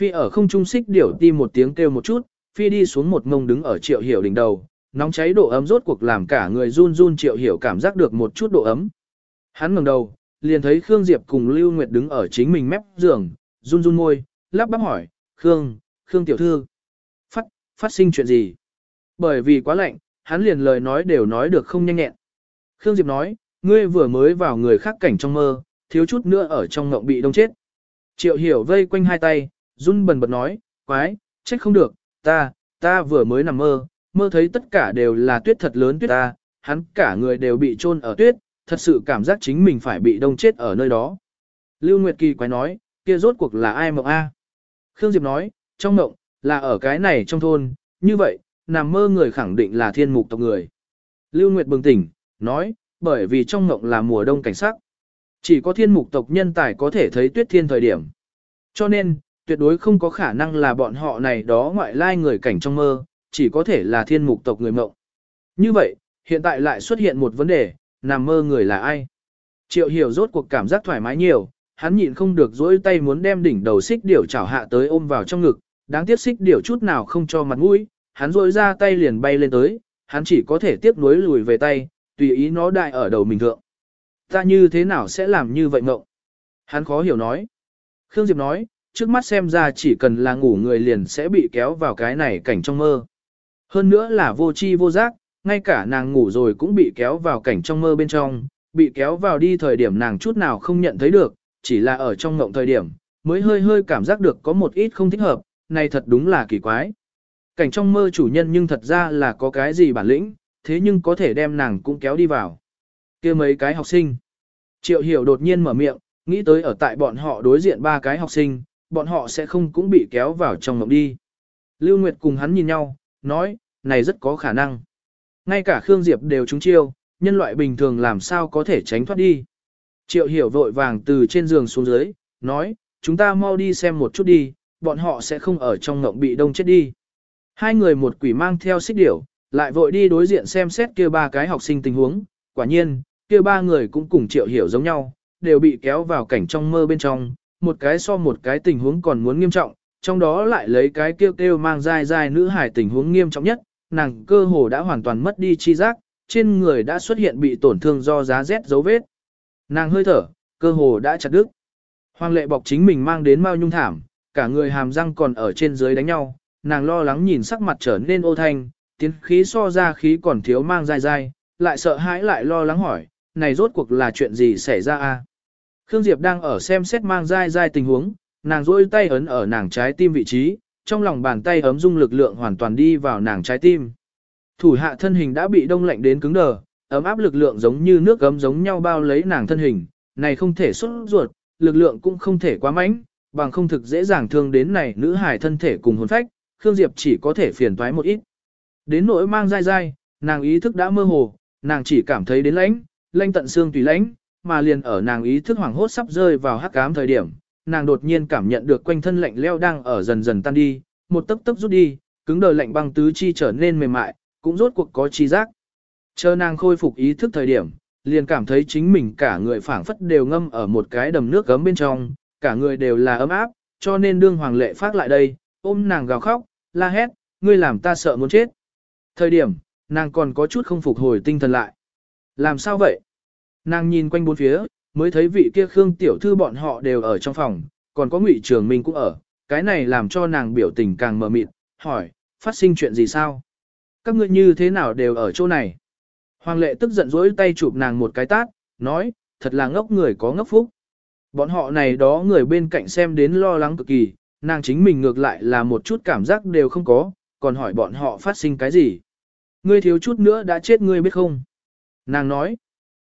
Phi ở không trung xích điểu ti một tiếng kêu một chút, phi đi xuống một ngông đứng ở triệu hiểu đỉnh đầu, nóng cháy độ ấm rốt cuộc làm cả người run run triệu hiểu cảm giác được một chút độ ấm. Hắn ngẩng đầu, liền thấy Khương Diệp cùng Lưu Nguyệt đứng ở chính mình mép giường, run run môi, lắp bắp hỏi, Khương, Khương tiểu thư, phát, phát sinh chuyện gì? Bởi vì quá lạnh, hắn liền lời nói đều nói được không nhanh nhẹn. Khương Diệp nói, ngươi vừa mới vào người khác cảnh trong mơ, thiếu chút nữa ở trong ngộng bị đông chết. Triệu hiểu vây quanh hai tay, run bần bật nói, quái, trách không được, ta, ta vừa mới nằm mơ, mơ thấy tất cả đều là tuyết thật lớn tuyết ta, hắn cả người đều bị chôn ở tuyết, thật sự cảm giác chính mình phải bị đông chết ở nơi đó. Lưu Nguyệt Kỳ quái nói, kia rốt cuộc là ai mộng a? Khương Diệp nói, trong mộng, là ở cái này trong thôn, như vậy, nằm mơ người khẳng định là thiên mục tộc người. Lưu Nguyệt bừng tỉnh, nói, bởi vì trong mộng là mùa đông cảnh sắc. Chỉ có thiên mục tộc nhân tài có thể thấy tuyết thiên thời điểm. Cho nên, tuyệt đối không có khả năng là bọn họ này đó ngoại lai người cảnh trong mơ, chỉ có thể là thiên mục tộc người mộng. Như vậy, hiện tại lại xuất hiện một vấn đề, nằm mơ người là ai? Triệu hiểu rốt cuộc cảm giác thoải mái nhiều, hắn nhịn không được dỗi tay muốn đem đỉnh đầu xích điểu chảo hạ tới ôm vào trong ngực, đáng tiếc xích điểu chút nào không cho mặt mũi, hắn rỗi ra tay liền bay lên tới, hắn chỉ có thể tiếp nối lùi về tay, tùy ý nó đại ở đầu mình thượng. Ta như thế nào sẽ làm như vậy mộng? Hắn khó hiểu nói. Khương Diệp nói, trước mắt xem ra chỉ cần là ngủ người liền sẽ bị kéo vào cái này cảnh trong mơ. Hơn nữa là vô chi vô giác, ngay cả nàng ngủ rồi cũng bị kéo vào cảnh trong mơ bên trong, bị kéo vào đi thời điểm nàng chút nào không nhận thấy được, chỉ là ở trong ngộng thời điểm, mới hơi hơi cảm giác được có một ít không thích hợp, này thật đúng là kỳ quái. Cảnh trong mơ chủ nhân nhưng thật ra là có cái gì bản lĩnh, thế nhưng có thể đem nàng cũng kéo đi vào. kia mấy cái học sinh. Triệu hiểu đột nhiên mở miệng, nghĩ tới ở tại bọn họ đối diện ba cái học sinh, bọn họ sẽ không cũng bị kéo vào trong mộng đi. Lưu Nguyệt cùng hắn nhìn nhau, nói, này rất có khả năng. Ngay cả Khương Diệp đều trúng chiêu, nhân loại bình thường làm sao có thể tránh thoát đi. Triệu hiểu vội vàng từ trên giường xuống dưới, nói, chúng ta mau đi xem một chút đi, bọn họ sẽ không ở trong ngộng bị đông chết đi. Hai người một quỷ mang theo xích điểu, lại vội đi đối diện xem xét kia ba cái học sinh tình huống, quả nhiên, kia ba người cũng cùng triệu hiểu giống nhau, đều bị kéo vào cảnh trong mơ bên trong, một cái so một cái tình huống còn muốn nghiêm trọng, trong đó lại lấy cái kêu kêu mang dai dai nữ hải tình huống nghiêm trọng nhất, nàng cơ hồ đã hoàn toàn mất đi chi giác, trên người đã xuất hiện bị tổn thương do giá rét dấu vết. Nàng hơi thở, cơ hồ đã chặt đứt. Hoàng lệ bọc chính mình mang đến mau nhung thảm, cả người hàm răng còn ở trên dưới đánh nhau, nàng lo lắng nhìn sắc mặt trở nên ô thanh, tiến khí so ra khí còn thiếu mang dai dai, lại sợ hãi lại lo lắng hỏi, này rốt cuộc là chuyện gì xảy ra a? Khương Diệp đang ở xem xét mang dai dai tình huống, nàng rôi tay ấn ở nàng trái tim vị trí, trong lòng bàn tay ấm dung lực lượng hoàn toàn đi vào nàng trái tim. Thủ hạ thân hình đã bị đông lạnh đến cứng đờ, ấm áp lực lượng giống như nước ấm giống nhau bao lấy nàng thân hình, này không thể xuất ruột, lực lượng cũng không thể quá mạnh, bằng không thực dễ dàng thương đến này nữ hải thân thể cùng hồn phách, Khương Diệp chỉ có thể phiền toái một ít. Đến nỗi mang dai dai, nàng ý thức đã mơ hồ, nàng chỉ cảm thấy đến lãnh, lãnh tận xương tùy lãnh, mà liền ở nàng ý thức hoảng hốt sắp rơi vào hắc ám thời điểm, nàng đột nhiên cảm nhận được quanh thân lạnh leo đang ở dần dần tan đi, một tấc tấc rút đi, cứng đờ lạnh băng tứ chi trở nên mềm mại, cũng rốt cuộc có chi giác. Chờ nàng khôi phục ý thức thời điểm, liền cảm thấy chính mình cả người phảng phất đều ngâm ở một cái đầm nước gấm bên trong, cả người đều là ấm áp, cho nên đương hoàng lệ phát lại đây, ôm nàng gào khóc, la hét, ngươi làm ta sợ muốn chết. Thời điểm, nàng còn có chút không phục hồi tinh thần lại. Làm sao vậy? Nàng nhìn quanh bốn phía, mới thấy vị kia Khương tiểu thư bọn họ đều ở trong phòng, còn có Ngụy Trường Minh cũng ở, cái này làm cho nàng biểu tình càng mờ mịt, hỏi, phát sinh chuyện gì sao? Các ngươi như thế nào đều ở chỗ này? Hoàng lệ tức giận dỗi tay chụp nàng một cái tát, nói, thật là ngốc người có ngốc phúc. Bọn họ này đó người bên cạnh xem đến lo lắng cực kỳ, nàng chính mình ngược lại là một chút cảm giác đều không có, còn hỏi bọn họ phát sinh cái gì. Ngươi thiếu chút nữa đã chết ngươi biết không? Nàng nói,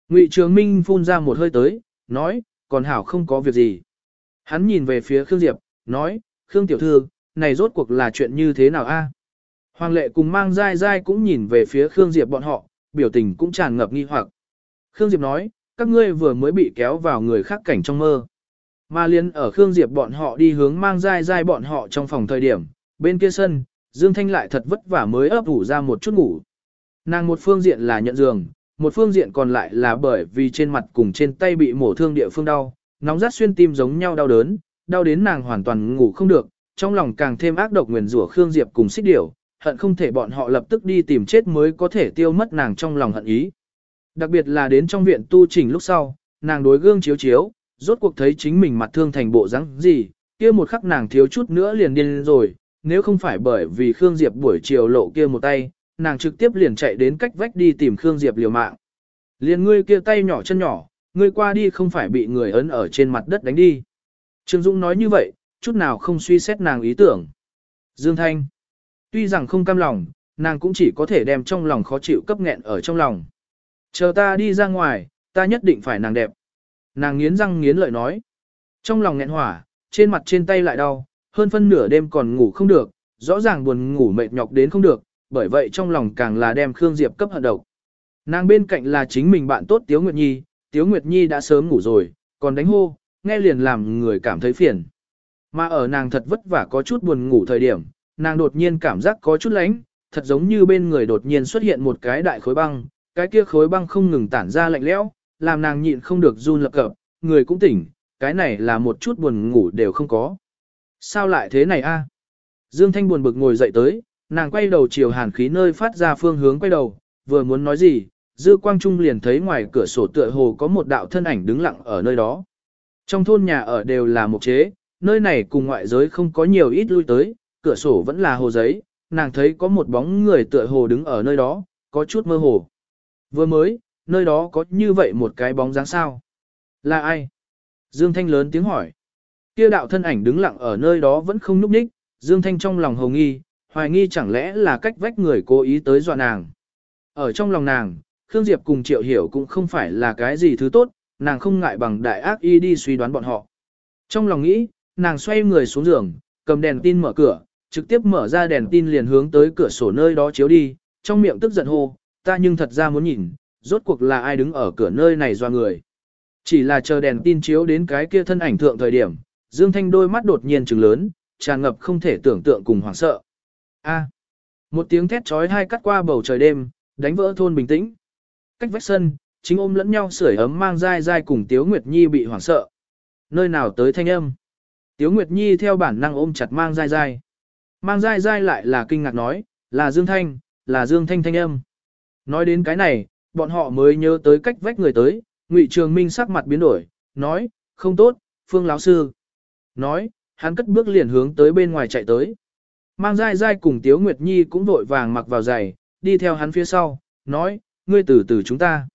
Ngụy Trường Minh phun ra một hơi tới, nói, còn hảo không có việc gì. Hắn nhìn về phía Khương Diệp, nói, Khương Tiểu Thư, này rốt cuộc là chuyện như thế nào a? Hoàng lệ cùng mang dai dai cũng nhìn về phía Khương Diệp bọn họ, biểu tình cũng tràn ngập nghi hoặc. Khương Diệp nói, các ngươi vừa mới bị kéo vào người khác cảnh trong mơ. Mà liên ở Khương Diệp bọn họ đi hướng mang dai dai bọn họ trong phòng thời điểm, bên kia sân, Dương Thanh lại thật vất vả mới ấp ủ ra một chút ngủ. Nàng một phương diện là nhận giường, một phương diện còn lại là bởi vì trên mặt cùng trên tay bị mổ thương địa phương đau, nóng rát xuyên tim giống nhau đau đớn, đau đến nàng hoàn toàn ngủ không được, trong lòng càng thêm ác độc nguyền rủa Khương Diệp cùng xích điểu, hận không thể bọn họ lập tức đi tìm chết mới có thể tiêu mất nàng trong lòng hận ý. Đặc biệt là đến trong viện tu chỉnh lúc sau, nàng đối gương chiếu chiếu, rốt cuộc thấy chính mình mặt thương thành bộ dáng gì, kia một khắc nàng thiếu chút nữa liền điên rồi, nếu không phải bởi vì Khương Diệp buổi chiều lộ kia một tay, nàng trực tiếp liền chạy đến cách vách đi tìm Khương Diệp liều mạng. Liền ngươi kia tay nhỏ chân nhỏ, ngươi qua đi không phải bị người ấn ở trên mặt đất đánh đi. Trương Dũng nói như vậy, chút nào không suy xét nàng ý tưởng. Dương Thanh, tuy rằng không cam lòng, nàng cũng chỉ có thể đem trong lòng khó chịu cấp nghẹn ở trong lòng. Chờ ta đi ra ngoài, ta nhất định phải nàng đẹp. Nàng nghiến răng nghiến lợi nói. Trong lòng nghẹn hỏa, trên mặt trên tay lại đau, hơn phân nửa đêm còn ngủ không được, rõ ràng buồn ngủ mệt nhọc đến không được, bởi vậy trong lòng càng là đem Khương Diệp cấp hận độc. Nàng bên cạnh là chính mình bạn tốt Tiếu Nguyệt Nhi, Tiếu Nguyệt Nhi đã sớm ngủ rồi, còn đánh hô, nghe liền làm người cảm thấy phiền. Mà ở nàng thật vất vả có chút buồn ngủ thời điểm, nàng đột nhiên cảm giác có chút lánh, thật giống như bên người đột nhiên xuất hiện một cái đại khối băng, cái kia khối băng không ngừng tản ra lạnh lẽo, làm nàng nhịn không được run lập cập, người cũng tỉnh, cái này là một chút buồn ngủ đều không có. Sao lại thế này a? Dương Thanh buồn bực ngồi dậy tới, nàng quay đầu chiều hàn khí nơi phát ra phương hướng quay đầu, vừa muốn nói gì, Dư Quang Trung liền thấy ngoài cửa sổ tựa hồ có một đạo thân ảnh đứng lặng ở nơi đó. Trong thôn nhà ở đều là mục chế, nơi này cùng ngoại giới không có nhiều ít lui tới, cửa sổ vẫn là hồ giấy, nàng thấy có một bóng người tựa hồ đứng ở nơi đó, có chút mơ hồ. Vừa mới, nơi đó có như vậy một cái bóng dáng sao? Là ai? Dương Thanh lớn tiếng hỏi. Kia đạo thân ảnh đứng lặng ở nơi đó vẫn không núp ních, Dương Thanh trong lòng hồng nghi, hoài nghi chẳng lẽ là cách vách người cố ý tới dọa nàng. Ở trong lòng nàng, Khương Diệp cùng Triệu Hiểu cũng không phải là cái gì thứ tốt, nàng không ngại bằng đại ác y đi suy đoán bọn họ. Trong lòng nghĩ, nàng xoay người xuống giường, cầm đèn tin mở cửa, trực tiếp mở ra đèn tin liền hướng tới cửa sổ nơi đó chiếu đi, trong miệng tức giận hô, ta nhưng thật ra muốn nhìn, rốt cuộc là ai đứng ở cửa nơi này do người. Chỉ là chờ đèn tin chiếu đến cái kia thân ảnh thượng thời điểm, Dương Thanh đôi mắt đột nhiên trừng lớn, tràn ngập không thể tưởng tượng cùng hoảng sợ. A. một tiếng thét chói hai cắt qua bầu trời đêm, đánh vỡ thôn bình tĩnh. Cách vách sân, chính ôm lẫn nhau sưởi ấm mang dai dai cùng Tiếu Nguyệt Nhi bị hoảng sợ. Nơi nào tới thanh âm? Tiếu Nguyệt Nhi theo bản năng ôm chặt mang dai dai. Mang dai dai lại là kinh ngạc nói, là Dương Thanh, là Dương Thanh thanh âm. Nói đến cái này, bọn họ mới nhớ tới cách vách người tới, Ngụy Trường Minh sắc mặt biến đổi, nói, không tốt, Phương lão sư. Nói, hắn cất bước liền hướng tới bên ngoài chạy tới. Mang dai dai cùng Tiếu Nguyệt Nhi cũng vội vàng mặc vào giày, đi theo hắn phía sau, nói, ngươi từ từ chúng ta.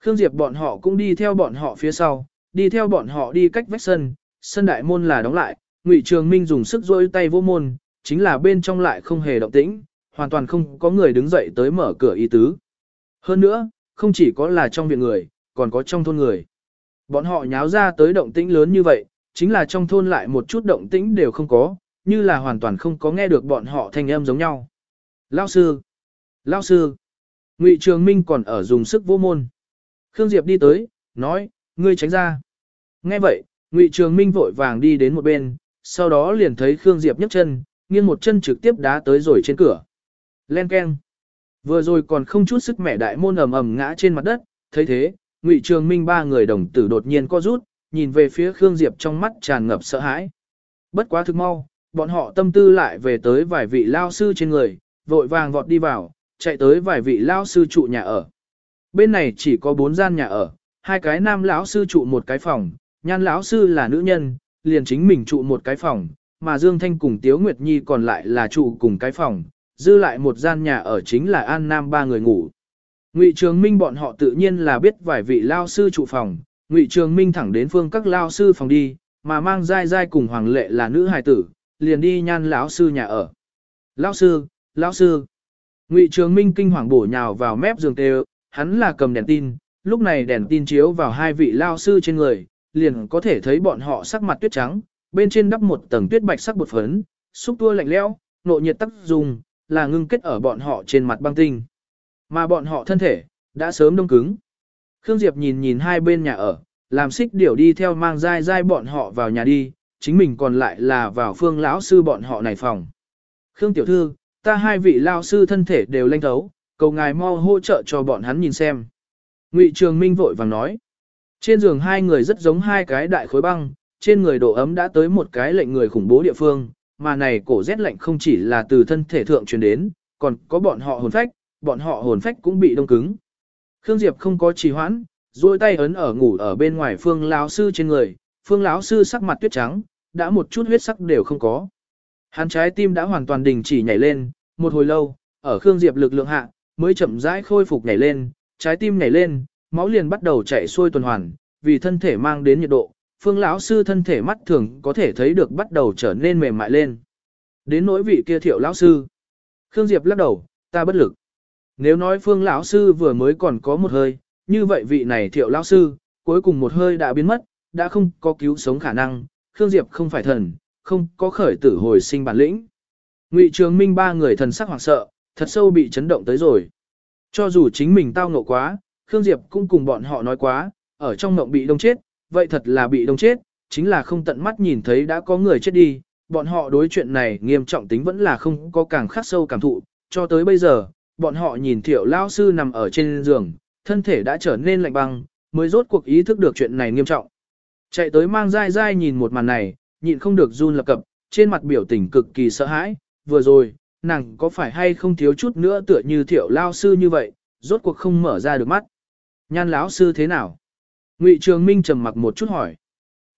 Khương Diệp bọn họ cũng đi theo bọn họ phía sau, đi theo bọn họ đi cách vách sân, sân đại môn là đóng lại, Ngụy Trường Minh dùng sức rôi tay vô môn, chính là bên trong lại không hề động tĩnh, hoàn toàn không có người đứng dậy tới mở cửa y tứ. Hơn nữa, không chỉ có là trong viện người, còn có trong thôn người. Bọn họ nháo ra tới động tĩnh lớn như vậy, chính là trong thôn lại một chút động tĩnh đều không có, như là hoàn toàn không có nghe được bọn họ thanh âm giống nhau. Lao sư! Lao sư! Ngụy Trường Minh còn ở dùng sức vô môn. Khương Diệp đi tới, nói, ngươi tránh ra. Nghe vậy, Ngụy Trường Minh vội vàng đi đến một bên, sau đó liền thấy Khương Diệp nhấc chân, nghiêng một chân trực tiếp đá tới rồi trên cửa. Len keng. Vừa rồi còn không chút sức mẻ đại môn ầm ầm ngã trên mặt đất, thấy thế, Ngụy Trường Minh ba người đồng tử đột nhiên co rút, nhìn về phía Khương Diệp trong mắt tràn ngập sợ hãi. Bất quá thực mau, bọn họ tâm tư lại về tới vài vị lao sư trên người, vội vàng vọt đi vào, chạy tới vài vị lao sư trụ nhà ở. Bên này chỉ có bốn gian nhà ở, hai cái nam lão sư trụ một cái phòng, nhan lão sư là nữ nhân, liền chính mình trụ một cái phòng, mà Dương Thanh cùng Tiếu Nguyệt Nhi còn lại là trụ cùng cái phòng, dư lại một gian nhà ở chính là An Nam ba người ngủ. Ngụy Trường Minh bọn họ tự nhiên là biết vài vị lao sư trụ phòng, Ngụy Trường Minh thẳng đến phương các lao sư phòng đi, mà mang dai dai cùng Hoàng Lệ là nữ hài tử, liền đi nhan lão sư nhà ở. Lão sư, lão sư. Ngụy Trường Minh kinh hoàng bổ nhào vào mép giường tê, hắn là cầm đèn tin, lúc này đèn tin chiếu vào hai vị lão sư trên người, liền có thể thấy bọn họ sắc mặt tuyết trắng, bên trên đắp một tầng tuyết bạch sắc bột phấn, xúc tua lạnh lẽo, nội nhiệt tác dùng, là ngưng kết ở bọn họ trên mặt băng tinh. Mà bọn họ thân thể, đã sớm đông cứng. Khương Diệp nhìn nhìn hai bên nhà ở, làm xích điểu đi theo mang dai dai bọn họ vào nhà đi, chính mình còn lại là vào phương lão sư bọn họ này phòng. Khương Tiểu Thư, ta hai vị lao sư thân thể đều lanh thấu, cầu ngài mau hỗ trợ cho bọn hắn nhìn xem. Ngụy Trường Minh vội vàng nói. Trên giường hai người rất giống hai cái đại khối băng, trên người độ ấm đã tới một cái lệnh người khủng bố địa phương, mà này cổ rét lạnh không chỉ là từ thân thể thượng truyền đến, còn có bọn họ hồn phách, bọn họ hồn phách cũng bị đông cứng. Khương Diệp không có trì hoãn, duỗi tay ấn ở ngủ ở bên ngoài Phương lão sư trên người, Phương lão sư sắc mặt tuyết trắng, đã một chút huyết sắc đều không có. Hắn trái tim đã hoàn toàn đình chỉ nhảy lên, một hồi lâu, ở Khương Diệp lực lượng hạ, mới chậm rãi khôi phục nhảy lên, trái tim nhảy lên, máu liền bắt đầu chạy xuôi tuần hoàn, vì thân thể mang đến nhiệt độ, Phương lão sư thân thể mắt thường có thể thấy được bắt đầu trở nên mềm mại lên. Đến nỗi vị kia Thiệu lão sư, Khương Diệp lắc đầu, ta bất lực. Nếu nói Phương lão sư vừa mới còn có một hơi, như vậy vị này Thiệu lão sư, cuối cùng một hơi đã biến mất, đã không có cứu sống khả năng, Khương Diệp không phải thần, không có khởi tử hồi sinh bản lĩnh. Ngụy Trường Minh ba người thần sắc hoảng sợ, thật sâu bị chấn động tới rồi. Cho dù chính mình tao ngộ quá, Khương Diệp cũng cùng bọn họ nói quá, ở trong mộng bị đông chết, vậy thật là bị đông chết, chính là không tận mắt nhìn thấy đã có người chết đi, bọn họ đối chuyện này nghiêm trọng tính vẫn là không có càng khắc sâu cảm thụ, cho tới bây giờ, bọn họ nhìn thiệu lao sư nằm ở trên giường, thân thể đã trở nên lạnh băng, mới rốt cuộc ý thức được chuyện này nghiêm trọng. Chạy tới mang dai dai nhìn một màn này, nhịn không được run lập cập, trên mặt biểu tình cực kỳ sợ hãi, vừa rồi, nàng có phải hay không thiếu chút nữa tựa như thiệu lao sư như vậy, rốt cuộc không mở ra được mắt. Nhan lão sư thế nào? Ngụy Trường Minh trầm mặc một chút hỏi.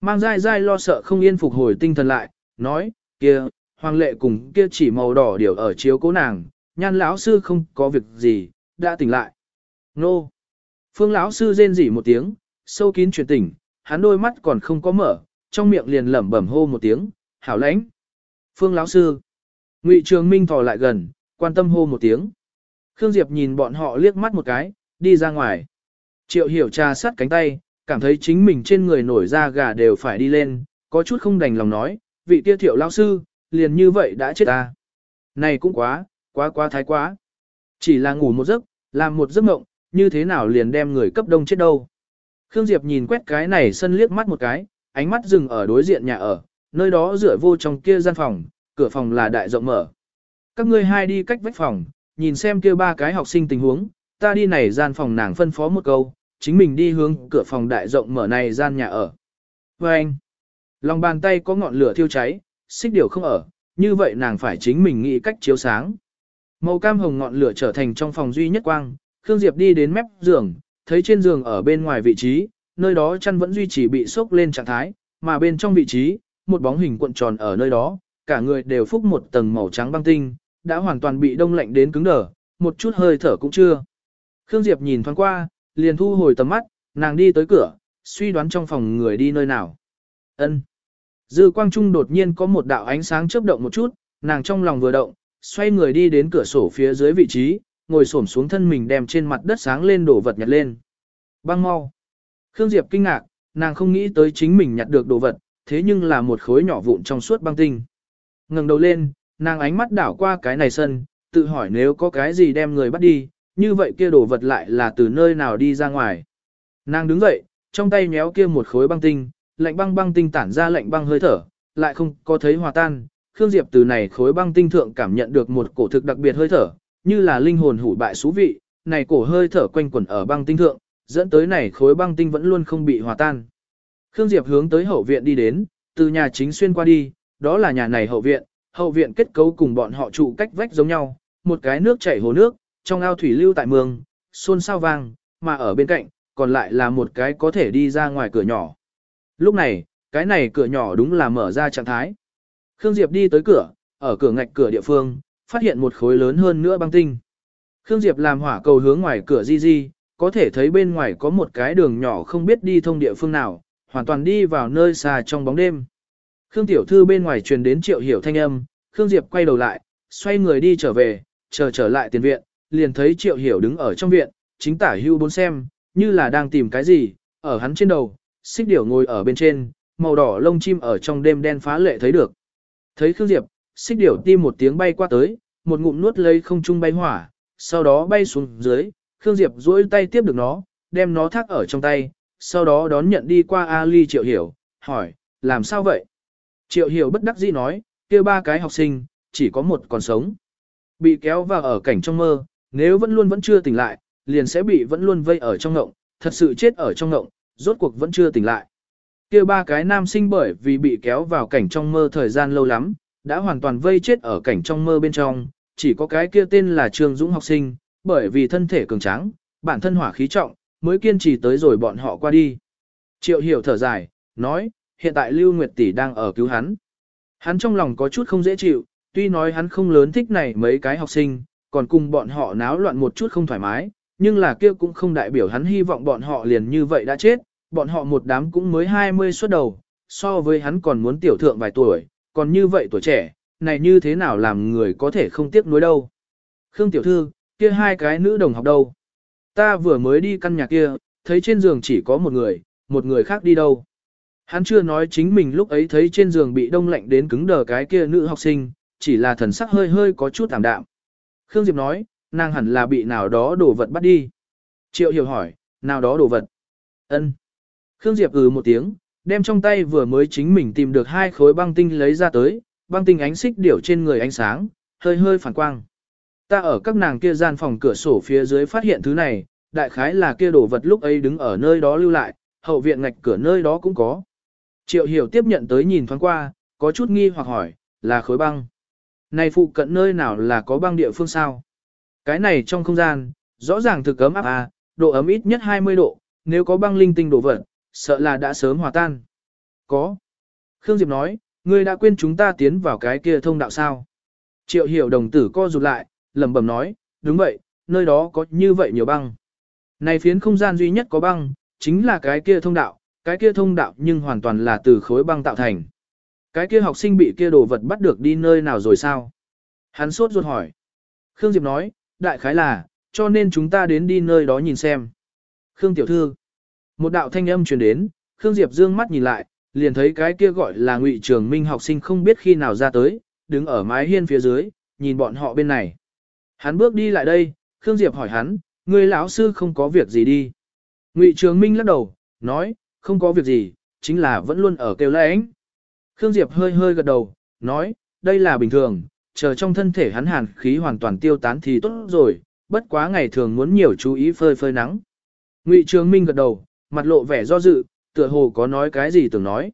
Mang dai dai lo sợ không yên phục hồi tinh thần lại, nói, kia, hoàng lệ cùng kia chỉ màu đỏ điều ở chiếu cố nàng, nhan lão sư không có việc gì, đã tỉnh lại. Nô! Phương lão sư rên rỉ một tiếng, sâu kín truyền tỉnh, hắn đôi mắt còn không có mở, trong miệng liền lẩm bẩm hô một tiếng, hảo lãnh. Phương lão sư! Ngụy Trường Minh thò lại gần, quan tâm hô một tiếng. Khương Diệp nhìn bọn họ liếc mắt một cái, đi ra ngoài. Triệu hiểu trà sát cánh tay, cảm thấy chính mình trên người nổi da gà đều phải đi lên, có chút không đành lòng nói, vị tiêu thiệu lão sư, liền như vậy đã chết ta. Này cũng quá, quá quá thái quá. Chỉ là ngủ một giấc, làm một giấc mộng, như thế nào liền đem người cấp đông chết đâu. Khương Diệp nhìn quét cái này sân liếc mắt một cái, ánh mắt dừng ở đối diện nhà ở, nơi đó rửa vô trong kia gian phòng, cửa phòng là đại rộng mở. Các ngươi hai đi cách vách phòng, nhìn xem kia ba cái học sinh tình huống, ta đi này gian phòng nàng phân phó một câu, chính mình đi hướng cửa phòng đại rộng mở này gian nhà ở. Và anh, lòng bàn tay có ngọn lửa thiêu cháy, xích điều không ở, như vậy nàng phải chính mình nghĩ cách chiếu sáng. Màu cam hồng ngọn lửa trở thành trong phòng duy nhất quang, Khương Diệp đi đến mép giường, thấy trên giường ở bên ngoài vị trí, nơi đó chăn vẫn duy trì bị sốc lên trạng thái, mà bên trong vị trí, một bóng hình cuộn tròn ở nơi đó, cả người đều phúc một tầng màu trắng băng tinh, đã hoàn toàn bị đông lạnh đến cứng đờ, một chút hơi thở cũng chưa. Khương Diệp nhìn thoáng qua, liền thu hồi tầm mắt, nàng đi tới cửa, suy đoán trong phòng người đi nơi nào. Ân. Dư quang trung đột nhiên có một đạo ánh sáng chớp động một chút, nàng trong lòng vừa động, xoay người đi đến cửa sổ phía dưới vị trí, ngồi xổm xuống thân mình đem trên mặt đất sáng lên đổ vật nhặt lên. Băng mau. Khương Diệp kinh ngạc, nàng không nghĩ tới chính mình nhặt được đồ vật, thế nhưng là một khối nhỏ vụn trong suốt băng tinh. Ngẩng đầu lên, nàng ánh mắt đảo qua cái này sân, tự hỏi nếu có cái gì đem người bắt đi, như vậy kia đồ vật lại là từ nơi nào đi ra ngoài. Nàng đứng dậy, trong tay nhéo kia một khối băng tinh, lạnh băng băng tinh tản ra lạnh băng hơi thở, lại không có thấy hòa tan. Khương Diệp từ này khối băng tinh thượng cảm nhận được một cổ thực đặc biệt hơi thở, như là linh hồn hủ bại xú vị, này cổ hơi thở quanh quẩn ở băng tinh thượng, dẫn tới này khối băng tinh vẫn luôn không bị hòa tan. Khương Diệp hướng tới hậu viện đi đến, từ nhà chính xuyên qua đi, đó là nhà này hậu viện, hậu viện kết cấu cùng bọn họ trụ cách vách giống nhau, một cái nước chảy hồ nước, trong ao thủy lưu tại mương, xôn sao vang, mà ở bên cạnh, còn lại là một cái có thể đi ra ngoài cửa nhỏ. Lúc này, cái này cửa nhỏ đúng là mở ra trạng thái. Khương Diệp đi tới cửa, ở cửa ngạch cửa địa phương, phát hiện một khối lớn hơn nữa băng tinh. Khương Diệp làm hỏa cầu hướng ngoài cửa di di, có thể thấy bên ngoài có một cái đường nhỏ không biết đi thông địa phương nào, hoàn toàn đi vào nơi xa trong bóng đêm. Khương Tiểu Thư bên ngoài truyền đến triệu hiểu thanh âm, Khương Diệp quay đầu lại, xoay người đi trở về, chờ trở lại tiền viện, liền thấy triệu hiểu đứng ở trong viện, chính tả hưu bốn xem, như là đang tìm cái gì, ở hắn trên đầu, xích điểu ngồi ở bên trên, màu đỏ lông chim ở trong đêm đen phá lệ thấy được. Thấy Khương Diệp, xích điểu tim một tiếng bay qua tới, một ngụm nuốt lấy không trung bay hỏa, sau đó bay xuống dưới, Khương Diệp duỗi tay tiếp được nó, đem nó thác ở trong tay, sau đó đón nhận đi qua Ali Triệu Hiểu, hỏi, làm sao vậy? Triệu Hiểu bất đắc dĩ nói, kia ba cái học sinh, chỉ có một còn sống. Bị kéo vào ở cảnh trong mơ, nếu vẫn luôn vẫn chưa tỉnh lại, liền sẽ bị vẫn luôn vây ở trong ngộng, thật sự chết ở trong ngộng, rốt cuộc vẫn chưa tỉnh lại. Kia ba cái nam sinh bởi vì bị kéo vào cảnh trong mơ thời gian lâu lắm, đã hoàn toàn vây chết ở cảnh trong mơ bên trong, chỉ có cái kia tên là Trương Dũng học sinh, bởi vì thân thể cường tráng, bản thân hỏa khí trọng, mới kiên trì tới rồi bọn họ qua đi. Triệu hiểu thở dài, nói, hiện tại Lưu Nguyệt Tỷ đang ở cứu hắn. Hắn trong lòng có chút không dễ chịu, tuy nói hắn không lớn thích này mấy cái học sinh, còn cùng bọn họ náo loạn một chút không thoải mái, nhưng là kia cũng không đại biểu hắn hy vọng bọn họ liền như vậy đã chết, bọn họ một đám cũng mới 20 xuất đầu, so với hắn còn muốn tiểu thượng vài tuổi, còn như vậy tuổi trẻ, này như thế nào làm người có thể không tiếc nuối đâu. Khương tiểu thư, kia hai cái nữ đồng học đâu? Ta vừa mới đi căn nhà kia, thấy trên giường chỉ có một người, một người khác đi đâu? Hắn chưa nói chính mình lúc ấy thấy trên giường bị đông lạnh đến cứng đờ cái kia nữ học sinh, chỉ là thần sắc hơi hơi có chút tạm đạm. Khương Diệp nói, nàng hẳn là bị nào đó đồ vật bắt đi. Triệu hiểu hỏi, nào đó đồ vật? Ân. Khương Diệp ừ một tiếng, đem trong tay vừa mới chính mình tìm được hai khối băng tinh lấy ra tới, băng tinh ánh xích điểu trên người ánh sáng, hơi hơi phản quang. Ta ở các nàng kia gian phòng cửa sổ phía dưới phát hiện thứ này, đại khái là kia đồ vật lúc ấy đứng ở nơi đó lưu lại, hậu viện ngạch cửa nơi đó cũng có. Triệu hiểu tiếp nhận tới nhìn thoáng qua, có chút nghi hoặc hỏi, là khối băng. Này phụ cận nơi nào là có băng địa phương sao? Cái này trong không gian, rõ ràng thực ấm áp à, độ ấm ít nhất 20 độ, nếu có băng linh tinh đồ vật, sợ là đã sớm hòa tan. Có. Khương Diệp nói, ngươi đã quên chúng ta tiến vào cái kia thông đạo sao? Triệu hiểu đồng tử co rụt lại, lẩm bẩm nói, đúng vậy, nơi đó có như vậy nhiều băng. Này phiến không gian duy nhất có băng, chính là cái kia thông đạo, cái kia thông đạo nhưng hoàn toàn là từ khối băng tạo thành. Cái kia học sinh bị kia đồ vật bắt được đi nơi nào rồi sao? Hắn sốt ruột hỏi. Khương Diệp nói, đại khái là, cho nên chúng ta đến đi nơi đó nhìn xem. Khương Tiểu Thư. Một đạo thanh âm truyền đến, Khương Diệp dương mắt nhìn lại, liền thấy cái kia gọi là ngụy trường minh học sinh không biết khi nào ra tới, đứng ở mái hiên phía dưới, nhìn bọn họ bên này. Hắn bước đi lại đây, Khương Diệp hỏi hắn, người lão sư không có việc gì đi. Ngụy Trường Minh lắc đầu, nói, không có việc gì, chính là vẫn luôn ở kêu lãnh. Khương Diệp hơi hơi gật đầu, nói, đây là bình thường, chờ trong thân thể hắn hàn khí hoàn toàn tiêu tán thì tốt rồi, bất quá ngày thường muốn nhiều chú ý phơi phơi nắng. Ngụy Trường Minh gật đầu, mặt lộ vẻ do dự, tựa hồ có nói cái gì tưởng nói.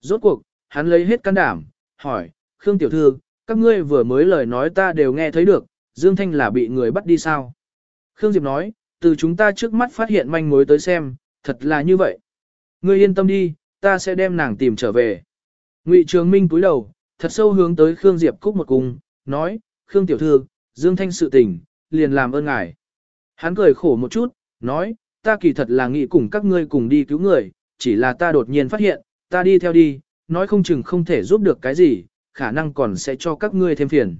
Rốt cuộc, hắn lấy hết can đảm, hỏi, Khương Tiểu Thư, các ngươi vừa mới lời nói ta đều nghe thấy được, Dương Thanh là bị người bắt đi sao? Khương Diệp nói, từ chúng ta trước mắt phát hiện manh mối tới xem, thật là như vậy. Ngươi yên tâm đi, ta sẽ đem nàng tìm trở về. Ngụy Trường Minh cúi đầu, thật sâu hướng tới Khương Diệp cúc một cung, nói, Khương Tiểu Thư, Dương Thanh sự tình, liền làm ơn ngài. Hắn cười khổ một chút, nói, ta kỳ thật là nghĩ cùng các ngươi cùng đi cứu người, chỉ là ta đột nhiên phát hiện, ta đi theo đi, nói không chừng không thể giúp được cái gì, khả năng còn sẽ cho các ngươi thêm phiền.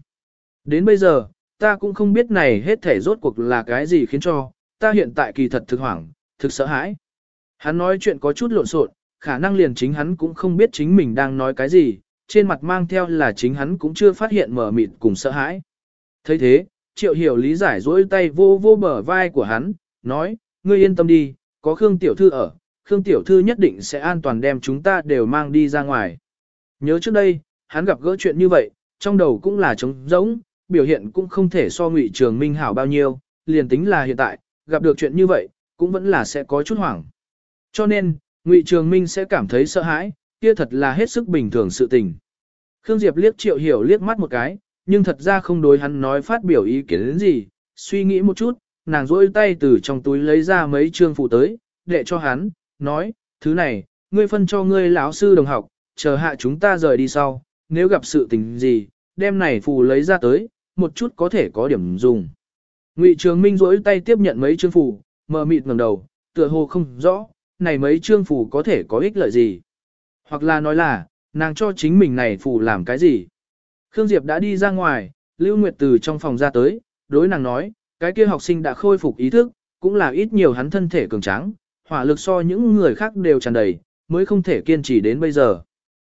Đến bây giờ, ta cũng không biết này hết thể rốt cuộc là cái gì khiến cho, ta hiện tại kỳ thật thực hoảng, thực sợ hãi. Hắn nói chuyện có chút lộn xộn, khả năng liền chính hắn cũng không biết chính mình đang nói cái gì, trên mặt mang theo là chính hắn cũng chưa phát hiện mở mịt cùng sợ hãi. thấy thế, triệu hiểu lý giải dỗi tay vô vô bờ vai của hắn, nói, ngươi yên tâm đi, có Khương Tiểu Thư ở, Khương Tiểu Thư nhất định sẽ an toàn đem chúng ta đều mang đi ra ngoài. Nhớ trước đây, hắn gặp gỡ chuyện như vậy, trong đầu cũng là trống rỗng, biểu hiện cũng không thể so ngụy trường minh hảo bao nhiêu, liền tính là hiện tại, gặp được chuyện như vậy, cũng vẫn là sẽ có chút hoảng. Cho nên, ngụy trường minh sẽ cảm thấy sợ hãi, kia thật là hết sức bình thường sự tình. Khương Diệp liếc triệu hiểu liếc mắt một cái, nhưng thật ra không đối hắn nói phát biểu ý kiến đến gì, suy nghĩ một chút, nàng rỗi tay từ trong túi lấy ra mấy trương phụ tới, để cho hắn, nói, thứ này, ngươi phân cho ngươi lão sư đồng học, chờ hạ chúng ta rời đi sau, nếu gặp sự tình gì, đem này phù lấy ra tới, một chút có thể có điểm dùng. Ngụy Trường Minh rỗi tay tiếp nhận mấy chương phù, mờ mịt ngẩng đầu, tựa hồ không rõ, này mấy chương phù có thể có ích lợi gì. Hoặc là nói là, nàng cho chính mình này phù làm cái gì. Khương Diệp đã đi ra ngoài, Lưu Nguyệt từ trong phòng ra tới, đối nàng nói, cái kia học sinh đã khôi phục ý thức, cũng là ít nhiều hắn thân thể cường tráng, hỏa lực so những người khác đều tràn đầy, mới không thể kiên trì đến bây giờ.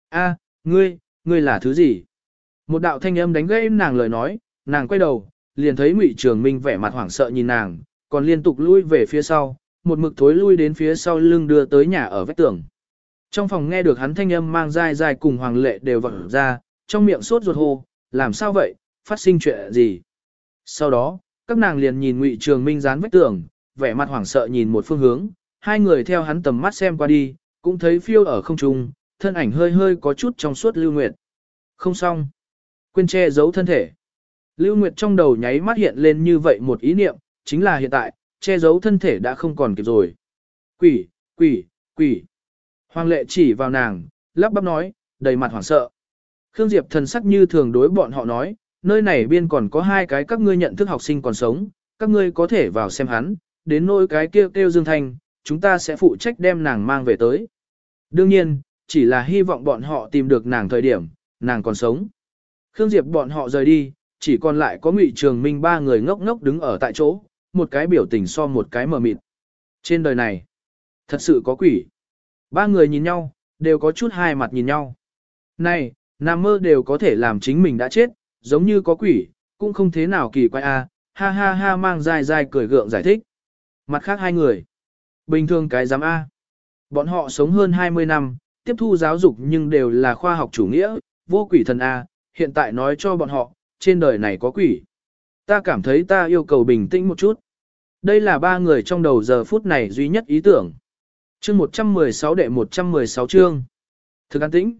A, ngươi, ngươi là thứ gì? Một đạo thanh âm đánh gãy nàng lời nói, nàng quay đầu, liền thấy Ngụy Trường Minh vẻ mặt hoảng sợ nhìn nàng, còn liên tục lui về phía sau, một mực thối lui đến phía sau lưng đưa tới nhà ở vách tường. Trong phòng nghe được hắn thanh âm mang dai dai cùng Hoàng Lệ đều vỡ ra, trong miệng sốt ruột hô, làm sao vậy, phát sinh chuyện gì? Sau đó, các nàng liền nhìn Ngụy Trường Minh dán vách tường, vẻ mặt hoảng sợ nhìn một phương hướng, hai người theo hắn tầm mắt xem qua đi, cũng thấy phiêu ở không trung, thân ảnh hơi hơi có chút trong suốt lưu nguyệt. Không xong. quên che giấu thân thể. Lưu Nguyệt trong đầu nháy mắt hiện lên như vậy một ý niệm, chính là hiện tại, che giấu thân thể đã không còn kịp rồi. Quỷ, quỷ, quỷ. Hoàng lệ chỉ vào nàng, lắp bắp nói, đầy mặt hoảng sợ. Khương Diệp thần sắc như thường đối bọn họ nói, nơi này biên còn có hai cái các ngươi nhận thức học sinh còn sống, các ngươi có thể vào xem hắn, đến nỗi cái kêu kêu Dương Thanh, chúng ta sẽ phụ trách đem nàng mang về tới. Đương nhiên, chỉ là hy vọng bọn họ tìm được nàng thời điểm, nàng còn sống. Khương Diệp bọn họ rời đi, chỉ còn lại có Ngụy Trường Minh ba người ngốc ngốc đứng ở tại chỗ, một cái biểu tình so một cái mờ mịt. Trên đời này, thật sự có quỷ. Ba người nhìn nhau, đều có chút hai mặt nhìn nhau. Này, nằm mơ đều có thể làm chính mình đã chết, giống như có quỷ, cũng không thế nào kỳ quái a. ha ha ha mang dài dài cười gượng giải thích. Mặt khác hai người, bình thường cái giám A. Bọn họ sống hơn 20 năm, tiếp thu giáo dục nhưng đều là khoa học chủ nghĩa, vô quỷ thần A, hiện tại nói cho bọn họ, trên đời này có quỷ. Ta cảm thấy ta yêu cầu bình tĩnh một chút. Đây là ba người trong đầu giờ phút này duy nhất ý tưởng. Chương 116 đệ 116 chương. Thực an tĩnh.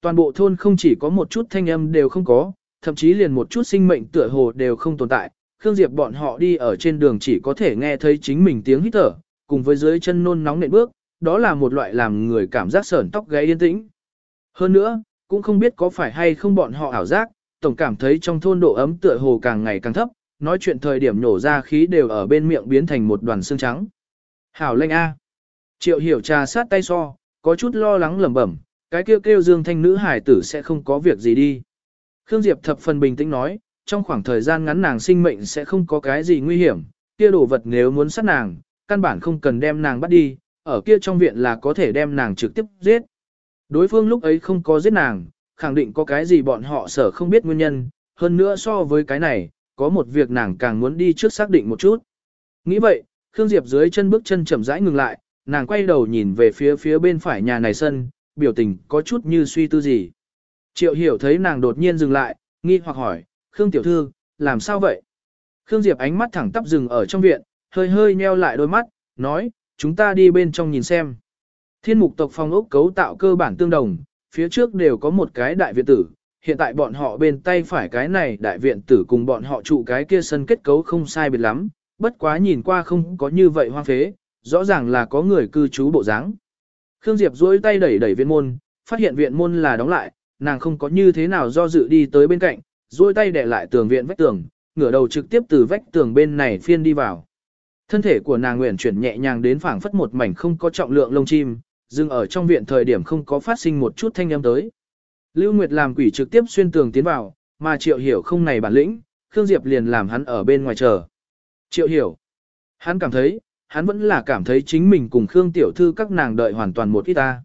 Toàn bộ thôn không chỉ có một chút thanh âm đều không có, thậm chí liền một chút sinh mệnh tựa hồ đều không tồn tại. Khương Diệp bọn họ đi ở trên đường chỉ có thể nghe thấy chính mình tiếng hít thở, cùng với dưới chân nôn nóng nện bước, đó là một loại làm người cảm giác sởn tóc gáy yên tĩnh. Hơn nữa, cũng không biết có phải hay không bọn họ ảo giác, tổng cảm thấy trong thôn độ ấm tựa hồ càng ngày càng thấp, nói chuyện thời điểm nổ ra khí đều ở bên miệng biến thành một đoàn xương trắng. Hảo lệnh A. Triệu hiểu trà sát tay so, có chút lo lắng lẩm bẩm, cái kêu kêu dương thanh nữ hải tử sẽ không có việc gì đi. Khương Diệp thập phần bình tĩnh nói, trong khoảng thời gian ngắn nàng sinh mệnh sẽ không có cái gì nguy hiểm, kia đồ vật nếu muốn sát nàng, căn bản không cần đem nàng bắt đi, ở kia trong viện là có thể đem nàng trực tiếp giết. Đối phương lúc ấy không có giết nàng, khẳng định có cái gì bọn họ sở không biết nguyên nhân, hơn nữa so với cái này, có một việc nàng càng muốn đi trước xác định một chút. Nghĩ vậy, Khương Diệp dưới chân bước chân chậm rãi ngừng lại, nàng quay đầu nhìn về phía phía bên phải nhà này sân, biểu tình có chút như suy tư gì. Triệu hiểu thấy nàng đột nhiên dừng lại, nghi hoặc hỏi, Khương Tiểu Thư, làm sao vậy? Khương Diệp ánh mắt thẳng tắp dừng ở trong viện, hơi hơi nheo lại đôi mắt, nói, chúng ta đi bên trong nhìn xem. Thiên mục tộc phong ốc cấu tạo cơ bản tương đồng, phía trước đều có một cái đại viện tử, hiện tại bọn họ bên tay phải cái này đại viện tử cùng bọn họ trụ cái kia sân kết cấu không sai biệt lắm, bất quá nhìn qua không có như vậy hoang phế, rõ ràng là có người cư trú bộ dáng. Khương Diệp duỗi tay đẩy đẩy viện môn, phát hiện viện môn là đóng lại, nàng không có như thế nào do dự đi tới bên cạnh, duỗi tay đè lại tường viện vách tường, ngửa đầu trực tiếp từ vách tường bên này phiên đi vào. Thân thể của nàng nguyện chuyển nhẹ nhàng đến phảng phất một mảnh không có trọng lượng lông chim, dừng ở trong viện thời điểm không có phát sinh một chút thanh âm tới. Lưu Nguyệt làm quỷ trực tiếp xuyên tường tiến vào, mà Triệu Hiểu không này bản lĩnh, Khương Diệp liền làm hắn ở bên ngoài chờ. Triệu Hiểu, hắn cảm thấy, hắn vẫn là cảm thấy chính mình cùng Khương Tiểu Thư các nàng đợi hoàn toàn một ít ta.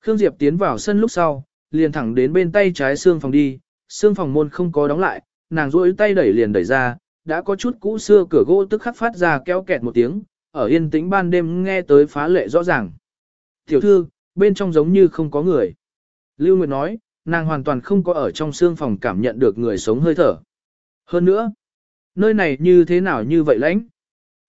Khương Diệp tiến vào sân lúc sau, liền thẳng đến bên tay trái xương phòng đi, xương phòng môn không có đóng lại, nàng duỗi tay đẩy liền đẩy ra, đã có chút cũ xưa cửa gỗ tức khắc phát ra kéo kẹt một tiếng, ở yên tĩnh ban đêm nghe tới phá lệ rõ ràng. Tiểu thư, bên trong giống như không có người. Lưu Nguyệt nói, nàng hoàn toàn không có ở trong xương phòng cảm nhận được người sống hơi thở. Hơn nữa, nơi này như thế nào như vậy lãnh?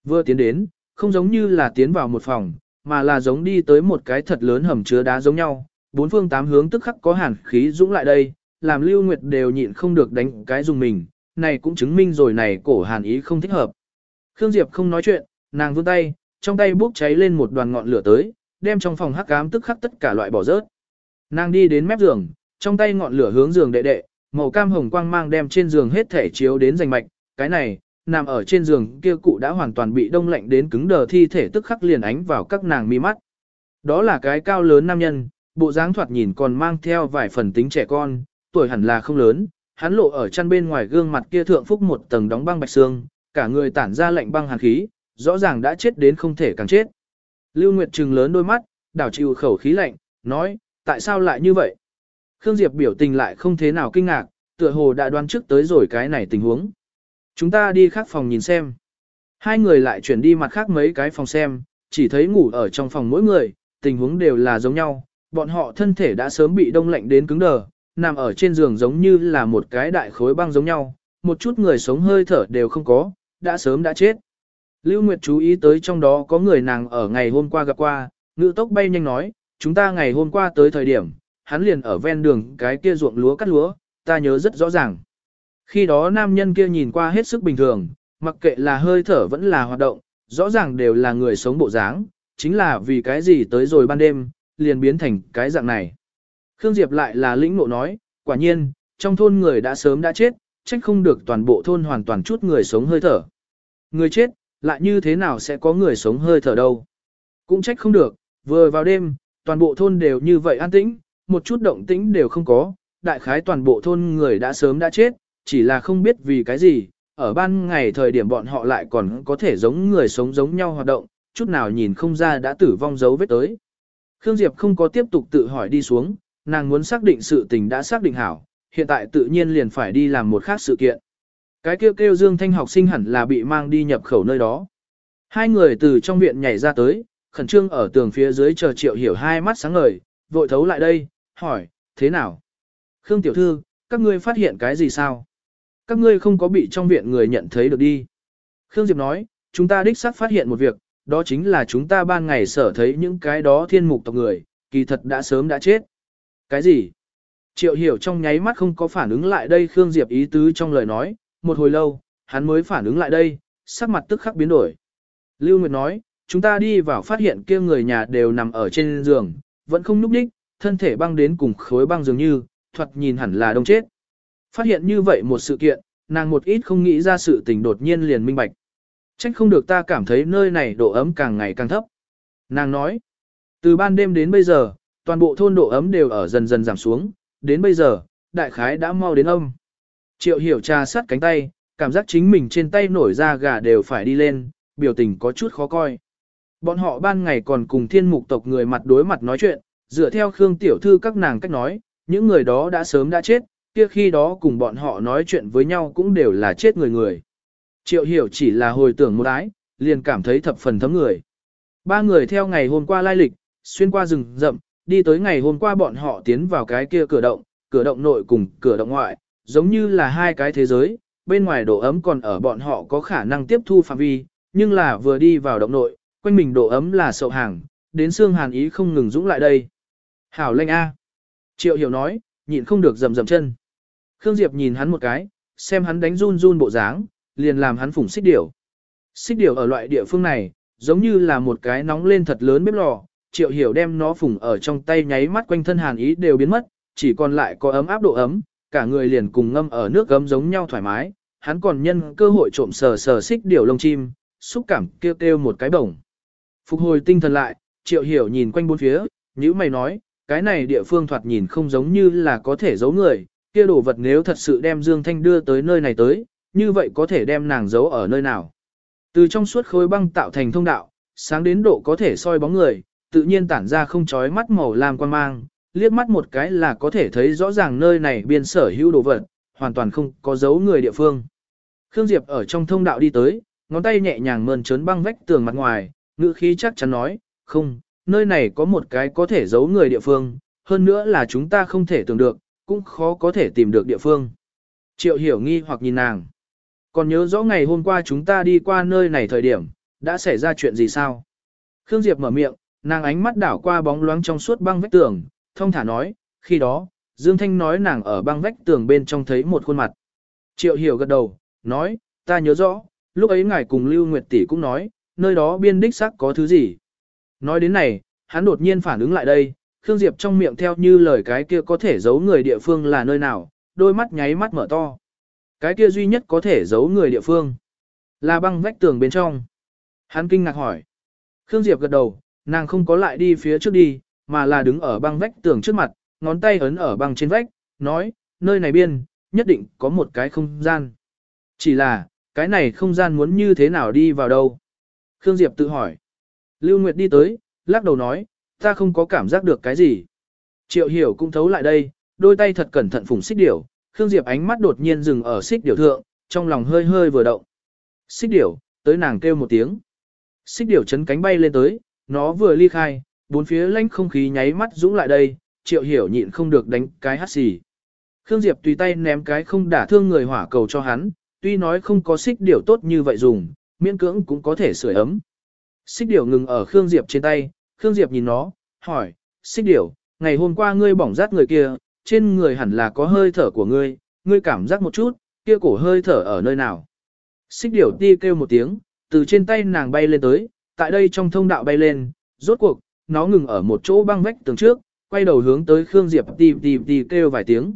Vừa tiến đến, không giống như là tiến vào một phòng, mà là giống đi tới một cái thật lớn hầm chứa đá giống nhau. Bốn phương tám hướng tức khắc có hàn khí dũng lại đây, làm Lưu Nguyệt đều nhịn không được đánh cái dùng mình, này cũng chứng minh rồi này cổ hàn ý không thích hợp. Khương Diệp không nói chuyện, nàng vươn tay, trong tay bốc cháy lên một đoàn ngọn lửa tới, đem trong phòng hắc ám tức khắc tất cả loại bỏ rớt. Nàng đi đến mép giường, trong tay ngọn lửa hướng giường đệ đệ, màu cam hồng quang mang đem trên giường hết thể chiếu đến rành mạch, cái này, nằm ở trên giường kia cụ đã hoàn toàn bị đông lạnh đến cứng đờ thi thể tức khắc liền ánh vào các nàng mi mắt. Đó là cái cao lớn nam nhân, bộ dáng thoạt nhìn còn mang theo vài phần tính trẻ con, tuổi hẳn là không lớn, hắn lộ ở chăn bên ngoài gương mặt kia thượng phúc một tầng đóng băng bạch xương, cả người tản ra lạnh băng hàn khí, rõ ràng đã chết đến không thể càng chết. Lưu Nguyệt trừng lớn đôi mắt, đảo chịu khẩu khí lạnh, nói, tại sao lại như vậy? Khương Diệp biểu tình lại không thế nào kinh ngạc, tựa hồ đã đoán trước tới rồi cái này tình huống. Chúng ta đi khác phòng nhìn xem. Hai người lại chuyển đi mặt khác mấy cái phòng xem, chỉ thấy ngủ ở trong phòng mỗi người, tình huống đều là giống nhau, bọn họ thân thể đã sớm bị đông lạnh đến cứng đờ, nằm ở trên giường giống như là một cái đại khối băng giống nhau, một chút người sống hơi thở đều không có, đã sớm đã chết. Lưu Nguyệt chú ý tới trong đó có người nàng ở ngày hôm qua gặp qua, ngữ tốc bay nhanh nói, chúng ta ngày hôm qua tới thời điểm, hắn liền ở ven đường cái kia ruộng lúa cắt lúa, ta nhớ rất rõ ràng. Khi đó nam nhân kia nhìn qua hết sức bình thường, mặc kệ là hơi thở vẫn là hoạt động, rõ ràng đều là người sống bộ dáng, chính là vì cái gì tới rồi ban đêm, liền biến thành cái dạng này. Khương Diệp lại là lĩnh nộ nói, quả nhiên, trong thôn người đã sớm đã chết, trách không được toàn bộ thôn hoàn toàn chút người sống hơi thở. Người chết, lại như thế nào sẽ có người sống hơi thở đâu. Cũng trách không được, vừa vào đêm, toàn bộ thôn đều như vậy an tĩnh, một chút động tĩnh đều không có, đại khái toàn bộ thôn người đã sớm đã chết, chỉ là không biết vì cái gì, ở ban ngày thời điểm bọn họ lại còn có thể giống người sống giống nhau hoạt động, chút nào nhìn không ra đã tử vong dấu vết tới. Khương Diệp không có tiếp tục tự hỏi đi xuống, nàng muốn xác định sự tình đã xác định hảo, hiện tại tự nhiên liền phải đi làm một khác sự kiện. Cái kêu kêu Dương Thanh học sinh hẳn là bị mang đi nhập khẩu nơi đó. Hai người từ trong viện nhảy ra tới, khẩn trương ở tường phía dưới chờ triệu hiểu hai mắt sáng ngời, vội thấu lại đây, hỏi, thế nào? Khương tiểu thư, các ngươi phát hiện cái gì sao? Các ngươi không có bị trong viện người nhận thấy được đi. Khương Diệp nói, chúng ta đích xác phát hiện một việc, đó chính là chúng ta ban ngày sở thấy những cái đó thiên mục tộc người, kỳ thật đã sớm đã chết. Cái gì? Triệu hiểu trong nháy mắt không có phản ứng lại đây Khương Diệp ý tứ trong lời nói, một hồi lâu, hắn mới phản ứng lại đây, sắc mặt tức khắc biến đổi. Lưu Nguyệt nói, chúng ta đi vào phát hiện kia người nhà đều nằm ở trên giường, vẫn không núp đích, thân thể băng đến cùng khối băng dường như, thoạt nhìn hẳn là đông chết. Phát hiện như vậy một sự kiện, nàng một ít không nghĩ ra sự tình đột nhiên liền minh bạch. Trách không được ta cảm thấy nơi này độ ấm càng ngày càng thấp. Nàng nói, từ ban đêm đến bây giờ, toàn bộ thôn độ ấm đều ở dần dần giảm xuống, đến bây giờ, đại khái đã mau đến âm. Triệu hiểu trà sát cánh tay, cảm giác chính mình trên tay nổi ra gà đều phải đi lên, biểu tình có chút khó coi. Bọn họ ban ngày còn cùng thiên mục tộc người mặt đối mặt nói chuyện, dựa theo Khương Tiểu Thư các nàng cách nói, những người đó đã sớm đã chết, kia khi đó cùng bọn họ nói chuyện với nhau cũng đều là chết người người. Triệu hiểu chỉ là hồi tưởng một ái, liền cảm thấy thập phần thấm người. Ba người theo ngày hôm qua lai lịch, xuyên qua rừng rậm, đi tới ngày hôm qua bọn họ tiến vào cái kia cửa động, cửa động nội cùng cửa động ngoại, giống như là hai cái thế giới, bên ngoài độ ấm còn ở bọn họ có khả năng tiếp thu phạm vi, nhưng là vừa đi vào động nội, quanh mình độ ấm là sậu hàng, đến xương hàn ý không ngừng dũng lại đây. Hảo lệnh A. Triệu hiểu nói, nhịn không được rầm rầm chân. Khương Diệp nhìn hắn một cái, xem hắn đánh run run bộ dáng, liền làm hắn phủng xích điểu. Xích điểu ở loại địa phương này, giống như là một cái nóng lên thật lớn bếp lò, triệu hiểu đem nó phủng ở trong tay nháy mắt quanh thân hàn ý đều biến mất, chỉ còn lại có ấm áp độ ấm, cả người liền cùng ngâm ở nước gấm giống nhau thoải mái, hắn còn nhân cơ hội trộm sờ sờ xích điểu lông chim, xúc cảm kêu kêu một cái bổng. Phục hồi tinh thần lại, triệu hiểu nhìn quanh bốn phía, như mày nói, cái này địa phương thoạt nhìn không giống như là có thể giấu người, kia đồ vật nếu thật sự đem Dương Thanh đưa tới nơi này tới, như vậy có thể đem nàng giấu ở nơi nào. Từ trong suốt khối băng tạo thành thông đạo, sáng đến độ có thể soi bóng người, tự nhiên tản ra không chói mắt màu lam quan mang, liếc mắt một cái là có thể thấy rõ ràng nơi này biên sở hữu đồ vật, hoàn toàn không có dấu người địa phương. Khương Diệp ở trong thông đạo đi tới, ngón tay nhẹ nhàng mơn trớn băng vách tường mặt ngoài, ngữ khí chắc chắn nói, không, nơi này có một cái có thể giấu người địa phương, hơn nữa là chúng ta không thể tưởng được, cũng khó có thể tìm được địa phương. Triệu hiểu nghi hoặc nhìn nàng. Còn nhớ rõ ngày hôm qua chúng ta đi qua nơi này thời điểm, đã xảy ra chuyện gì sao? Khương Diệp mở miệng, nàng ánh mắt đảo qua bóng loáng trong suốt băng vách tường, thông thả nói, khi đó, Dương Thanh nói nàng ở băng vách tường bên trong thấy một khuôn mặt. Triệu hiểu gật đầu, nói, ta nhớ rõ, lúc ấy ngài cùng Lưu Nguyệt Tỷ cũng nói, nơi đó biên đích xác có thứ gì. Nói đến này, hắn đột nhiên phản ứng lại đây, Khương Diệp trong miệng theo như lời cái kia có thể giấu người địa phương là nơi nào, đôi mắt nháy mắt mở to. Cái kia duy nhất có thể giấu người địa phương là băng vách tường bên trong. Hắn kinh ngạc hỏi. Khương Diệp gật đầu, nàng không có lại đi phía trước đi, mà là đứng ở băng vách tường trước mặt, ngón tay ấn ở băng trên vách, nói, nơi này biên, nhất định có một cái không gian. Chỉ là, cái này không gian muốn như thế nào đi vào đâu? Khương Diệp tự hỏi. Lưu Nguyệt đi tới, lắc đầu nói, ta không có cảm giác được cái gì. Triệu hiểu cũng thấu lại đây, đôi tay thật cẩn thận phủng xích điểu, Khương Diệp ánh mắt đột nhiên dừng ở xích điểu thượng, trong lòng hơi hơi vừa động. Xích điểu, tới nàng kêu một tiếng. Xích điểu chấn cánh bay lên tới, nó vừa ly khai, bốn phía lanh không khí nháy mắt dũng lại đây, triệu hiểu nhịn không được đánh cái hắt xì. Khương Diệp tùy tay ném cái không đả thương người hỏa cầu cho hắn, tuy nói không có xích điểu tốt như vậy dùng, miễn cưỡng cũng có thể sửa ấm. Xích điểu ngừng ở Khương Diệp trên tay, Khương Diệp nhìn nó, hỏi, xích điểu, ngày hôm qua ngươi bỏng rát người kia, trên người hẳn là có hơi thở của ngươi, ngươi cảm giác một chút, kia cổ hơi thở ở nơi nào. Xích điểu ti kêu một tiếng, từ trên tay nàng bay lên tới, tại đây trong thông đạo bay lên, rốt cuộc, nó ngừng ở một chỗ băng vách tường trước, quay đầu hướng tới Khương Diệp ti ti ti kêu vài tiếng.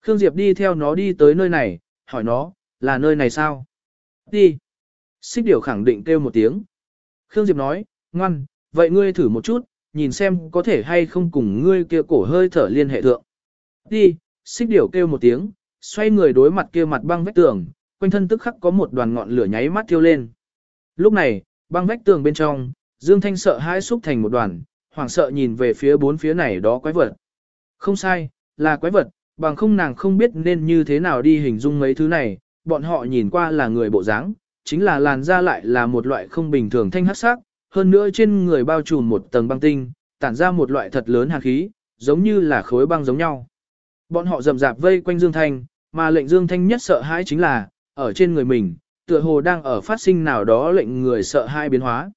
Khương Diệp đi theo nó đi tới nơi này, hỏi nó, là nơi này sao? Đi. Xích điểu khẳng định kêu một tiếng. Khương Diệp nói, ngoan, vậy ngươi thử một chút, nhìn xem có thể hay không cùng ngươi kia cổ hơi thở liên hệ thượng. Đi, xích điểu kêu một tiếng, xoay người đối mặt kia mặt băng vách tường, quanh thân tức khắc có một đoàn ngọn lửa nháy mắt thiêu lên. Lúc này, băng vách tường bên trong, Dương Thanh sợ hãi xúc thành một đoàn, hoảng sợ nhìn về phía bốn phía này đó quái vật. Không sai, là quái vật, bằng không nàng không biết nên như thế nào đi hình dung mấy thứ này, bọn họ nhìn qua là người bộ dáng, chính là làn da lại là một loại không bình thường thanh hắc sắc, hơn nữa trên người bao trùm một tầng băng tinh, tản ra một loại thật lớn hàn khí, giống như là khối băng giống nhau. Bọn họ rầm rạp vây quanh Dương Thanh, mà lệnh Dương Thanh nhất sợ hãi chính là, ở trên người mình, tựa hồ đang ở phát sinh nào đó lệnh người sợ hãi biến hóa.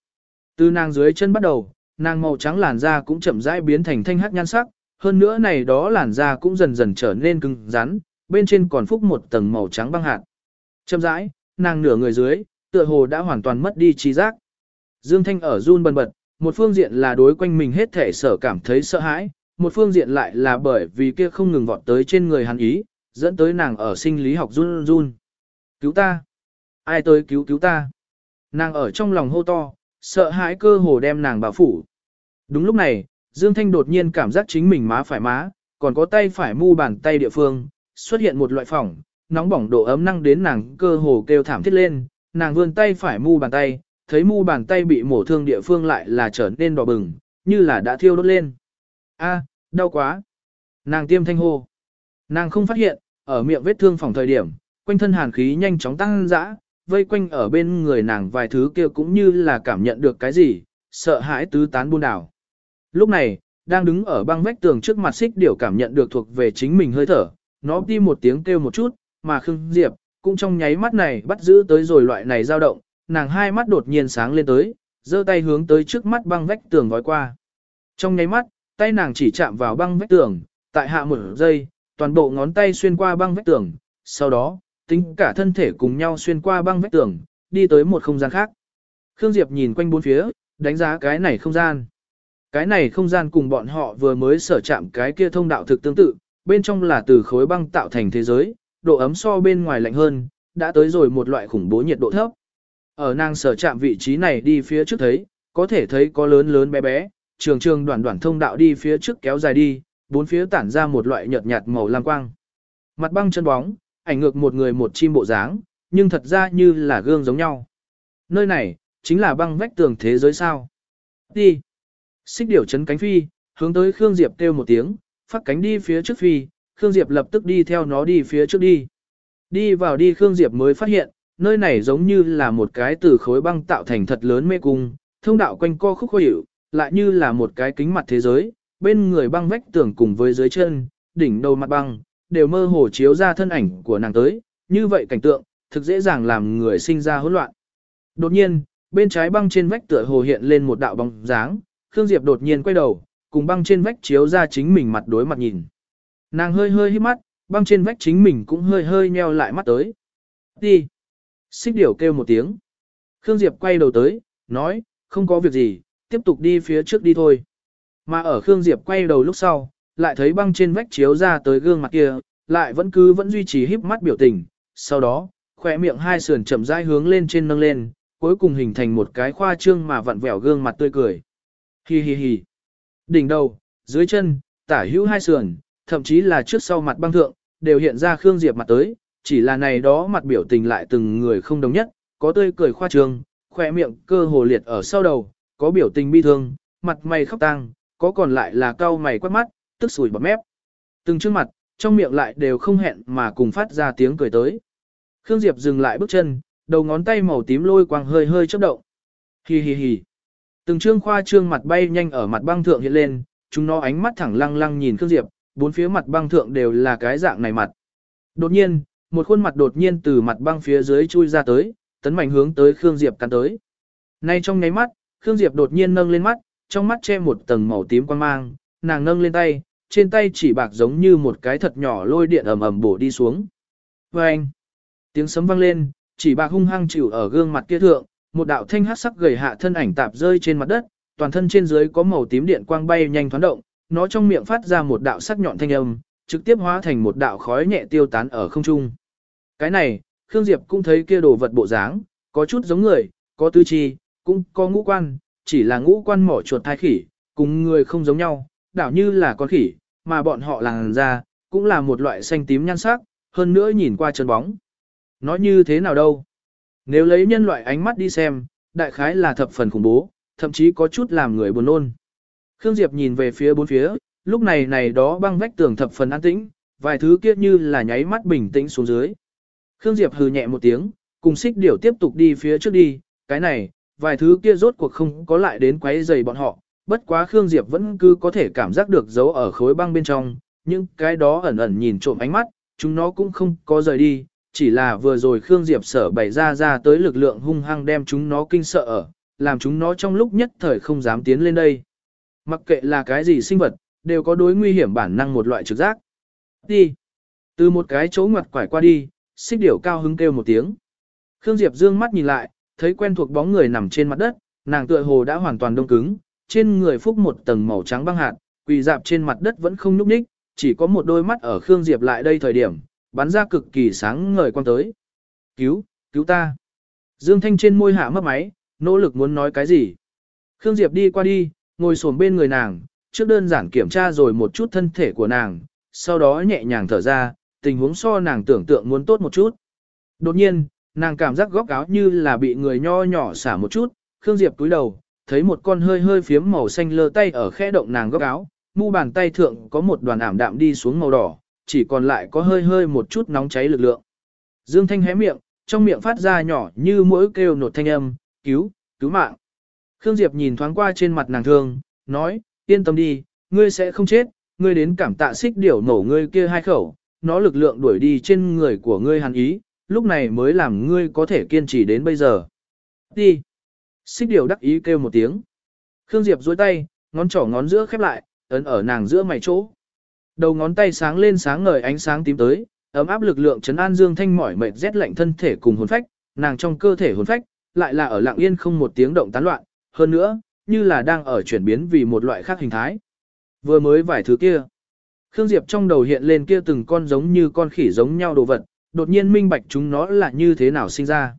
Từ nàng dưới chân bắt đầu, nàng màu trắng làn da cũng chậm rãi biến thành thanh hắc nhan sắc, hơn nữa này đó làn da cũng dần dần trở nên cứng rắn, bên trên còn phúc một tầng màu trắng băng hạt. Chậm rãi, nàng nửa người dưới, tựa hồ đã hoàn toàn mất đi trí giác. Dương Thanh ở run bần bật, một phương diện là đối quanh mình hết thể sở cảm thấy sợ hãi, một phương diện lại là bởi vì kia không ngừng vọt tới trên người hắn ý, dẫn tới nàng ở sinh lý học run run. Cứu ta! Ai tới cứu cứu ta? Nàng ở trong lòng hô to, sợ hãi cơ hồ đem nàng bảo phủ. Đúng lúc này, Dương Thanh đột nhiên cảm giác chính mình má phải má, còn có tay phải mu bàn tay địa phương, xuất hiện một loại phỏng, nóng bỏng độ ấm năng đến nàng cơ hồ kêu thảm thiết lên, nàng vươn tay phải mu bàn tay, thấy mu bàn tay bị mổ thương địa phương lại là trở nên đỏ bừng, như là đã thiêu đốt lên. A, đau quá. Nàng tiêm thanh hô. Nàng không phát hiện, ở miệng vết thương phòng thời điểm, quanh thân hàn khí nhanh chóng tăng dã, vây quanh ở bên người nàng vài thứ kia cũng như là cảm nhận được cái gì, sợ hãi tứ tán buôn đảo. Lúc này, đang đứng ở băng vách tường trước mặt xích điểu cảm nhận được thuộc về chính mình hơi thở, nó đi một tiếng kêu một chút, mà Khương Diệp, cũng trong nháy mắt này bắt giữ tới rồi loại này dao động, nàng hai mắt đột nhiên sáng lên tới, giơ tay hướng tới trước mắt băng vách tường gói qua. Trong nháy mắt, tay nàng chỉ chạm vào băng vách tường, tại hạ một giây, toàn bộ ngón tay xuyên qua băng vách tường, sau đó, tính cả thân thể cùng nhau xuyên qua băng vách tường, đi tới một không gian khác. Khương Diệp nhìn quanh bốn phía, đánh giá cái này không gian. Cái này không gian cùng bọn họ vừa mới sở chạm cái kia thông đạo thực tương tự, bên trong là từ khối băng tạo thành thế giới, độ ấm so bên ngoài lạnh hơn, đã tới rồi một loại khủng bố nhiệt độ thấp. Ở nàng sở chạm vị trí này đi phía trước thấy, có thể thấy có lớn lớn bé bé, trường trường đoạn đoạn thông đạo đi phía trước kéo dài đi, bốn phía tản ra một loại nhợt nhạt màu lam quang. Mặt băng chân bóng, ảnh ngược một người một chim bộ dáng, nhưng thật ra như là gương giống nhau. Nơi này, chính là băng vách tường thế giới sao. Đi. Xích điểu chấn cánh phi, hướng tới Khương Diệp kêu một tiếng, phát cánh đi phía trước phi, Khương Diệp lập tức đi theo nó đi phía trước đi. Đi vào đi Khương Diệp mới phát hiện, nơi này giống như là một cái từ khối băng tạo thành thật lớn mê cung, thông đạo quanh co khúc khó hiểu, lại như là một cái kính mặt thế giới, bên người băng vách tường cùng với dưới chân, đỉnh đầu mặt băng, đều mơ hồ chiếu ra thân ảnh của nàng tới, như vậy cảnh tượng, thực dễ dàng làm người sinh ra hỗn loạn. Đột nhiên, bên trái băng trên vách tựa hồ hiện lên một đạo bóng dáng, Khương Diệp đột nhiên quay đầu, cùng băng trên vách chiếu ra chính mình mặt đối mặt nhìn. Nàng hơi hơi hít mắt, băng trên vách chính mình cũng hơi hơi nheo lại mắt tới. Đi. Xích điểu kêu một tiếng. Khương Diệp quay đầu tới, nói, không có việc gì, tiếp tục đi phía trước đi thôi. Mà ở Khương Diệp quay đầu lúc sau, lại thấy băng trên vách chiếu ra tới gương mặt kia, lại vẫn cứ vẫn duy trì híp mắt biểu tình. Sau đó, khỏe miệng hai sườn chậm rãi hướng lên trên nâng lên, cuối cùng hình thành một cái khoa trương mà vặn vẹo gương mặt tươi cười. Hi hi hi. Đỉnh đầu, dưới chân, tả hữu hai sườn, thậm chí là trước sau mặt băng thượng, đều hiện ra Khương Diệp mặt tới, chỉ là này đó mặt biểu tình lại từng người không đồng nhất, có tươi cười khoa trương, khỏe miệng cơ hồ liệt ở sau đầu, có biểu tình bi thương, mặt mày khóc tang, có còn lại là cau mày quát mắt, tức sùi bọt mép. Từng trước mặt, trong miệng lại đều không hẹn mà cùng phát ra tiếng cười tới. Khương Diệp dừng lại bước chân, đầu ngón tay màu tím lôi quang hơi hơi chớp động. Hi hi hi. Từng trương khoa trương mặt bay nhanh ở mặt băng thượng hiện lên, chúng nó ánh mắt thẳng lăng lăng nhìn Khương Diệp, bốn phía mặt băng thượng đều là cái dạng này mặt. Đột nhiên, một khuôn mặt đột nhiên từ mặt băng phía dưới chui ra tới, tấn mạnh hướng tới Khương Diệp cắn tới. Nay trong nháy mắt, Khương Diệp đột nhiên nâng lên mắt, trong mắt che một tầng màu tím quan mang, nàng nâng lên tay, trên tay chỉ bạc giống như một cái thật nhỏ lôi điện ầm ầm bổ đi xuống. Và anh, tiếng sấm vang lên, chỉ bạc hung hăng chịu ở gương mặt kia thượng, một đạo thanh hắc sắc gầy hạ thân ảnh tạp rơi trên mặt đất, toàn thân trên dưới có màu tím điện quang bay nhanh thoáng động, nó trong miệng phát ra một đạo sắc nhọn thanh âm, trực tiếp hóa thành một đạo khói nhẹ tiêu tán ở không trung. Cái này, Khương Diệp cũng thấy kia đồ vật bộ dáng, có chút giống người, có tư chi, cũng có ngũ quan, chỉ là ngũ quan mỏ chuột thai khỉ, cùng người không giống nhau, đảo như là con khỉ, mà bọn họ làng ra, cũng là một loại xanh tím nhan sắc, hơn nữa nhìn qua chân bóng. Nói như thế nào đâu? Nếu lấy nhân loại ánh mắt đi xem, đại khái là thập phần khủng bố, thậm chí có chút làm người buồn nôn. Khương Diệp nhìn về phía bốn phía, lúc này này đó băng vách tường thập phần an tĩnh, vài thứ kia như là nháy mắt bình tĩnh xuống dưới. Khương Diệp hừ nhẹ một tiếng, cùng xích điểu tiếp tục đi phía trước đi, cái này, vài thứ kia rốt cuộc không có lại đến quấy rầy bọn họ, bất quá Khương Diệp vẫn cứ có thể cảm giác được dấu ở khối băng bên trong, nhưng cái đó ẩn ẩn nhìn trộm ánh mắt, chúng nó cũng không có rời đi, chỉ là vừa rồi Khương Diệp sở bày ra ra tới lực lượng hung hăng đem chúng nó kinh sợ ở, làm chúng nó trong lúc nhất thời không dám tiến lên đây. Mặc kệ là cái gì sinh vật, đều có đối nguy hiểm bản năng một loại trực giác. Đi. Từ một cái chỗ ngoặt quải qua đi, xích điểu cao hứng kêu một tiếng. Khương Diệp dương mắt nhìn lại, thấy quen thuộc bóng người nằm trên mặt đất, nàng tựa hồ đã hoàn toàn đông cứng, trên người phúc một tầng màu trắng băng hạt, quỳ dạp trên mặt đất vẫn không nhúc nhích, chỉ có một đôi mắt ở Khương Diệp lại đây thời điểm, bắn ra cực kỳ sáng ngời quan tới. Cứu, cứu ta. Dương Thanh trên môi hạ mất máy, nỗ lực muốn nói cái gì. Khương Diệp đi qua đi, ngồi xổm bên người nàng, trước đơn giản kiểm tra rồi một chút thân thể của nàng, sau đó nhẹ nhàng thở ra, tình huống so nàng tưởng tượng muốn tốt một chút. Đột nhiên, nàng cảm giác góc áo như là bị người nho nhỏ xả một chút, Khương Diệp cúi đầu, thấy một con hơi hơi phiếm màu xanh lơ tay ở khe động nàng góc áo, mu bàn tay thượng có một đoàn ảm đạm đi xuống màu đỏ, chỉ còn lại có hơi hơi một chút nóng cháy lực lượng. Dương Thanh hé miệng, trong miệng phát ra nhỏ như mỗi kêu nột thanh âm, cứu, cứu mạng. Khương Diệp nhìn thoáng qua trên mặt nàng thương, nói, yên tâm đi, ngươi sẽ không chết, ngươi đến cảm tạ xích điểu nổ ngươi kia hai khẩu, nó lực lượng đuổi đi trên người của ngươi hàn ý, lúc này mới làm ngươi có thể kiên trì đến bây giờ. Đi. Xích điểu đắc ý kêu một tiếng. Khương Diệp duỗi tay, ngón trỏ ngón giữa khép lại, ấn ở nàng giữa mày chỗ. Đầu ngón tay sáng lên sáng ngời ánh sáng tím tới, ấm áp lực lượng chấn an Dương Thanh mỏi mệt rét lạnh thân thể cùng hồn phách, nàng trong cơ thể hồn phách lại là ở lặng yên không một tiếng động tán loạn, hơn nữa, như là đang ở chuyển biến vì một loại khác hình thái. Vừa mới vài thứ kia. Khương Diệp trong đầu hiện lên kia từng con giống như con khỉ giống nhau đồ vật, đột nhiên minh bạch chúng nó là như thế nào sinh ra.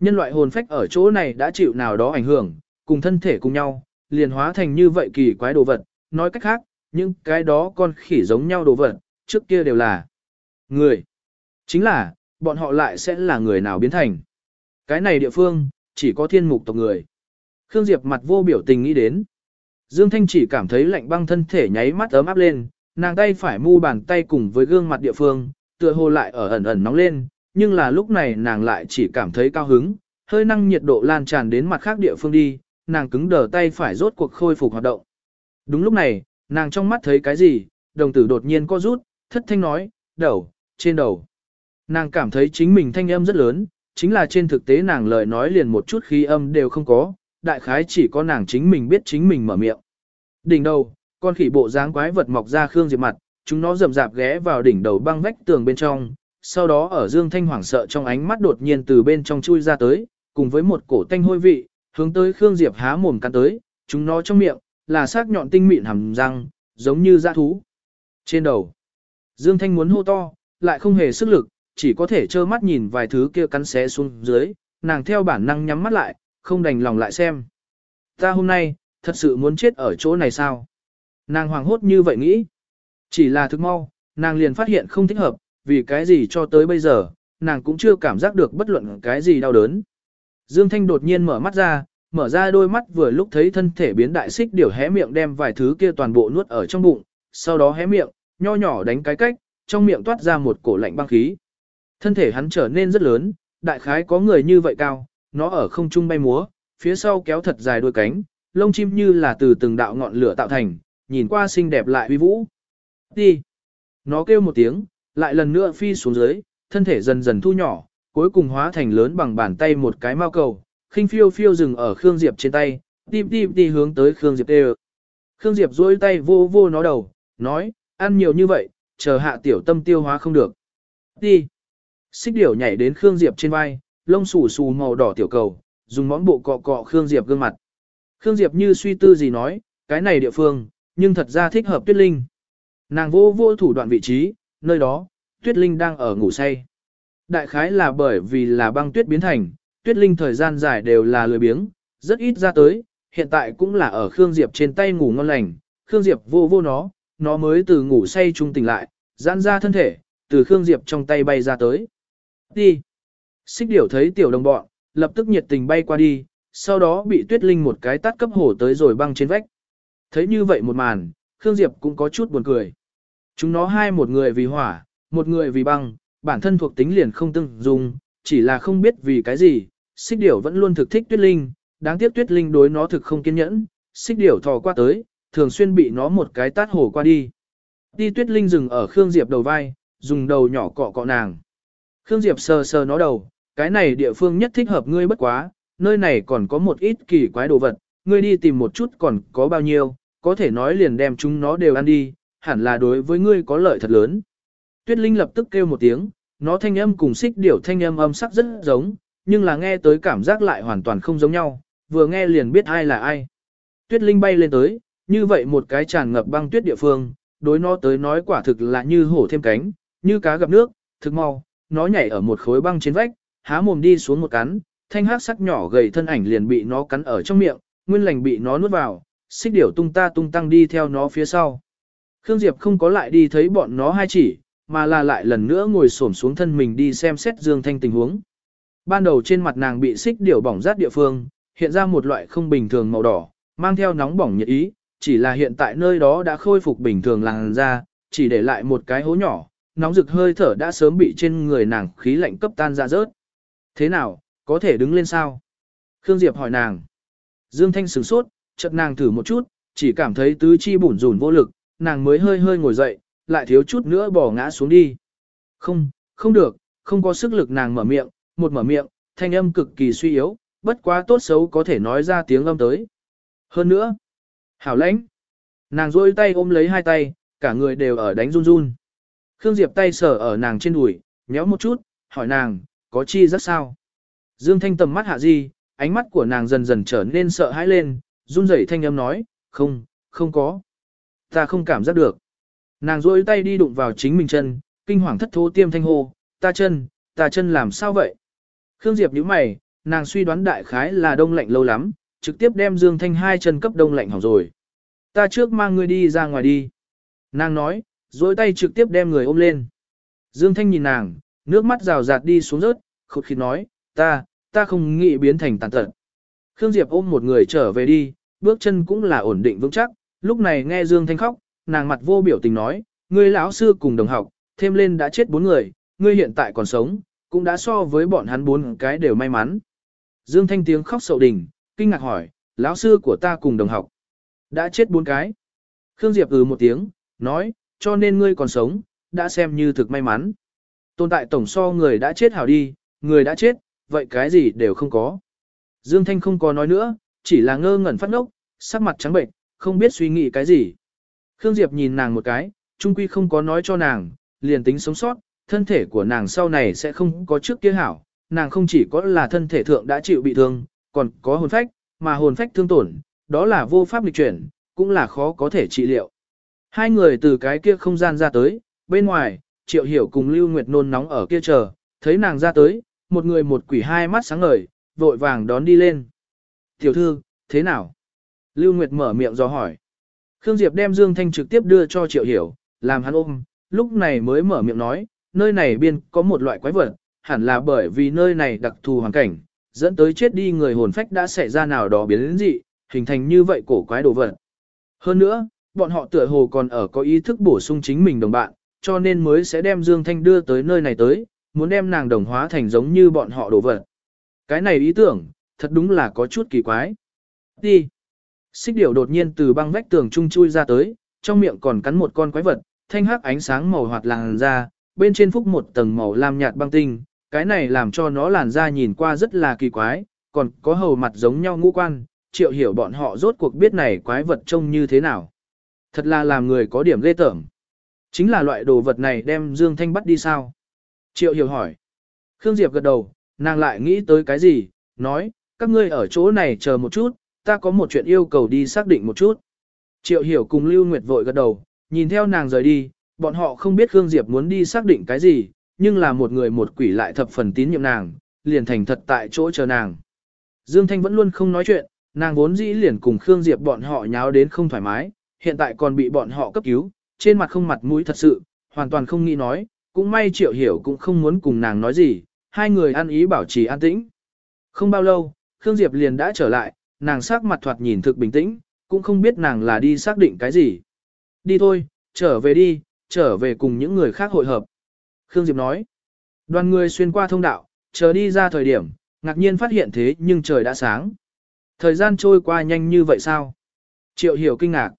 Nhân loại hồn phách ở chỗ này đã chịu nào đó ảnh hưởng, cùng thân thể cùng nhau, liền hóa thành như vậy kỳ quái đồ vật, nói cách khác, những cái đó con khỉ giống nhau đồ vật, trước kia đều là người. Chính là, bọn họ lại sẽ là người nào biến thành. Cái này địa phương, chỉ có thiên mục tộc người. Khương Diệp mặt vô biểu tình nghĩ đến. Dương Thanh chỉ cảm thấy lạnh băng thân thể nháy mắt ấm áp lên, nàng tay phải mu bàn tay cùng với gương mặt địa phương, tựa hồ lại ở ẩn ẩn nóng lên, nhưng là lúc này nàng lại chỉ cảm thấy cao hứng, hơi năng nhiệt độ lan tràn đến mặt khác địa phương đi, nàng cứng đờ tay phải rốt cuộc khôi phục hoạt động. Đúng lúc này, nàng trong mắt thấy cái gì, đồng tử đột nhiên co rút, thất thanh nói, đầu, trên đầu. Nàng cảm thấy chính mình thanh âm rất lớn, chính là trên thực tế nàng lời nói liền một chút khí âm đều không có, đại khái chỉ có nàng chính mình biết chính mình mở miệng. Đỉnh đầu, con khỉ bộ dáng quái vật mọc ra khương diệp mặt, chúng nó rầm rạp ghé vào đỉnh đầu băng vách tường bên trong, sau đó ở Dương Thanh hoảng sợ trong ánh mắt đột nhiên từ bên trong chui ra tới, cùng với một cổ tanh hôi vị, hướng tới Khương Diệp há mồm cắn tới, chúng nó trong miệng là sắc nhọn tinh mịn hàm răng, giống như dã thú. Trên đầu, Dương Thanh muốn hô to, lại không hề sức lực, chỉ có thể trơ mắt nhìn vài thứ kia cắn xé xuống dưới, nàng theo bản năng nhắm mắt lại, không đành lòng lại xem. Ta hôm nay, thật sự muốn chết ở chỗ này sao? Nàng hoàng hốt như vậy nghĩ. Chỉ là thức mau, nàng liền phát hiện không thích hợp, vì cái gì cho tới bây giờ, nàng cũng chưa cảm giác được bất luận cái gì đau đớn. Dương Thanh đột nhiên mở mắt ra, mở ra đôi mắt vừa lúc thấy thân thể biến đại xích điều hé miệng đem vài thứ kia toàn bộ nuốt ở trong bụng, sau đó hé miệng, nho nhỏ đánh cái cách, trong miệng toát ra một cổ lạnh băng khí. Thân thể hắn trở nên rất lớn, đại khái có người như vậy cao, nó ở không trung bay múa, phía sau kéo thật dài đôi cánh, lông chim như là từ từng đạo ngọn lửa tạo thành, nhìn qua xinh đẹp lại uy vũ. Đi! Nó kêu một tiếng, lại lần nữa phi xuống dưới, thân thể dần dần thu nhỏ, cuối cùng hóa thành lớn bằng bàn tay một cái mao cầu, khinh phiêu phiêu dừng ở Khương Diệp trên tay, tìm tìm đi hướng tới Khương Diệp đều. Khương Diệp duỗi tay vô vô nó đầu, nói, ăn nhiều như vậy, chờ hạ tiểu tâm tiêu hóa không được. Đi. Xích điểu nhảy đến Khương Diệp trên vai, lông xù xù màu đỏ tiểu cầu, dùng món bộ cọ cọ Khương Diệp gương mặt. Khương Diệp như suy tư gì nói, cái này địa phương, nhưng thật ra thích hợp tuyết linh. Nàng vô vô thủ đoạn vị trí, nơi đó, tuyết linh đang ở ngủ say. Đại khái là bởi vì là băng tuyết biến thành, tuyết linh thời gian dài đều là lười biếng, rất ít ra tới, hiện tại cũng là ở Khương Diệp trên tay ngủ ngon lành, Khương Diệp vô vô nó, nó mới từ ngủ say trung tỉnh lại, giãn ra thân thể, từ Khương Diệp trong tay bay ra tới. Đi! Xích điểu thấy tiểu đồng bọn, lập tức nhiệt tình bay qua đi, sau đó bị tuyết linh một cái tát cấp hổ tới rồi băng trên vách. Thấy như vậy một màn, Khương Diệp cũng có chút buồn cười. Chúng nó hai một người vì hỏa, một người vì băng, bản thân thuộc tính liền không tương dung, chỉ là không biết vì cái gì, xích điểu vẫn luôn thực thích tuyết linh, đáng tiếc tuyết linh đối nó thực không kiên nhẫn, xích điểu thò qua tới, thường xuyên bị nó một cái tát hổ qua đi. Đi tuyết linh dừng ở Khương Diệp đầu vai, dùng đầu nhỏ cọ cọ nàng. Khương Diệp sờ sờ nó đầu, cái này địa phương nhất thích hợp ngươi bất quá, nơi này còn có một ít kỳ quái đồ vật, ngươi đi tìm một chút còn có bao nhiêu, có thể nói liền đem chúng nó đều ăn đi, hẳn là đối với ngươi có lợi thật lớn. Tuyết Linh lập tức kêu một tiếng, nó thanh âm cùng xích điểu thanh âm âm sắc rất giống, nhưng là nghe tới cảm giác lại hoàn toàn không giống nhau, vừa nghe liền biết ai là ai. Tuyết Linh bay lên tới, như vậy một cái tràn ngập băng tuyết địa phương, đối nó tới nói quả thực là như hổ thêm cánh, như cá gặp nước, thực mau, nó nhảy ở một khối băng trên vách, há mồm đi xuống một cắn, thanh hát sắc nhỏ gầy thân ảnh liền bị nó cắn ở trong miệng, nguyên lành bị nó nuốt vào, xích điểu tung ta tung tăng đi theo nó phía sau. Khương Diệp không có lại đi thấy bọn nó hai chỉ, mà là lại lần nữa ngồi xổm xuống thân mình đi xem xét Dương Thanh tình huống. Ban đầu trên mặt nàng bị xích điểu bỏng rát địa phương, hiện ra một loại không bình thường màu đỏ, mang theo nóng bỏng nhiệt ý, chỉ là hiện tại nơi đó đã khôi phục bình thường làn da, chỉ để lại một cái hố nhỏ, nóng rực hơi thở đã sớm bị trên người nàng khí lạnh cấp tan ra rớt. Thế nào, có thể đứng lên sao? Khương Diệp hỏi nàng. Dương Thanh sửng sốt, chợt nàng thử một chút, chỉ cảm thấy tứ chi bủn rủn vô lực, nàng mới hơi hơi ngồi dậy, lại thiếu chút nữa bỏ ngã xuống đi. Không, không được, không có sức lực nàng mở miệng, một mở miệng, thanh âm cực kỳ suy yếu, bất quá tốt xấu có thể nói ra tiếng âm tới. Hơn nữa, hảo lãnh, nàng rôi tay ôm lấy hai tay, cả người đều ở đánh run run. Khương Diệp tay sờ ở nàng trên đùi, nhéo một chút, hỏi nàng, có chi rất sao? Dương Thanh tầm mắt hạ gì, ánh mắt của nàng dần dần trở nên sợ hãi lên, run rẩy thanh âm nói, không, không có. Ta không cảm giác được. Nàng rôi tay đi đụng vào chính mình chân, kinh hoàng thất thố tiêm thanh hô, ta chân, ta chân làm sao vậy? Khương Diệp nhíu mày, nàng suy đoán đại khái là đông lạnh lâu lắm, trực tiếp đem Dương Thanh hai chân cấp đông lạnh hỏng rồi. Ta trước mang ngươi đi ra ngoài đi. Nàng nói, rôi tay trực tiếp đem người ôm lên. Dương Thanh nhìn nàng, nước mắt rào rạt đi xuống rớt, khụt khịt nói, ta, ta không nghĩ biến thành tàn tật. Khương Diệp ôm một người trở về đi, bước chân cũng là ổn định vững chắc, lúc này nghe Dương Thanh khóc, nàng mặt vô biểu tình nói, ngươi lão sư cùng đồng học, thêm lên đã chết bốn người, ngươi hiện tại còn sống, cũng đã so với bọn hắn bốn cái đều may mắn. Dương Thanh tiếng khóc sậu đỉnh, kinh ngạc hỏi, lão sư của ta cùng đồng học, đã chết bốn cái. Khương Diệp ừ một tiếng, nói, cho nên ngươi còn sống, đã xem như thực may mắn. Tồn tại tổng so người đã chết hảo đi, người đã chết, vậy cái gì đều không có. Dương Thanh không có nói nữa, chỉ là ngơ ngẩn phát ngốc, sắc mặt trắng bệnh, không biết suy nghĩ cái gì. Khương Diệp nhìn nàng một cái, trung quy không có nói cho nàng, liền tính sống sót, thân thể của nàng sau này sẽ không có trước kia hảo, nàng không chỉ có là thân thể thượng đã chịu bị thương, còn có hồn phách, mà hồn phách thương tổn, đó là vô pháp lịch chuyển, cũng là khó có thể trị liệu. Hai người từ cái kia không gian ra tới, bên ngoài, Triệu Hiểu cùng Lưu Nguyệt nôn nóng ở kia chờ, thấy nàng ra tới, một người một quỷ hai mắt sáng ngời, vội vàng đón đi lên. Tiểu thư, thế nào? Lưu Nguyệt mở miệng do hỏi. Khương Diệp đem Dương Thanh trực tiếp đưa cho Triệu Hiểu, làm hắn ôm, lúc này mới mở miệng nói, nơi này biên có một loại quái vật, hẳn là bởi vì nơi này đặc thù hoàn cảnh, dẫn tới chết đi người hồn phách đã xảy ra nào đó biến đến dị, hình thành như vậy cổ quái đồ vật. Hơn nữa, bọn họ tựa hồ còn ở có ý thức bổ sung chính mình đồng bạn, cho nên mới sẽ đem Dương Thanh đưa tới nơi này tới, muốn đem nàng đồng hóa thành giống như bọn họ đồ vật. Cái này ý tưởng, thật đúng là có chút kỳ quái. Đi. Xích điểu đột nhiên từ băng vách tường trung chui ra tới, trong miệng còn cắn một con quái vật, thanh hắc ánh sáng màu hoạt làn ra. bên trên phúc một tầng màu lam nhạt băng tinh, cái này làm cho nó làn da nhìn qua rất là kỳ quái, còn có hầu mặt giống nhau ngũ quan, triệu hiểu bọn họ rốt cuộc biết này quái vật trông như thế nào. Thật là làm người có điểm lê tởm. Chính là loại đồ vật này đem Dương Thanh bắt đi sao? Triệu hiểu hỏi. Khương Diệp gật đầu, nàng lại nghĩ tới cái gì, nói, các ngươi ở chỗ này chờ một chút, ta có một chuyện yêu cầu đi xác định một chút. Triệu hiểu cùng Lưu Nguyệt vội gật đầu, nhìn theo nàng rời đi, bọn họ không biết Khương Diệp muốn đi xác định cái gì, nhưng là một người một quỷ lại thập phần tín nhiệm nàng, liền thành thật tại chỗ chờ nàng. Dương Thanh vẫn luôn không nói chuyện, nàng vốn dĩ liền cùng Khương Diệp bọn họ nháo đến không thoải mái, hiện tại còn bị bọn họ cấp cứu, trên mặt không mặt mũi thật sự, hoàn toàn không nghĩ nói, cũng may Triệu Hiểu cũng không muốn cùng nàng nói gì, hai người ăn ý bảo trì an tĩnh. Không bao lâu, Khương Diệp liền đã trở lại, nàng sắc mặt thoạt nhìn thực bình tĩnh, cũng không biết nàng là đi xác định cái gì. Đi thôi, trở về đi, trở về cùng những người khác hội hợp. Khương Diệp nói, đoàn người xuyên qua thông đạo, chờ đi ra thời điểm, ngạc nhiên phát hiện thế nhưng trời đã sáng. Thời gian trôi qua nhanh như vậy sao? Triệu hiểu kinh ngạc.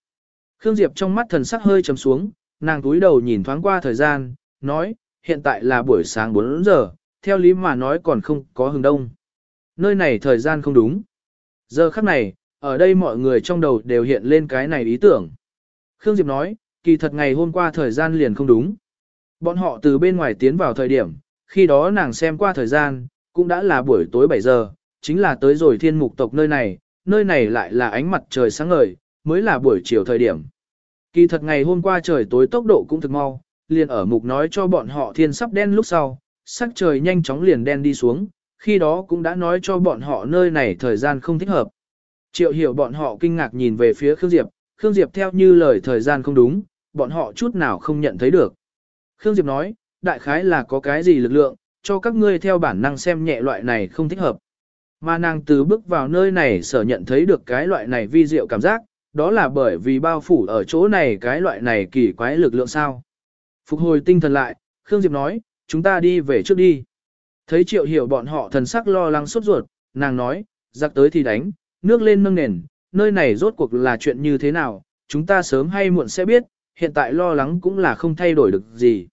Khương Diệp trong mắt thần sắc hơi trầm xuống, nàng túi đầu nhìn thoáng qua thời gian, nói, hiện tại là buổi sáng 4 giờ, theo lý mà nói còn không có hừng đông. Nơi này thời gian không đúng. Giờ khắc này, ở đây mọi người trong đầu đều hiện lên cái này ý tưởng. Khương Diệp nói, kỳ thật ngày hôm qua thời gian liền không đúng. Bọn họ từ bên ngoài tiến vào thời điểm, khi đó nàng xem qua thời gian, cũng đã là buổi tối 7 giờ, chính là tới rồi thiên mục tộc nơi này, nơi này lại là ánh mặt trời sáng ngời, mới là buổi chiều thời điểm. Kỳ thật ngày hôm qua trời tối tốc độ cũng thực mau, liền ở mục nói cho bọn họ thiên sắp đen lúc sau, sắc trời nhanh chóng liền đen đi xuống, khi đó cũng đã nói cho bọn họ nơi này thời gian không thích hợp. Triệu hiểu bọn họ kinh ngạc nhìn về phía Khương Diệp, Khương Diệp theo như lời thời gian không đúng, bọn họ chút nào không nhận thấy được. Khương Diệp nói, đại khái là có cái gì lực lượng, cho các ngươi theo bản năng xem nhẹ loại này không thích hợp. Mà nàng từ bước vào nơi này sở nhận thấy được cái loại này vi diệu cảm giác, đó là bởi vì bao phủ ở chỗ này cái loại này kỳ quái lực lượng sao. Phục hồi tinh thần lại, Khương Diệp nói, chúng ta đi về trước đi. Thấy triệu hiểu bọn họ thần sắc lo lắng sốt ruột, nàng nói, giặc tới thì đánh, nước lên nâng nền, nơi này rốt cuộc là chuyện như thế nào, chúng ta sớm hay muộn sẽ biết, hiện tại lo lắng cũng là không thay đổi được gì.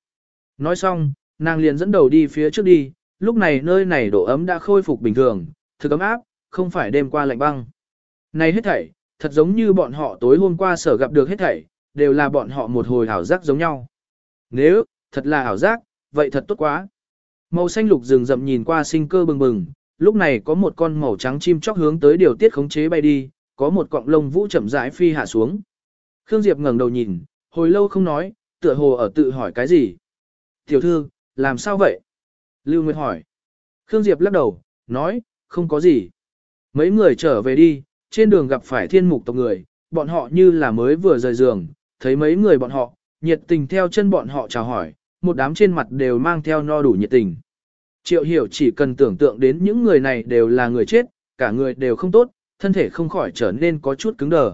Nói xong, nàng liền dẫn đầu đi phía trước đi, lúc này nơi này độ ấm đã khôi phục bình thường, thực ấm áp, không phải đêm qua lạnh băng. Này hết thảy, thật giống như bọn họ tối hôm qua sở gặp được hết thảy, đều là bọn họ một hồi ảo giác giống nhau. Nếu, thật là ảo giác, vậy thật tốt quá. Màu xanh lục rừng rậm nhìn qua sinh cơ bừng bừng, lúc này có một con màu trắng chim chóc hướng tới điều tiết khống chế bay đi, có một cọng lông vũ chậm rãi phi hạ xuống. Khương Diệp ngẩng đầu nhìn, hồi lâu không nói, tựa hồ ở tự hỏi cái gì. Tiểu thư, làm sao vậy? Lưu Nguyệt hỏi. Khương Diệp lắc đầu, nói, không có gì. Mấy người trở về đi, trên đường gặp phải thiên mục tộc người, bọn họ như là mới vừa rời giường, thấy mấy người bọn họ, nhiệt tình theo chân bọn họ chào hỏi, một đám trên mặt đều mang theo no đủ nhiệt tình. Triệu hiểu chỉ cần tưởng tượng đến những người này đều là người chết, cả người đều không tốt, thân thể không khỏi trở nên có chút cứng đờ.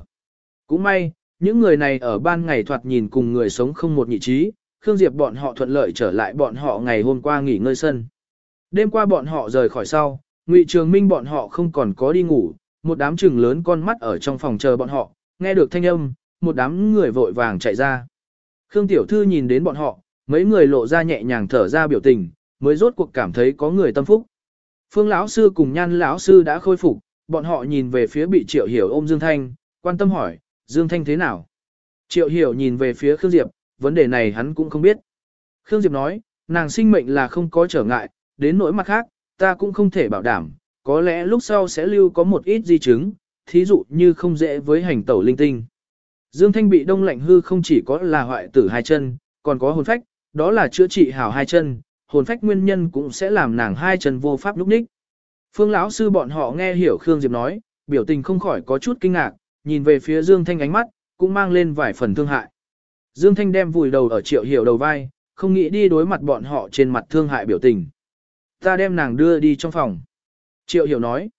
Cũng may, những người này ở ban ngày thoạt nhìn cùng người sống không một nhị trí, Khương Diệp bọn họ thuận lợi trở lại bọn họ ngày hôm qua nghỉ ngơi sân. Đêm qua bọn họ rời khỏi sau, Ngụy Trường Minh bọn họ không còn có đi ngủ, một đám trừng lớn con mắt ở trong phòng chờ bọn họ, nghe được thanh âm, một đám người vội vàng chạy ra. Khương Tiểu Thư nhìn đến bọn họ, mấy người lộ ra nhẹ nhàng thở ra biểu tình, mới rốt cuộc cảm thấy có người tâm phúc. Phương lão sư cùng Nhan lão sư đã khôi phục, bọn họ nhìn về phía bị Triệu Hiểu ôm Dương Thanh, quan tâm hỏi, Dương Thanh thế nào? Triệu Hiểu nhìn về phía Khương Diệp, vấn đề này hắn cũng không biết. Khương Diệp nói, nàng sinh mệnh là không có trở ngại, đến nỗi mặt khác, ta cũng không thể bảo đảm, có lẽ lúc sau sẽ lưu có một ít di chứng, thí dụ như không dễ với hành tẩu linh tinh. Dương Thanh bị đông lạnh hư không chỉ có là hoại tử hai chân, còn có hồn phách, đó là chữa trị hảo hai chân, hồn phách nguyên nhân cũng sẽ làm nàng hai chân vô pháp lúc ních. Phương lão sư bọn họ nghe hiểu Khương Diệp nói, biểu tình không khỏi có chút kinh ngạc, nhìn về phía Dương Thanh ánh mắt, cũng mang lên vài phần thương hại. Dương Thanh đem vùi đầu ở triệu hiểu đầu vai, không nghĩ đi đối mặt bọn họ trên mặt thương hại biểu tình. Ta đem nàng đưa đi trong phòng. Triệu hiểu nói.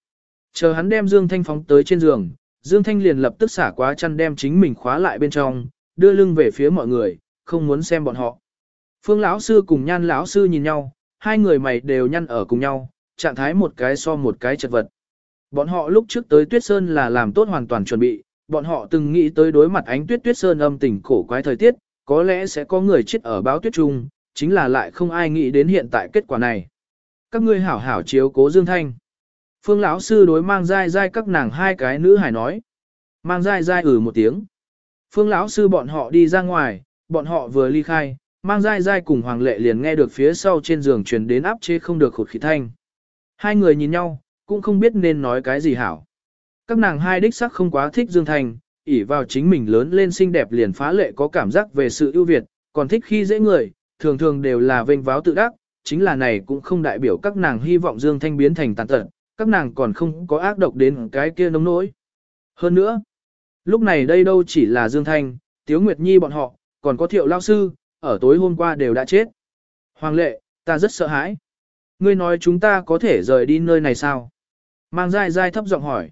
Chờ hắn đem Dương Thanh phóng tới trên giường, Dương Thanh liền lập tức xả quá chăn đem chính mình khóa lại bên trong, đưa lưng về phía mọi người, không muốn xem bọn họ. Phương lão sư cùng Nhan lão sư nhìn nhau, hai người mày đều nhăn ở cùng nhau, trạng thái một cái so một cái chật vật. Bọn họ lúc trước tới Tuyết Sơn là làm tốt hoàn toàn chuẩn bị, bọn họ từng nghĩ tới đối mặt ánh Tuyết Tuyết Sơn âm tình cổ quái thời tiết, có lẽ sẽ có người chết ở báo tuyết trung, chính là lại không ai nghĩ đến hiện tại kết quả này. Các ngươi hảo hảo chiếu cố Dương Thanh. Phương lão sư đối mang dai dai các nàng hai cái nữ hải nói. Mang dai dai ừ một tiếng. Phương lão sư bọn họ đi ra ngoài, bọn họ vừa ly khai, mang dai dai cùng Hoàng Lệ liền nghe được phía sau trên giường truyền đến áp chế không được khột khí thanh. Hai người nhìn nhau, cũng không biết nên nói cái gì hảo. Các nàng hai đích sắc không quá thích Dương Thành, ỉ vào chính mình lớn lên xinh đẹp liền phá lệ có cảm giác về sự ưu việt, còn thích khi dễ người, thường thường đều là vênh váo tự đắc, chính là này cũng không đại biểu các nàng hy vọng Dương Thanh biến thành tàn tật, các nàng còn không có ác độc đến cái kia nông nỗi. Hơn nữa, lúc này đây đâu chỉ là Dương Thanh, Tiếu Nguyệt Nhi bọn họ, còn có thiệu lao sư, ở tối hôm qua đều đã chết. Hoàng lệ, ta rất sợ hãi. Ngươi nói chúng ta có thể rời đi nơi này sao? Mang dai dai thấp giọng hỏi.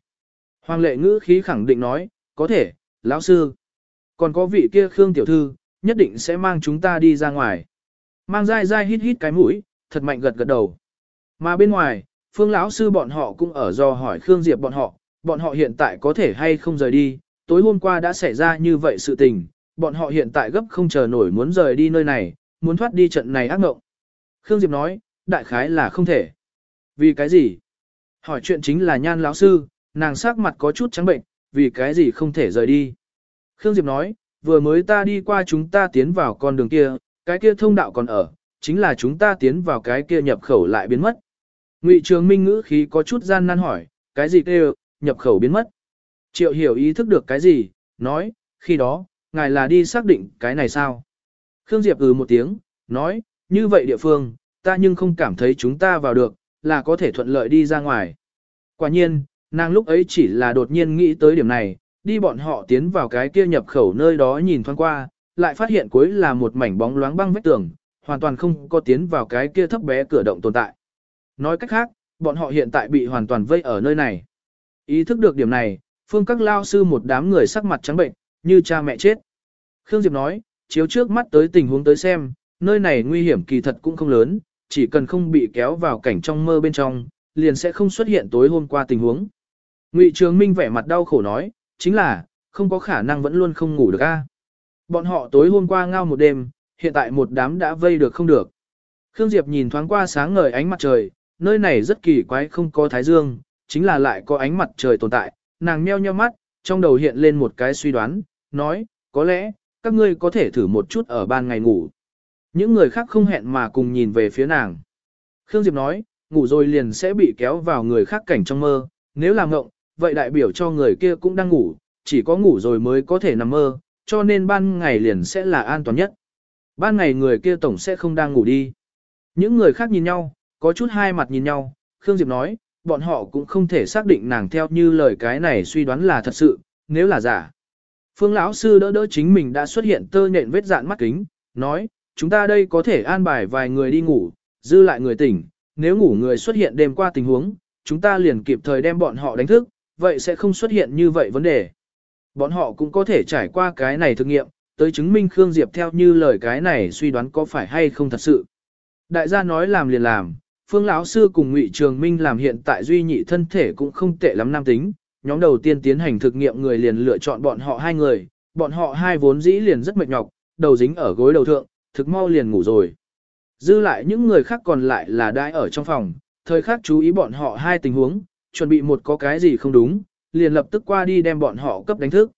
Hoàng lệ ngữ khí khẳng định nói, có thể, lão sư. Còn có vị kia Khương tiểu thư, nhất định sẽ mang chúng ta đi ra ngoài. Mang dai dai hít hít cái mũi, thật mạnh gật gật đầu. Mà bên ngoài, phương lão sư bọn họ cũng ở do hỏi Khương Diệp bọn họ, bọn họ hiện tại có thể hay không rời đi, tối hôm qua đã xảy ra như vậy sự tình, bọn họ hiện tại gấp không chờ nổi muốn rời đi nơi này, muốn thoát đi trận này ác ngộng. Khương Diệp nói, đại khái là không thể. Vì cái gì? Hỏi chuyện chính là nhan lão sư, nàng sắc mặt có chút trắng bệnh, vì cái gì không thể rời đi. Khương Diệp nói, vừa mới ta đi qua chúng ta tiến vào con đường kia, cái kia thông đạo còn ở, chính là chúng ta tiến vào cái kia nhập khẩu lại biến mất. Ngụy Trường Minh ngữ khí có chút gian nan hỏi, cái gì kêu, nhập khẩu biến mất. Triệu hiểu ý thức được cái gì, nói, khi đó, ngài là đi xác định cái này sao? Khương Diệp ừ một tiếng, nói, như vậy địa phương, ta nhưng không cảm thấy chúng ta vào được, là có thể thuận lợi đi ra ngoài. Quả nhiên, nàng lúc ấy chỉ là đột nhiên nghĩ tới điểm này, đi bọn họ tiến vào cái kia nhập khẩu nơi đó nhìn thoáng qua, lại phát hiện cuối là một mảnh bóng loáng băng vách tường, hoàn toàn không có tiến vào cái kia thấp bé cửa động tồn tại. Nói cách khác, bọn họ hiện tại bị hoàn toàn vây ở nơi này. Ý thức được điểm này, phương các lao sư một đám người sắc mặt trắng bệnh, như cha mẹ chết. Khương Diệp nói, chiếu trước mắt tới tình huống tới xem, nơi này nguy hiểm kỳ thật cũng không lớn, chỉ cần không bị kéo vào cảnh trong mơ bên trong, liền sẽ không xuất hiện tối hôm qua tình huống. Ngụy Trường Minh vẻ mặt đau khổ nói, chính là, không có khả năng vẫn luôn không ngủ được a. Bọn họ tối hôm qua ngao một đêm, hiện tại một đám đã vây được không được. Khương Diệp nhìn thoáng qua sáng ngời ánh mặt trời, nơi này rất kỳ quái không có thái dương, chính là lại có ánh mặt trời tồn tại, nàng meo nheo mắt, trong đầu hiện lên một cái suy đoán, nói, có lẽ, các ngươi có thể thử một chút ở ban ngày ngủ. Những người khác không hẹn mà cùng nhìn về phía nàng. Khương Diệp nói, ngủ rồi liền sẽ bị kéo vào người khác cảnh trong mơ, nếu làm ngộng, vậy đại biểu cho người kia cũng đang ngủ, chỉ có ngủ rồi mới có thể nằm mơ, cho nên ban ngày liền sẽ là an toàn nhất. Ban ngày người kia tổng sẽ không đang ngủ đi. Những người khác nhìn nhau, có chút hai mặt nhìn nhau, Khương Diệp nói, bọn họ cũng không thể xác định nàng theo như lời cái này suy đoán là thật sự, nếu là giả. Phương lão sư đỡ đỡ chính mình đã xuất hiện tơ nhện vết dạn mắt kính, nói, chúng ta đây có thể an bài vài người đi ngủ, dư lại người tỉnh, nếu ngủ người xuất hiện đêm qua tình huống, chúng ta liền kịp thời đem bọn họ đánh thức, vậy sẽ không xuất hiện như vậy vấn đề. Bọn họ cũng có thể trải qua cái này thực nghiệm, tới chứng minh Khương Diệp theo như lời cái này suy đoán có phải hay không thật sự. Đại gia nói làm liền làm, Phương lão sư cùng Ngụy Trường Minh làm hiện tại duy nhị thân thể cũng không tệ lắm nam tính, nhóm đầu tiên tiến hành thực nghiệm người liền lựa chọn bọn họ hai người, bọn họ hai vốn dĩ liền rất mệt nhọc, đầu dính ở gối đầu thượng, thực mau liền ngủ rồi. Dư lại những người khác còn lại là đãi ở trong phòng, thời khắc chú ý bọn họ hai tình huống, chuẩn bị một có cái gì không đúng, liền lập tức qua đi đem bọn họ cấp đánh thức.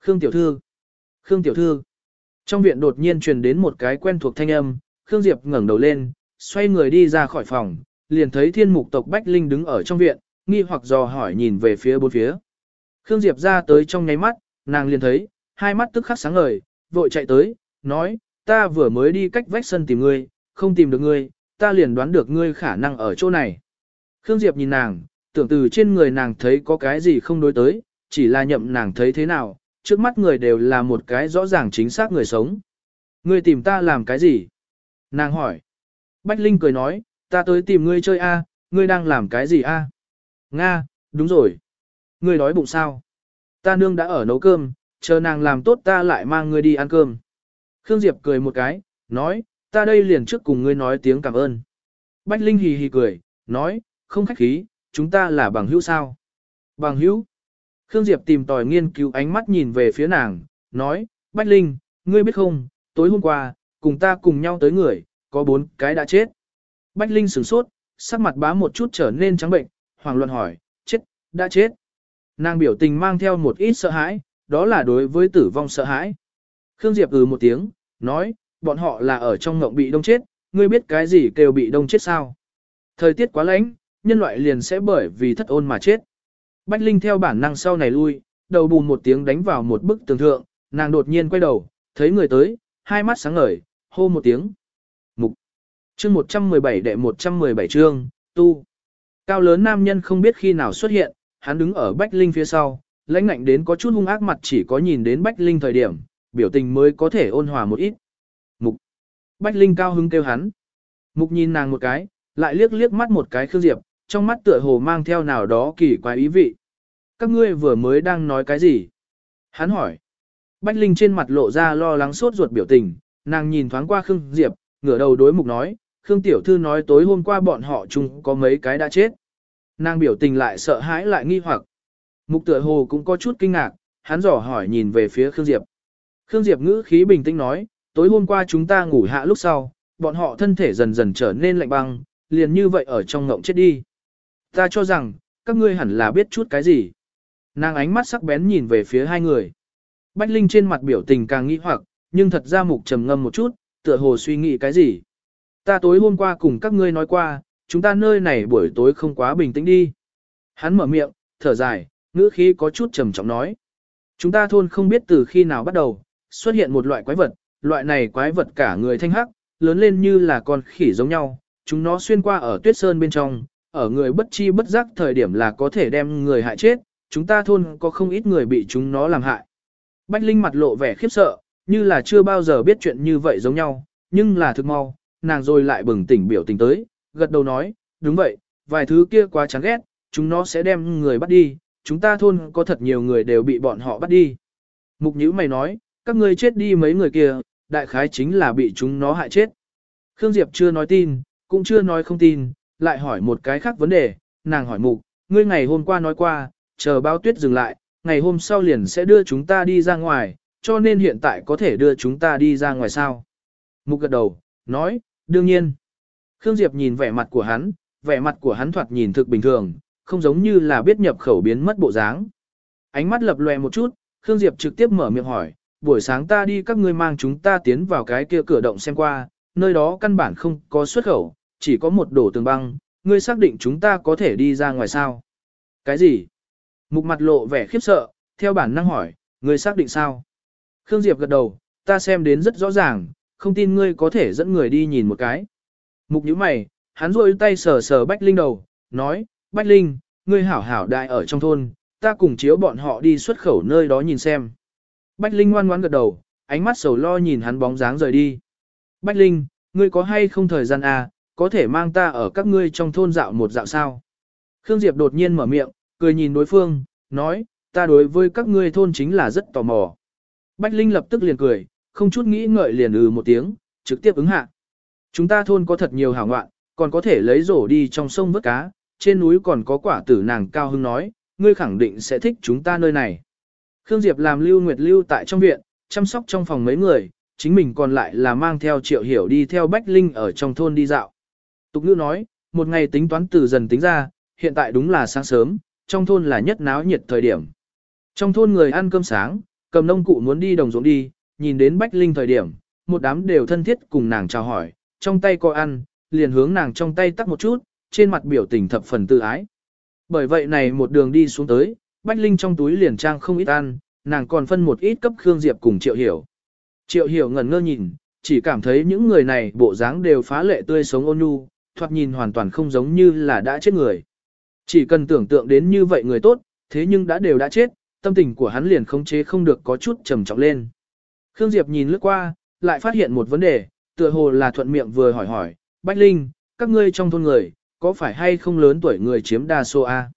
Khương Tiểu Thư Khương Tiểu Thư Trong viện đột nhiên truyền đến một cái quen thuộc thanh âm, Khương Diệp ngẩng đầu lên, xoay người đi ra khỏi phòng, liền thấy thiên mục tộc Bách Linh đứng ở trong viện, nghi hoặc dò hỏi nhìn về phía bốn phía. Khương Diệp ra tới trong nháy mắt, nàng liền thấy, hai mắt tức khắc sáng ngời, vội chạy tới, nói, ta vừa mới đi cách vách sân tìm ngươi, không tìm được ngươi, ta liền đoán được ngươi khả năng ở chỗ này. Khương Diệp nhìn nàng, tưởng từ trên người nàng thấy có cái gì không đối tới, chỉ là nhậm nàng thấy thế nào, trước mắt người đều là một cái rõ ràng chính xác người sống. Ngươi tìm ta làm cái gì? Nàng hỏi. Bách Linh cười nói, ta tới tìm ngươi chơi a, ngươi đang làm cái gì a? Nga, đúng rồi. Ngươi đói bụng sao? Ta nương đã ở nấu cơm, chờ nàng làm tốt ta lại mang ngươi đi ăn cơm. Khương Diệp cười một cái, nói, ta đây liền trước cùng ngươi nói tiếng cảm ơn. Bách Linh hì hì cười, nói, không khách khí, chúng ta là bằng hữu sao? Bằng hữu? Khương Diệp tìm tòi nghiên cứu ánh mắt nhìn về phía nàng, nói, Bách Linh, ngươi biết không, tối hôm qua, cùng ta cùng nhau tới người, có bốn cái đã chết. Bách Linh sửng sốt, sắc mặt bá một chút trở nên trắng bệnh, hoàng luận hỏi, chết, đã chết. Nàng biểu tình mang theo một ít sợ hãi, đó là đối với tử vong sợ hãi. Khương Diệp ừ một tiếng, nói, bọn họ là ở trong ngộng bị đông chết, ngươi biết cái gì kêu bị đông chết sao? Thời tiết quá lạnh, nhân loại liền sẽ bởi vì thất ôn mà chết. Bách Linh theo bản năng sau này lui, đầu bùn một tiếng đánh vào một bức tường thượng, nàng đột nhiên quay đầu, thấy người tới, hai mắt sáng ngời, hô một tiếng. Mục. Chương 117 đệ 117 chương, tu. Cao lớn nam nhân không biết khi nào xuất hiện, hắn đứng ở Bách Linh phía sau, lãnh ngạnh đến có chút hung ác mặt chỉ có nhìn đến Bách Linh thời điểm, biểu tình mới có thể ôn hòa một ít. Mục. Bách Linh cao hứng kêu hắn. Mục nhìn nàng một cái, lại liếc liếc mắt một cái Khương Diệp, trong mắt tựa hồ mang theo nào đó kỳ quái ý vị. Các ngươi vừa mới đang nói cái gì? Hắn hỏi. Bách Linh trên mặt lộ ra lo lắng sốt ruột biểu tình, nàng nhìn thoáng qua Khương Diệp, ngửa đầu đối mục nói, Khương Tiểu Thư nói tối hôm qua bọn họ chung có mấy cái đã chết. Nàng biểu tình lại sợ hãi lại nghi hoặc. Mục tựa hồ cũng có chút kinh ngạc, hắn dò hỏi nhìn về phía Khương Diệp. Khương Diệp ngữ khí bình tĩnh nói, tối hôm qua chúng ta ngủ hạ lúc sau, bọn họ thân thể dần dần trở nên lạnh băng, liền như vậy ở trong ngộng chết đi. Ta cho rằng, các ngươi hẳn là biết chút cái gì. Nàng ánh mắt sắc bén nhìn về phía hai người. Bách Linh trên mặt biểu tình càng nghi hoặc, nhưng thật ra mục trầm ngâm một chút, tựa hồ suy nghĩ cái gì. Ta tối hôm qua cùng các ngươi nói qua, chúng ta nơi này buổi tối không quá bình tĩnh đi. Hắn mở miệng, thở dài, ngữ khí có chút trầm trọng nói. Chúng ta thôn không biết từ khi nào bắt đầu, xuất hiện một loại quái vật, loại này quái vật cả người thanh hắc, lớn lên như là con khỉ giống nhau, chúng nó xuyên qua ở tuyết sơn bên trong, ở người bất chi bất giác thời điểm là có thể đem người hại chết, chúng ta thôn có không ít người bị chúng nó làm hại. Bách Linh mặt lộ vẻ khiếp sợ, như là chưa bao giờ biết chuyện như vậy giống nhau, nhưng là thực mau, nàng rồi lại bừng tỉnh biểu tình tới, gật đầu nói, đúng vậy, vài thứ kia quá chán ghét, chúng nó sẽ đem người bắt đi, chúng ta thôn có thật nhiều người đều bị bọn họ bắt đi. Mục nhữ mày nói, các ngươi chết đi mấy người kia, đại khái chính là bị chúng nó hại chết. Khương Diệp chưa nói tin, cũng chưa nói không tin, lại hỏi một cái khác vấn đề, nàng hỏi mục, ngươi ngày hôm qua nói qua, chờ bao tuyết dừng lại, ngày hôm sau liền sẽ đưa chúng ta đi ra ngoài, cho nên hiện tại có thể đưa chúng ta đi ra ngoài sao. Mục gật đầu, nói, đương nhiên. Khương Diệp nhìn vẻ mặt của hắn, vẻ mặt của hắn thoạt nhìn thực bình thường, không giống như là biết nhập khẩu biến mất bộ dáng. Ánh mắt lập lòe một chút, Khương Diệp trực tiếp mở miệng hỏi, buổi sáng ta đi các ngươi mang chúng ta tiến vào cái kia cửa động xem qua, nơi đó căn bản không có xuất khẩu, chỉ có một đổ tường băng, ngươi xác định chúng ta có thể đi ra ngoài sao? Cái gì? Mục mặt lộ vẻ khiếp sợ, theo bản năng hỏi, ngươi xác định sao? Khương Diệp gật đầu, ta xem đến rất rõ ràng, không tin ngươi có thể dẫn người đi nhìn một cái. Mục nhíu mày, hắn rôi tay sờ sờ Bách Linh đầu, nói, Bách Linh, ngươi hảo hảo đại ở trong thôn, ta cùng chiếu bọn họ đi xuất khẩu nơi đó nhìn xem. Bách Linh ngoan ngoãn gật đầu, ánh mắt sầu lo nhìn hắn bóng dáng rời đi. Bách Linh, ngươi có hay không thời gian à, có thể mang ta ở các ngươi trong thôn dạo một dạo sao? Khương Diệp đột nhiên mở miệng, cười nhìn đối phương, nói, ta đối với các ngươi thôn chính là rất tò mò. Bách Linh lập tức liền cười, không chút nghĩ ngợi liền ừ một tiếng, trực tiếp ứng hạ. Chúng ta thôn có thật nhiều hảo ngoạn, còn có thể lấy rổ đi trong sông vớt cá, trên núi còn có quả tử nàng cao hưng nói, ngươi khẳng định sẽ thích chúng ta nơi này. Khương Diệp làm lưu nguyệt lưu tại trong viện, chăm sóc trong phòng mấy người, chính mình còn lại là mang theo triệu hiểu đi theo Bách Linh ở trong thôn đi dạo. Tục ngữ nói, một ngày tính toán từ dần tính ra, hiện tại đúng là sáng sớm, trong thôn là nhất náo nhiệt thời điểm. Trong thôn người ăn cơm sáng, cầm nông cụ muốn đi đồng ruộng đi, nhìn đến Bách Linh thời điểm, một đám đều thân thiết cùng nàng chào hỏi, trong tay có ăn, liền hướng nàng trong tay tắt một chút, trên mặt biểu tình thập phần tự ái. Bởi vậy này một đường đi xuống tới, Bách Linh trong túi liền trang không ít ăn, nàng còn phân một ít cấp Khương Diệp cùng Triệu Hiểu. Triệu Hiểu ngẩn ngơ nhìn, chỉ cảm thấy những người này bộ dáng đều phá lệ tươi sống ôn nhu, thoạt nhìn hoàn toàn không giống như là đã chết người. Chỉ cần tưởng tượng đến như vậy người tốt, thế nhưng đã đều đã chết, tâm tình của hắn liền khống chế không được có chút trầm trọng lên. Khương Diệp nhìn lướt qua, lại phát hiện một vấn đề, tựa hồ là thuận miệng vừa hỏi hỏi, Bách Linh, các ngươi trong thôn người, có phải hay không lớn tuổi người chiếm đa số A?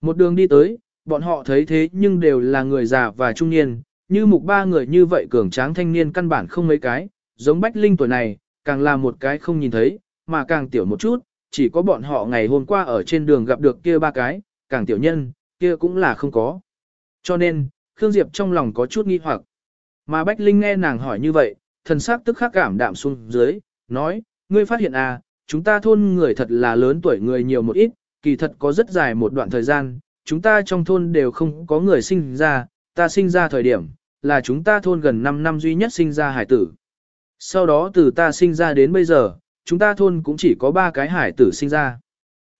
Một đường đi tới, bọn họ thấy thế nhưng đều là người già và trung niên, như mục ba người như vậy cường tráng thanh niên căn bản không mấy cái, giống Bách Linh tuổi này, càng là một cái không nhìn thấy, mà càng tiểu một chút, chỉ có bọn họ ngày hôm qua ở trên đường gặp được kia ba cái, càng tiểu nhân, kia cũng là không có. Cho nên, Khương Diệp trong lòng có chút nghi hoặc. Mà Bách Linh nghe nàng hỏi như vậy, thần sắc tức khắc cảm đạm xuống dưới, nói, ngươi phát hiện à, chúng ta thôn người thật là lớn tuổi người nhiều một ít, kỳ thật có rất dài một đoạn thời gian, chúng ta trong thôn đều không có người sinh ra, ta sinh ra thời điểm, là chúng ta thôn gần 5 năm duy nhất sinh ra hải tử. sau đó từ ta sinh ra đến bây giờ, chúng ta thôn cũng chỉ có ba cái hải tử sinh ra.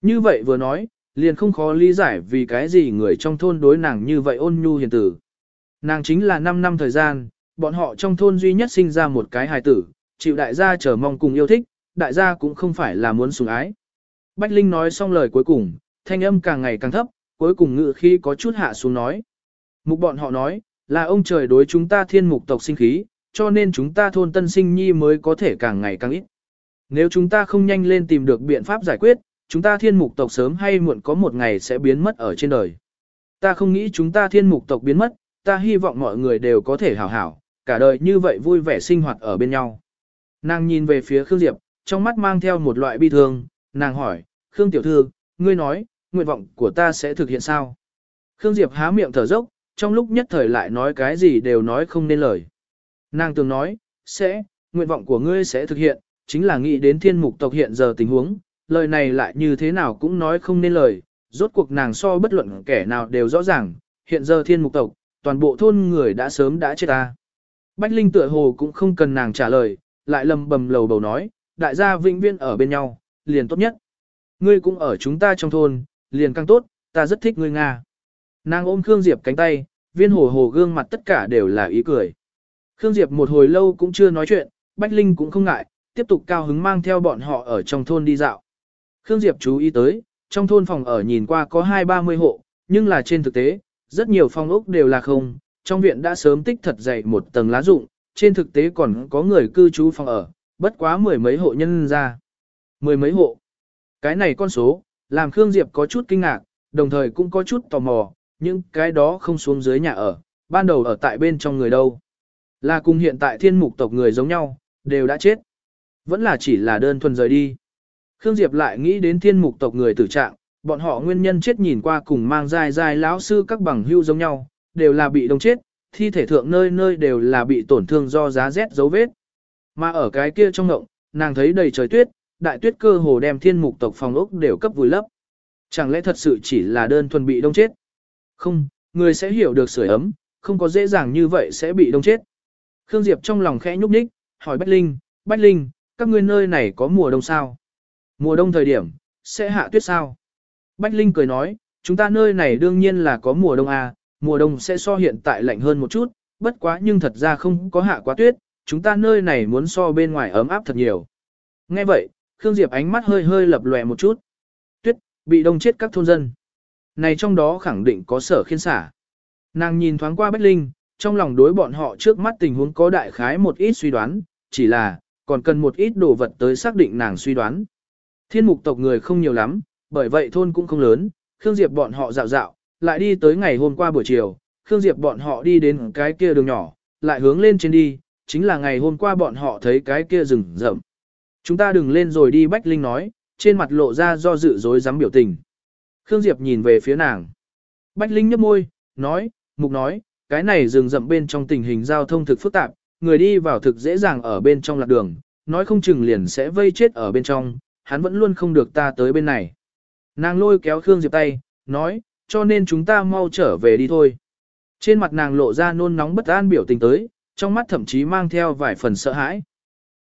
Như vậy vừa nói, liền không khó lý giải vì cái gì người trong thôn đối nàng như vậy ôn nhu hiền tử. Nàng chính là 5 năm thời gian, bọn họ trong thôn duy nhất sinh ra một cái hài tử, chịu đại gia chờ mong cùng yêu thích, đại gia cũng không phải là muốn sủng ái. Bách Linh nói xong lời cuối cùng, thanh âm càng ngày càng thấp, cuối cùng ngự khi có chút hạ xuống nói. Mục bọn họ nói, là ông trời đối chúng ta thiên mục tộc sinh khí, cho nên chúng ta thôn tân sinh nhi mới có thể càng ngày càng ít. Nếu chúng ta không nhanh lên tìm được biện pháp giải quyết, chúng ta thiên mục tộc sớm hay muộn có một ngày sẽ biến mất ở trên đời. Ta không nghĩ chúng ta thiên mục tộc biến mất, ta hy vọng mọi người đều có thể hảo hảo, cả đời như vậy vui vẻ sinh hoạt ở bên nhau. Nàng nhìn về phía Khương Diệp, trong mắt mang theo một loại bi thương, nàng hỏi, Khương Tiểu Thư, ngươi nói, nguyện vọng của ta sẽ thực hiện sao? Khương Diệp há miệng thở dốc, trong lúc nhất thời lại nói cái gì đều nói không nên lời. Nàng từng nói, sẽ, nguyện vọng của ngươi sẽ thực hiện, chính là nghĩ đến thiên mục tộc hiện giờ tình huống, lời này lại như thế nào cũng nói không nên lời, rốt cuộc nàng so bất luận kẻ nào đều rõ ràng, hiện giờ thiên mục tộc, toàn bộ thôn người đã sớm đã chết ta. Bách Linh tựa hồ cũng không cần nàng trả lời, lại lầm bầm lầu bầu nói, đại gia vĩnh viên ở bên nhau, liền tốt nhất. Ngươi cũng ở chúng ta trong thôn, liền càng tốt, ta rất thích ngươi Nga. Nàng ôm Khương Diệp cánh tay, viên hồ hồ gương mặt tất cả đều là ý cười. Khương Diệp một hồi lâu cũng chưa nói chuyện, Bách Linh cũng không ngại, tiếp tục cao hứng mang theo bọn họ ở trong thôn đi dạo. Khương Diệp chú ý tới, trong thôn phòng ở nhìn qua có hai ba mươi hộ, nhưng là trên thực tế, rất nhiều phòng ốc đều là không, trong viện đã sớm tích thật dày một tầng lá rụng, trên thực tế còn có người cư trú phòng ở, bất quá mười mấy hộ nhân ra. Mười mấy hộ. Cái này con số, làm Khương Diệp có chút kinh ngạc, đồng thời cũng có chút tò mò, nhưng cái đó không xuống dưới nhà ở, ban đầu ở tại bên trong người đâu. Là cùng hiện tại thiên mục tộc người giống nhau, đều đã chết. Vẫn là chỉ là đơn thuần rời đi. Khương Diệp lại nghĩ đến thiên mục tộc người tử trạng, bọn họ nguyên nhân chết nhìn qua cùng mang dài dài lão sư các bằng hưu giống nhau, đều là bị đông chết, thi thể thượng nơi nơi đều là bị tổn thương do giá rét dấu vết. Mà ở cái kia trong ngộng, nàng thấy đầy trời tuyết, đại tuyết cơ hồ đem thiên mục tộc phòng ốc đều cấp vùi lấp. Chẳng lẽ thật sự chỉ là đơn thuần bị đông chết? Không, người sẽ hiểu được sưởi ấm, không có dễ dàng như vậy sẽ bị đông chết. Khương Diệp trong lòng khẽ nhúc nhích, hỏi Bách Linh, Bách Linh, các ngươi nơi này có mùa đông sao? Mùa đông thời điểm, sẽ hạ tuyết sao? Bách Linh cười nói, chúng ta nơi này đương nhiên là có mùa đông à, mùa đông sẽ so hiện tại lạnh hơn một chút, bất quá nhưng thật ra không có hạ quá tuyết, chúng ta nơi này muốn so bên ngoài ấm áp thật nhiều. Nghe vậy, Khương Diệp ánh mắt hơi hơi lập lòe một chút. Tuyết, bị đông chết các thôn dân. Này trong đó khẳng định có sở khiên xả. Nàng nhìn thoáng qua Bách Linh, trong lòng đối bọn họ trước mắt tình huống có đại khái một ít suy đoán, chỉ là, còn cần một ít đồ vật tới xác định nàng suy đoán. Thiên mục tộc người không nhiều lắm, bởi vậy thôn cũng không lớn, Khương Diệp bọn họ dạo dạo, lại đi tới ngày hôm qua buổi chiều, Khương Diệp bọn họ đi đến cái kia đường nhỏ, lại hướng lên trên đi, chính là ngày hôm qua bọn họ thấy cái kia rừng rậm. Chúng ta đừng lên rồi đi Bách Linh nói, trên mặt lộ ra do dự dối dám biểu tình. Khương Diệp nhìn về phía nàng. Bách Linh nhấp môi, nói, mục nói, cái này rừng rậm bên trong tình hình giao thông thực phức tạp, người đi vào thực dễ dàng ở bên trong lạc đường, nói không chừng liền sẽ vây chết ở bên trong, hắn vẫn luôn không được ta tới bên này. Nàng lôi kéo Khương Diệp tay, nói, cho nên chúng ta mau trở về đi thôi. Trên mặt nàng lộ ra nôn nóng bất an biểu tình tới, trong mắt thậm chí mang theo vài phần sợ hãi.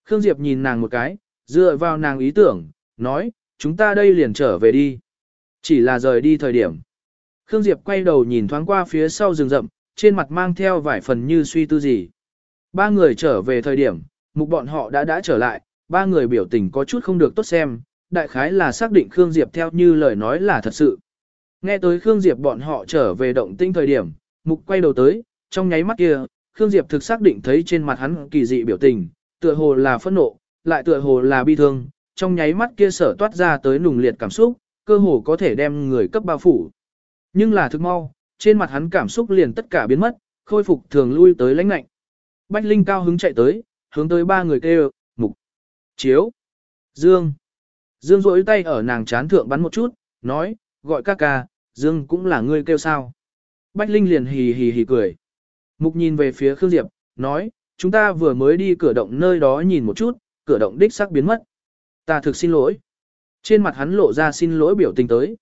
Khương Diệp nhìn nàng một cái, dựa vào nàng ý tưởng, nói, chúng ta đây liền trở về đi. Chỉ là rời đi thời điểm. Khương Diệp quay đầu nhìn thoáng qua phía sau rừng rậm, trên mặt mang theo vài phần như suy tư gì. Ba người trở về thời điểm, mục bọn họ đã đã trở lại, ba người biểu tình có chút không được tốt xem, đại khái là xác định Khương Diệp theo như lời nói là thật sự. Nghe tới Khương Diệp bọn họ trở về động tinh thời điểm, mục quay đầu tới, trong nháy mắt kia, Khương Diệp thực xác định thấy trên mặt hắn kỳ dị biểu tình, tựa hồ là phẫn nộ, lại tựa hồ là bi thương, trong nháy mắt kia sở toát ra tới nùng liệt cảm xúc, cơ hồ có thể đem người cấp bao phủ. Nhưng là thực mau, trên mặt hắn cảm xúc liền tất cả biến mất, khôi phục thường lui tới lãnh lạnh. Bách Linh cao hứng chạy tới, hướng tới ba người kêu, mục, chiếu, dương. Dương rỗi tay ở nàng chán thượng bắn một chút, nói, gọi ca ca, Dương cũng là ngươi kêu sao. Bách Linh liền hì hì hì cười. Mục nhìn về phía Khương Diệp, nói, chúng ta vừa mới đi cửa động nơi đó nhìn một chút, cửa động đích sắc biến mất. Ta thực xin lỗi. Trên mặt hắn lộ ra xin lỗi biểu tình tới.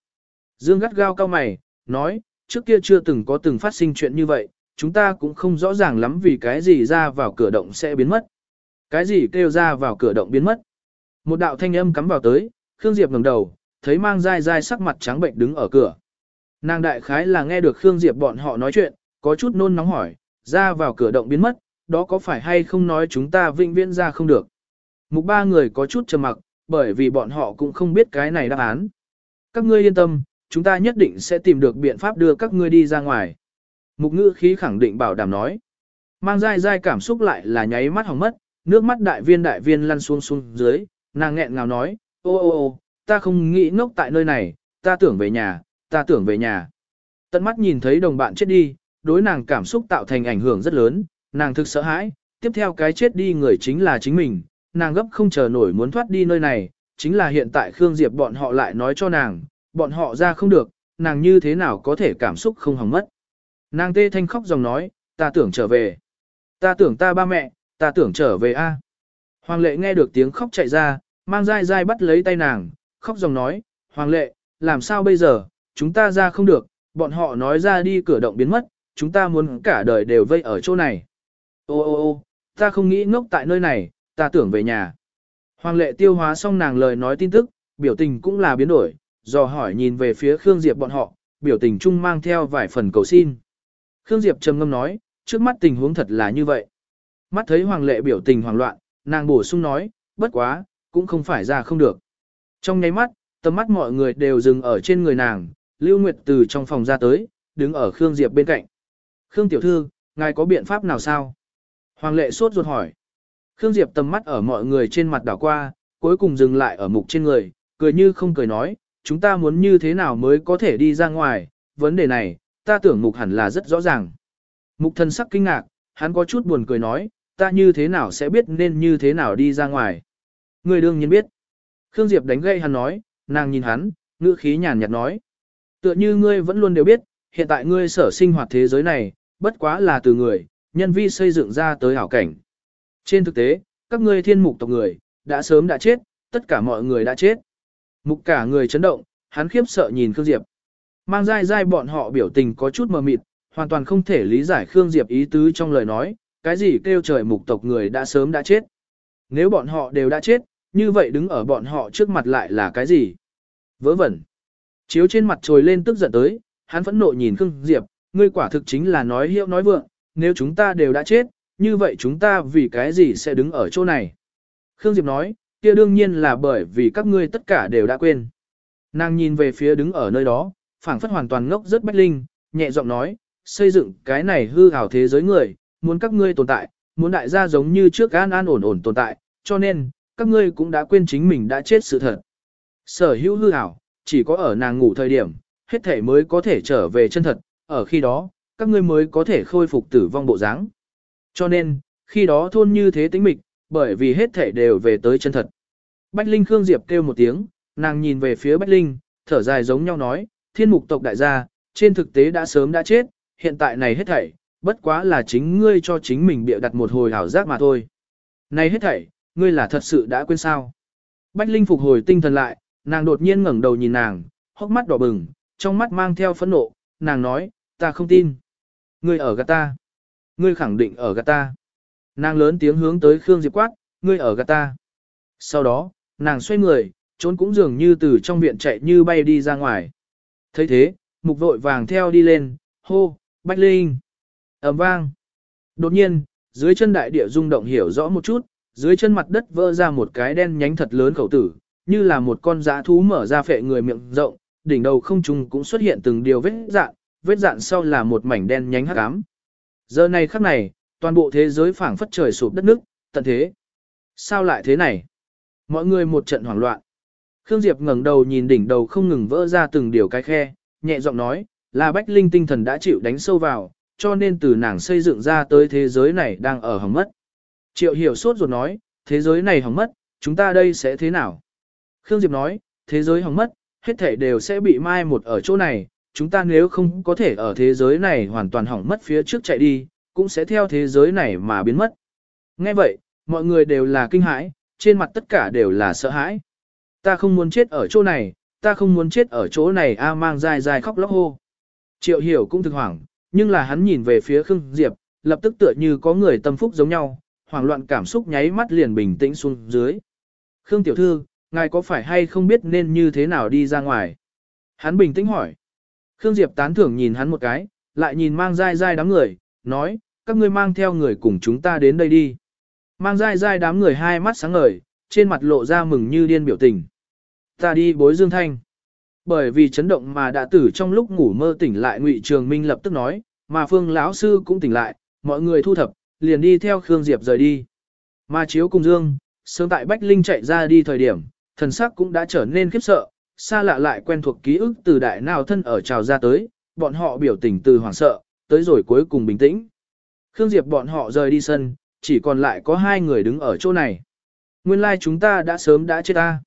Dương gắt gao cao mày, nói, trước kia chưa từng có từng phát sinh chuyện như vậy, chúng ta cũng không rõ ràng lắm vì cái gì ra vào cửa động sẽ biến mất. Cái gì kêu ra vào cửa động biến mất. Một đạo thanh âm cắm vào tới, Khương Diệp ngẩng đầu, thấy mang dai dai sắc mặt trắng bệnh đứng ở cửa. Nàng đại khái là nghe được Khương Diệp bọn họ nói chuyện, có chút nôn nóng hỏi, ra vào cửa động biến mất, đó có phải hay không nói chúng ta vinh viễn ra không được. Mục ba người có chút trầm mặc, bởi vì bọn họ cũng không biết cái này đáp án. Các ngươi yên tâm, chúng ta nhất định sẽ tìm được biện pháp đưa các ngươi đi ra ngoài. Mục ngữ khí khẳng định bảo đảm nói. Mang dai dai cảm xúc lại là nháy mắt hỏng mất, nước mắt đại viên đại viên lăn xuống xuống dưới, nàng nghẹn ngào nói, ô ô ô, ta không nghĩ ngốc tại nơi này, ta tưởng về nhà, ta tưởng về nhà. Tận mắt nhìn thấy đồng bạn chết đi, đối nàng cảm xúc tạo thành ảnh hưởng rất lớn, nàng thực sợ hãi, tiếp theo cái chết đi người chính là chính mình, nàng gấp không chờ nổi muốn thoát đi nơi này, chính là hiện tại Khương Diệp bọn họ lại nói cho nàng, bọn họ ra không được, nàng như thế nào có thể cảm xúc không hỏng mất. Nàng tê thanh khóc dòng nói, ta tưởng trở về. Ta tưởng ta ba mẹ, ta tưởng trở về a. Hoàng lệ nghe được tiếng khóc chạy ra, mang dai dai bắt lấy tay nàng, khóc dòng nói, Hoàng lệ, làm sao bây giờ, chúng ta ra không được, bọn họ nói ra đi cửa động biến mất, chúng ta muốn cả đời đều vây ở chỗ này. Ô ô ô, ta không nghĩ ngốc tại nơi này, ta tưởng về nhà. Hoàng lệ tiêu hóa xong nàng lời nói tin tức, biểu tình cũng là biến đổi, dò hỏi nhìn về phía Khương Diệp bọn họ, biểu tình chung mang theo vài phần cầu xin. Khương Diệp trầm ngâm nói, trước mắt tình huống thật là như vậy. Mắt thấy Hoàng lệ biểu tình hoảng loạn, nàng bổ sung nói, bất quá, cũng không phải ra không được. Trong nháy mắt, tầm mắt mọi người đều dừng ở trên người nàng, Lưu Nguyệt từ trong phòng ra tới, đứng ở Khương Diệp bên cạnh. Khương Tiểu Thư, ngài có biện pháp nào sao? Hoàng lệ sốt ruột hỏi. Khương Diệp tầm mắt ở mọi người trên mặt đảo qua, cuối cùng dừng lại ở mục trên người, cười như không cười nói, chúng ta muốn như thế nào mới có thể đi ra ngoài, vấn đề này, ta tưởng mục hẳn là rất rõ ràng. Mục thân sắc kinh ngạc, hắn có chút buồn cười nói, ta như thế nào sẽ biết nên như thế nào đi ra ngoài. Người đương nhiên biết. Khương Diệp đánh gây hắn nói, nàng nhìn hắn, ngữ khí nhàn nhạt nói. Tựa như ngươi vẫn luôn đều biết, hiện tại ngươi sở sinh hoạt thế giới này, bất quá là từ người, nhân vi xây dựng ra tới hảo cảnh. Trên thực tế, các ngươi thiên mục tộc người, đã sớm đã chết, tất cả mọi người đã chết. Mục cả người chấn động, hắn khiếp sợ nhìn Khương Diệp. Mang dai dai bọn họ biểu tình có chút mờ mịt, hoàn toàn không thể lý giải Khương Diệp ý tứ trong lời nói, cái gì kêu trời mục tộc người đã sớm đã chết. Nếu bọn họ đều đã chết, như vậy đứng ở bọn họ trước mặt lại là cái gì? Vớ vẩn. Chiếu trên mặt trồi lên tức giận tới, hắn phẫn nộ nhìn Khương Diệp, ngươi quả thực chính là nói hiệu nói vượng, nếu chúng ta đều đã chết, như vậy chúng ta vì cái gì sẽ đứng ở chỗ này? Khương Diệp nói, kia đương nhiên là bởi vì các ngươi tất cả đều đã quên. Nàng nhìn về phía đứng ở nơi đó, phảng phất hoàn toàn ngốc rất bách linh, nhẹ giọng nói, xây dựng cái này hư ảo thế giới người, muốn các ngươi tồn tại, muốn đại gia giống như trước an an ổn ổn tồn tại, cho nên, các ngươi cũng đã quên chính mình đã chết sự thật. Sở hữu hư ảo, chỉ có ở nàng ngủ thời điểm, hết thể mới có thể trở về chân thật, ở khi đó, các ngươi mới có thể khôi phục tử vong bộ dáng. Cho nên, khi đó thôn như thế tính mịch, bởi vì hết thể đều về tới chân thật. Bách Linh Khương Diệp kêu một tiếng, nàng nhìn về phía Bách Linh, thở dài giống nhau nói, thiên mục tộc đại gia, trên thực tế đã sớm đã chết, hiện tại này hết thảy, bất quá là chính ngươi cho chính mình bịa đặt một hồi hảo giác mà thôi. Này hết thảy, ngươi là thật sự đã quên sao. Bách Linh phục hồi tinh thần lại, nàng đột nhiên ngẩng đầu nhìn nàng, hốc mắt đỏ bừng, trong mắt mang theo phẫn nộ, nàng nói, ta không tin. Ngươi ở gạt ta. Ngươi khẳng định ở gạt ta. Nàng lớn tiếng hướng tới Khương Diệp quát, ngươi ở gạt ta. Sau đó, nàng xoay người, trốn cũng dường như từ trong viện chạy như bay đi ra ngoài. thấy thế, mục vội vàng theo đi lên, hô, Bách Linh. ầm vang. Đột nhiên, dưới chân đại địa rung động hiểu rõ một chút, dưới chân mặt đất vỡ ra một cái đen nhánh thật lớn khẩu tử, như là một con dã thú mở ra phệ người miệng rộng, đỉnh đầu không trung cũng xuất hiện từng điều vết dạn, vết dạn sau là một mảnh đen nhánh hắc ám. Giờ này khắc này, toàn bộ thế giới phảng phất trời sụp đất nước, tận thế. Sao lại thế này? Mọi người một trận hoảng loạn. Khương Diệp ngẩng đầu nhìn đỉnh đầu không ngừng vỡ ra từng điều cái khe, nhẹ giọng nói, là Bách Linh tinh thần đã chịu đánh sâu vào, cho nên từ nàng xây dựng ra tới thế giới này đang ở hỏng mất. Triệu hiểu sốt ruột nói, thế giới này hỏng mất, chúng ta đây sẽ thế nào? Khương Diệp nói, thế giới hỏng mất, hết thể đều sẽ bị mai một ở chỗ này, chúng ta nếu không có thể ở thế giới này hoàn toàn hỏng mất phía trước chạy đi, cũng sẽ theo thế giới này mà biến mất. Nghe vậy, mọi người đều là kinh hãi, trên mặt tất cả đều là sợ hãi. Ta không muốn chết ở chỗ này, ta không muốn chết ở chỗ này a mang dài dài khóc lóc hô. Triệu hiểu cũng thực hoảng, nhưng là hắn nhìn về phía Khương Diệp, lập tức tựa như có người tâm phúc giống nhau, hoảng loạn cảm xúc nháy mắt liền bình tĩnh xuống dưới. Khương tiểu thư, ngài có phải hay không biết nên như thế nào đi ra ngoài? Hắn bình tĩnh hỏi. Khương Diệp tán thưởng nhìn hắn một cái, lại nhìn mang dai dai đám người, nói, các ngươi mang theo người cùng chúng ta đến đây đi. Mang dai dai đám người hai mắt sáng ngời, trên mặt lộ ra mừng như điên biểu tình. Ta đi bối Dương Thanh. Bởi vì chấn động mà đã tử trong lúc ngủ mơ tỉnh lại Ngụy Trường Minh lập tức nói, mà Phương lão sư cũng tỉnh lại, mọi người thu thập, liền đi theo Khương Diệp rời đi. Mà chiếu cùng Dương, sớm tại Bách Linh chạy ra đi thời điểm, thần sắc cũng đã trở nên khiếp sợ, xa lạ lại quen thuộc ký ức từ đại nào thân ở trào ra tới, bọn họ biểu tình từ hoảng sợ, tới rồi cuối cùng bình tĩnh. Khương Diệp bọn họ rời đi sân, chỉ còn lại có hai người đứng ở chỗ này. Nguyên lai like chúng ta đã sớm đã chết ta.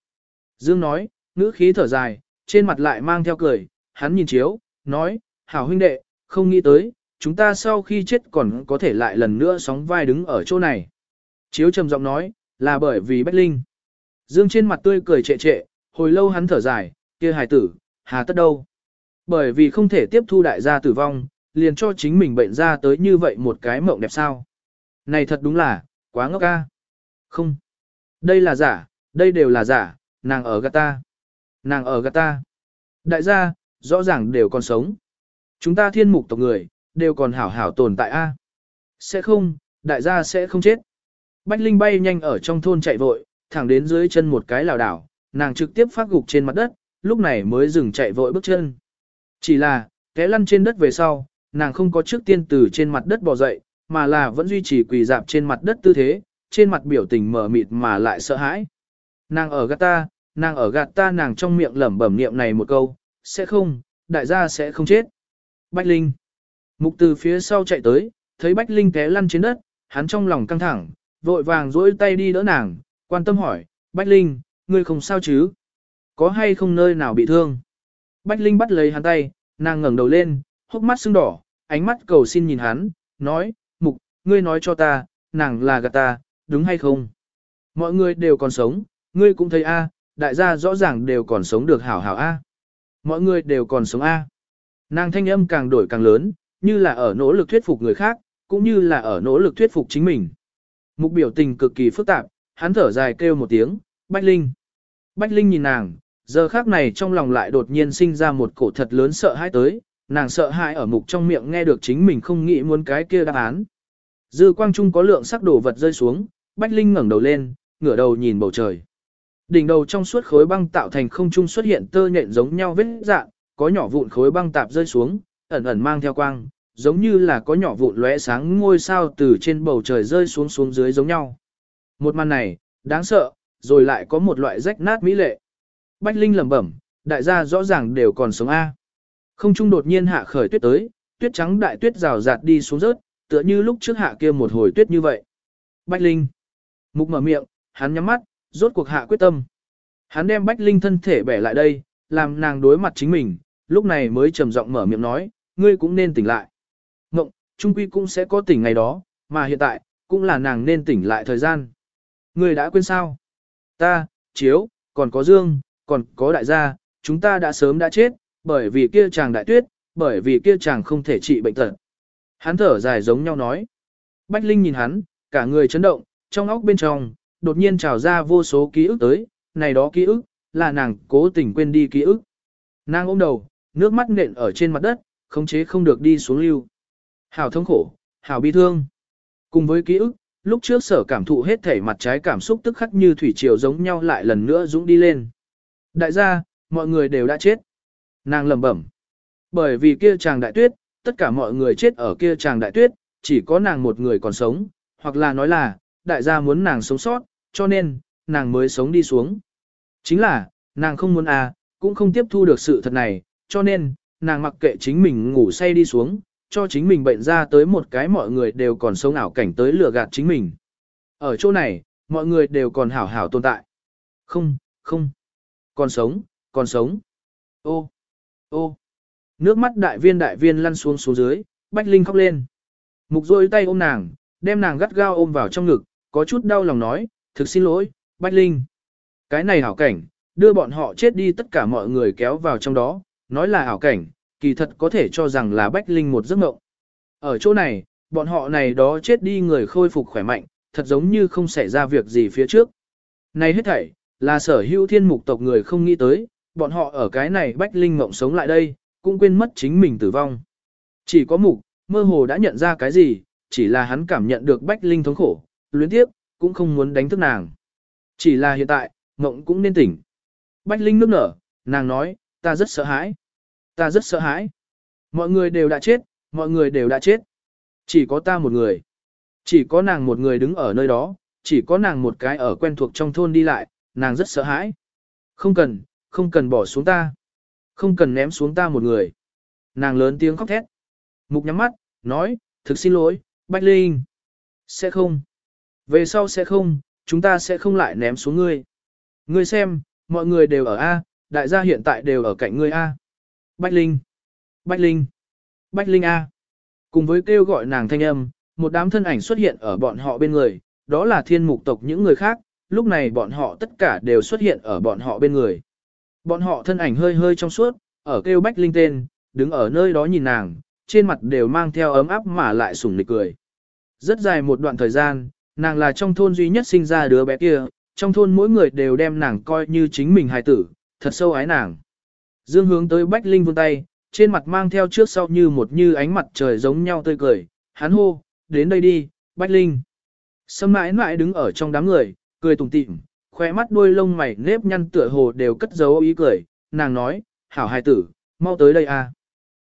Dương nói, ngữ khí thở dài, trên mặt lại mang theo cười, hắn nhìn chiếu, nói, hảo huynh đệ, không nghĩ tới, chúng ta sau khi chết còn có thể lại lần nữa sóng vai đứng ở chỗ này. Chiếu trầm giọng nói, là bởi vì Bách Linh. Dương trên mặt tươi cười trệ trệ, hồi lâu hắn thở dài, kia hài tử, hà tất đâu. Bởi vì không thể tiếp thu đại gia tử vong, liền cho chính mình bệnh ra tới như vậy một cái mộng đẹp sao. Này thật đúng là, quá ngốc ca. Không. Đây là giả, đây đều là giả, nàng ở gạt ta. Nàng ở gạt ta. Đại gia, rõ ràng đều còn sống. Chúng ta thiên mục tộc người, đều còn hảo hảo tồn tại a. Sẽ không, đại gia sẽ không chết. Bách Linh bay nhanh ở trong thôn chạy vội, thẳng đến dưới chân một cái lảo đảo, nàng trực tiếp phát gục trên mặt đất, lúc này mới dừng chạy vội bước chân. Chỉ là, té lăn trên đất về sau, nàng không có trước tiên từ trên mặt đất bò dậy, mà là vẫn duy trì quỳ dạp trên mặt đất tư thế, trên mặt biểu tình mở mịt mà lại sợ hãi. Nàng ở gạt ta, nàng ở gạt ta nàng trong miệng lẩm bẩm niệm này một câu, sẽ không, đại gia sẽ không chết. Bách Linh. Mục từ phía sau chạy tới, thấy Bách Linh té lăn trên đất, hắn trong lòng căng thẳng, vội vàng duỗi tay đi đỡ nàng, quan tâm hỏi, Bách Linh, ngươi không sao chứ? Có hay không nơi nào bị thương? Bách Linh bắt lấy hắn tay, nàng ngẩng đầu lên, hốc mắt sưng đỏ, ánh mắt cầu xin nhìn hắn, nói, Mục, ngươi nói cho ta, nàng là gạt ta, đúng hay không? Mọi người đều còn sống, ngươi cũng thấy a, đại gia rõ ràng đều còn sống được hảo hảo a. Mọi người đều còn sống a. Nàng thanh âm càng đổi càng lớn, như là ở nỗ lực thuyết phục người khác, cũng như là ở nỗ lực thuyết phục chính mình. Mục biểu tình cực kỳ phức tạp, hắn thở dài kêu một tiếng, Bách Linh. Bách Linh nhìn nàng, giờ khác này trong lòng lại đột nhiên sinh ra một cổ thật lớn sợ hãi tới, nàng sợ hãi ở mục trong miệng nghe được chính mình không nghĩ muốn cái kia đáp án. Dư quang trung có lượng sắc đồ vật rơi xuống, Bách Linh ngẩng đầu lên, ngửa đầu nhìn bầu trời. Đỉnh đầu trong suốt khối băng tạo thành không trung xuất hiện tơ nhện giống nhau vết dạng, có nhỏ vụn khối băng tạp rơi xuống, ẩn ẩn mang theo quang, giống như là có nhỏ vụn lóe sáng ngôi sao từ trên bầu trời rơi xuống xuống dưới giống nhau. Một màn này, đáng sợ, rồi lại có một loại rách nát mỹ lệ. Bách Linh lẩm bẩm, đại gia rõ ràng đều còn sống A. Không trung đột nhiên hạ khởi tuyết tới, tuyết trắng đại tuyết rào rạt đi xuống rớt, tựa như lúc trước hạ kia một hồi tuyết như vậy. Bách Linh. Mục mở miệng, hắn nhắm mắt, rốt cuộc hạ quyết tâm. Hắn đem Bách Linh thân thể bẻ lại đây, làm nàng đối mặt chính mình, lúc này mới trầm giọng mở miệng nói, ngươi cũng nên tỉnh lại. Ngộng, trung quy cũng sẽ có tỉnh ngày đó, mà hiện tại, cũng là nàng nên tỉnh lại thời gian. Ngươi đã quên sao? Ta, Chiếu, còn có Dương, còn có đại gia, chúng ta đã sớm đã chết, bởi vì kia chàng đại tuyết, bởi vì kia chàng không thể trị bệnh tật. Hắn thở dài giống nhau nói. Bách Linh nhìn hắn, cả người chấn động, trong óc bên trong, đột nhiên trào ra vô số ký ức tới, này đó ký ức, là nàng cố tình quên đi ký ức. Nàng ôm đầu, nước mắt nện ở trên mặt đất, khống chế không được đi xuống lưu. Hảo thống khổ, hảo bi thương. Cùng với ký ức, lúc trước sở cảm thụ hết thể mặt trái cảm xúc tức khắc như thủy triều giống nhau lại lần nữa dũng đi lên. Đại gia, mọi người đều đã chết. Nàng lẩm bẩm. Bởi vì kia chàng đại tuyết, tất cả mọi người chết ở kia chàng đại tuyết, chỉ có nàng một người còn sống, hoặc là nói là, đại gia muốn nàng sống sót, cho nên, nàng mới sống đi xuống. Chính là, nàng không muốn à, cũng không tiếp thu được sự thật này, cho nên, nàng mặc kệ chính mình ngủ say đi xuống, cho chính mình bệnh ra tới một cái mọi người đều còn sống ảo cảnh tới lừa gạt chính mình. Ở chỗ này, mọi người đều còn hảo hảo tồn tại. Không, không. Còn sống, còn sống. Ô, ô. Nước mắt đại viên đại viên lăn xuống xuống dưới, Bách Linh khóc lên. Mục rôi tay ôm nàng, đem nàng gắt gao ôm vào trong ngực, có chút đau lòng nói, thực xin lỗi, Bách Linh. Cái này hảo cảnh, đưa bọn họ chết đi tất cả mọi người kéo vào trong đó, nói là hảo cảnh, kỳ thật có thể cho rằng là Bách Linh một giấc mộng. Ở chỗ này, bọn họ này đó chết đi người khôi phục khỏe mạnh, thật giống như không xảy ra việc gì phía trước. Này hết thảy, là sở hữu thiên mục tộc người không nghĩ tới, bọn họ ở cái này bách linh mộng sống lại đây, cũng quên mất chính mình tử vong. Chỉ có mục, mơ hồ đã nhận ra cái gì, chỉ là hắn cảm nhận được bách linh thống khổ, luyến tiếp, cũng không muốn đánh thức nàng. Chỉ là hiện tại, mộng cũng nên tỉnh. Bách linh nước nở, nàng nói, ta rất sợ hãi. Ta rất sợ hãi. Mọi người đều đã chết, mọi người đều đã chết. Chỉ có ta một người. Chỉ có nàng một người đứng ở nơi đó, chỉ có nàng một cái ở quen thuộc trong thôn đi lại, nàng rất sợ hãi. Không cần, không cần bỏ xuống ta. Không cần ném xuống ta một người. Nàng lớn tiếng khóc thét. Mục nhắm mắt, nói, thực xin lỗi, Bách Linh. Sẽ không. Về sau sẽ không, chúng ta sẽ không lại ném xuống ngươi. Ngươi xem, mọi người đều ở A, đại gia hiện tại đều ở cạnh ngươi A. Bách Linh. Bách Linh. Bách Linh A. Cùng với kêu gọi nàng thanh âm, một đám thân ảnh xuất hiện ở bọn họ bên người, đó là thiên mục tộc những người khác, lúc này bọn họ tất cả đều xuất hiện ở bọn họ bên người. Bọn họ thân ảnh hơi hơi trong suốt, ở kêu Bách Linh tên, đứng ở nơi đó nhìn nàng, trên mặt đều mang theo ấm áp mà lại sủng nịch cười. Rất dài một đoạn thời gian, nàng là trong thôn duy nhất sinh ra đứa bé kia, trong thôn mỗi người đều đem nàng coi như chính mình hài tử, thật sâu ái nàng. Dương hướng tới Bách Linh vươn tay, trên mặt mang theo trước sau như một như ánh mặt trời giống nhau tươi cười, hắn hô, đến đây đi, Bách Linh. Sâm mãi mãi đứng ở trong đám người, cười tủm tỉm, khóe mắt đuôi lông mày nếp nhăn tựa hồ đều cất giấu ý cười, nàng nói, hảo hài tử, mau tới đây à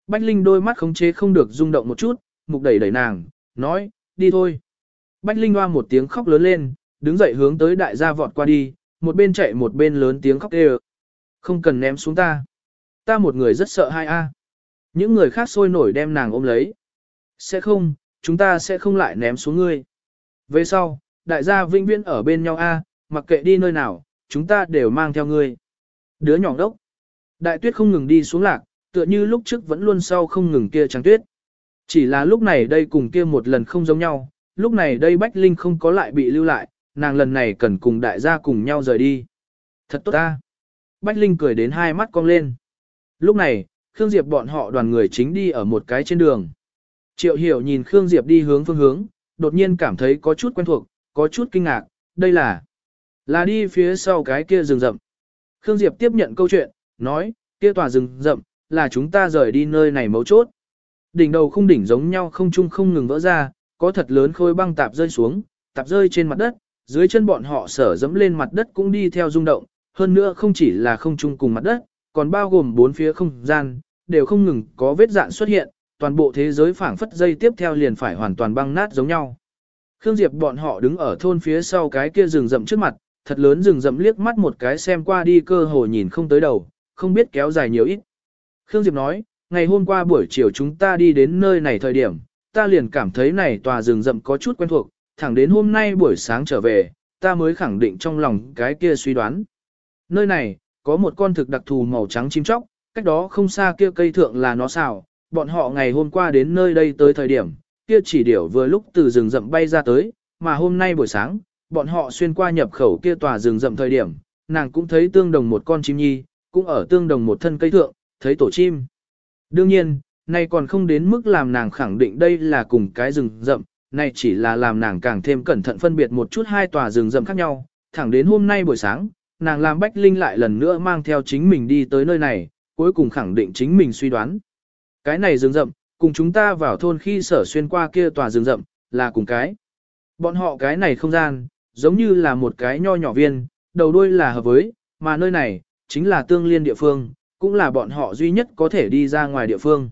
Bách Linh đôi mắt khống chế không được rung động một chút, mục đẩy đẩy nàng, nói, đi thôi. Bách Linh hoa một tiếng khóc lớn lên, đứng dậy hướng tới đại gia vọt qua đi, một bên chạy một bên lớn tiếng khóc kêu. Không cần ném xuống ta. Ta một người rất sợ hai a. Những người khác sôi nổi đem nàng ôm lấy. Sẽ không, chúng ta sẽ không lại ném xuống ngươi. Về sau, đại gia vinh viễn ở bên nhau a, mặc kệ đi nơi nào, chúng ta đều mang theo ngươi. Đứa nhỏ đốc. Đại tuyết không ngừng đi xuống lạc, tựa như lúc trước vẫn luôn sau không ngừng kia trắng tuyết. Chỉ là lúc này đây cùng kia một lần không giống nhau, lúc này đây Bách Linh không có lại bị lưu lại, nàng lần này cần cùng đại gia cùng nhau rời đi. Thật tốt ta. Bách Linh cười đến hai mắt cong lên. Lúc này, Khương Diệp bọn họ đoàn người chính đi ở một cái trên đường. Triệu Hiểu nhìn Khương Diệp đi hướng phương hướng, đột nhiên cảm thấy có chút quen thuộc, có chút kinh ngạc, đây là là đi phía sau cái kia rừng rậm. Khương Diệp tiếp nhận câu chuyện, nói, kia tòa rừng rậm, là chúng ta rời đi nơi này mấu chốt. Đỉnh đầu không đỉnh giống nhau không chung không ngừng vỡ ra, có thật lớn khối băng tạp rơi xuống, tạp rơi trên mặt đất, dưới chân bọn họ sở dẫm lên mặt đất cũng đi theo rung động, hơn nữa không chỉ là không chung cùng mặt đất, còn bao gồm bốn phía không gian, đều không ngừng có vết dạn xuất hiện, toàn bộ thế giới phảng phất dây tiếp theo liền phải hoàn toàn băng nát giống nhau. Khương Diệp bọn họ đứng ở thôn phía sau cái kia rừng rậm trước mặt, thật lớn rừng rậm liếc mắt một cái xem qua đi cơ hồ nhìn không tới đầu, không biết kéo dài nhiều ít. Khương Diệp nói, ngày hôm qua buổi chiều chúng ta đi đến nơi này thời điểm, ta liền cảm thấy này tòa rừng rậm có chút quen thuộc, thẳng đến hôm nay buổi sáng trở về, ta mới khẳng định trong lòng cái kia suy đoán. Nơi này, có một con thực đặc thù màu trắng chim chóc, cách đó không xa kia cây thượng là nó xào, bọn họ ngày hôm qua đến nơi đây tới thời điểm, kia chỉ điểu vừa lúc từ rừng rậm bay ra tới, mà hôm nay buổi sáng, bọn họ xuyên qua nhập khẩu kia tòa rừng rậm thời điểm, nàng cũng thấy tương đồng một con chim nhi, cũng ở tương đồng một thân cây thượng, thấy tổ chim. Đương nhiên, nay còn không đến mức làm nàng khẳng định đây là cùng cái rừng rậm, nay chỉ là làm nàng càng thêm cẩn thận phân biệt một chút hai tòa rừng rậm khác nhau, thẳng đến hôm nay buổi sáng, nàng làm Bách Linh lại lần nữa mang theo chính mình đi tới nơi này, cuối cùng khẳng định chính mình suy đoán. Cái này rừng rậm, cùng chúng ta vào thôn khi sở xuyên qua kia tòa rừng rậm, là cùng cái. Bọn họ cái này không gian, giống như là một cái nho nhỏ viên, đầu đuôi là hợp với, mà nơi này, chính là tương liên địa phương, cũng là bọn họ duy nhất có thể đi ra ngoài địa phương.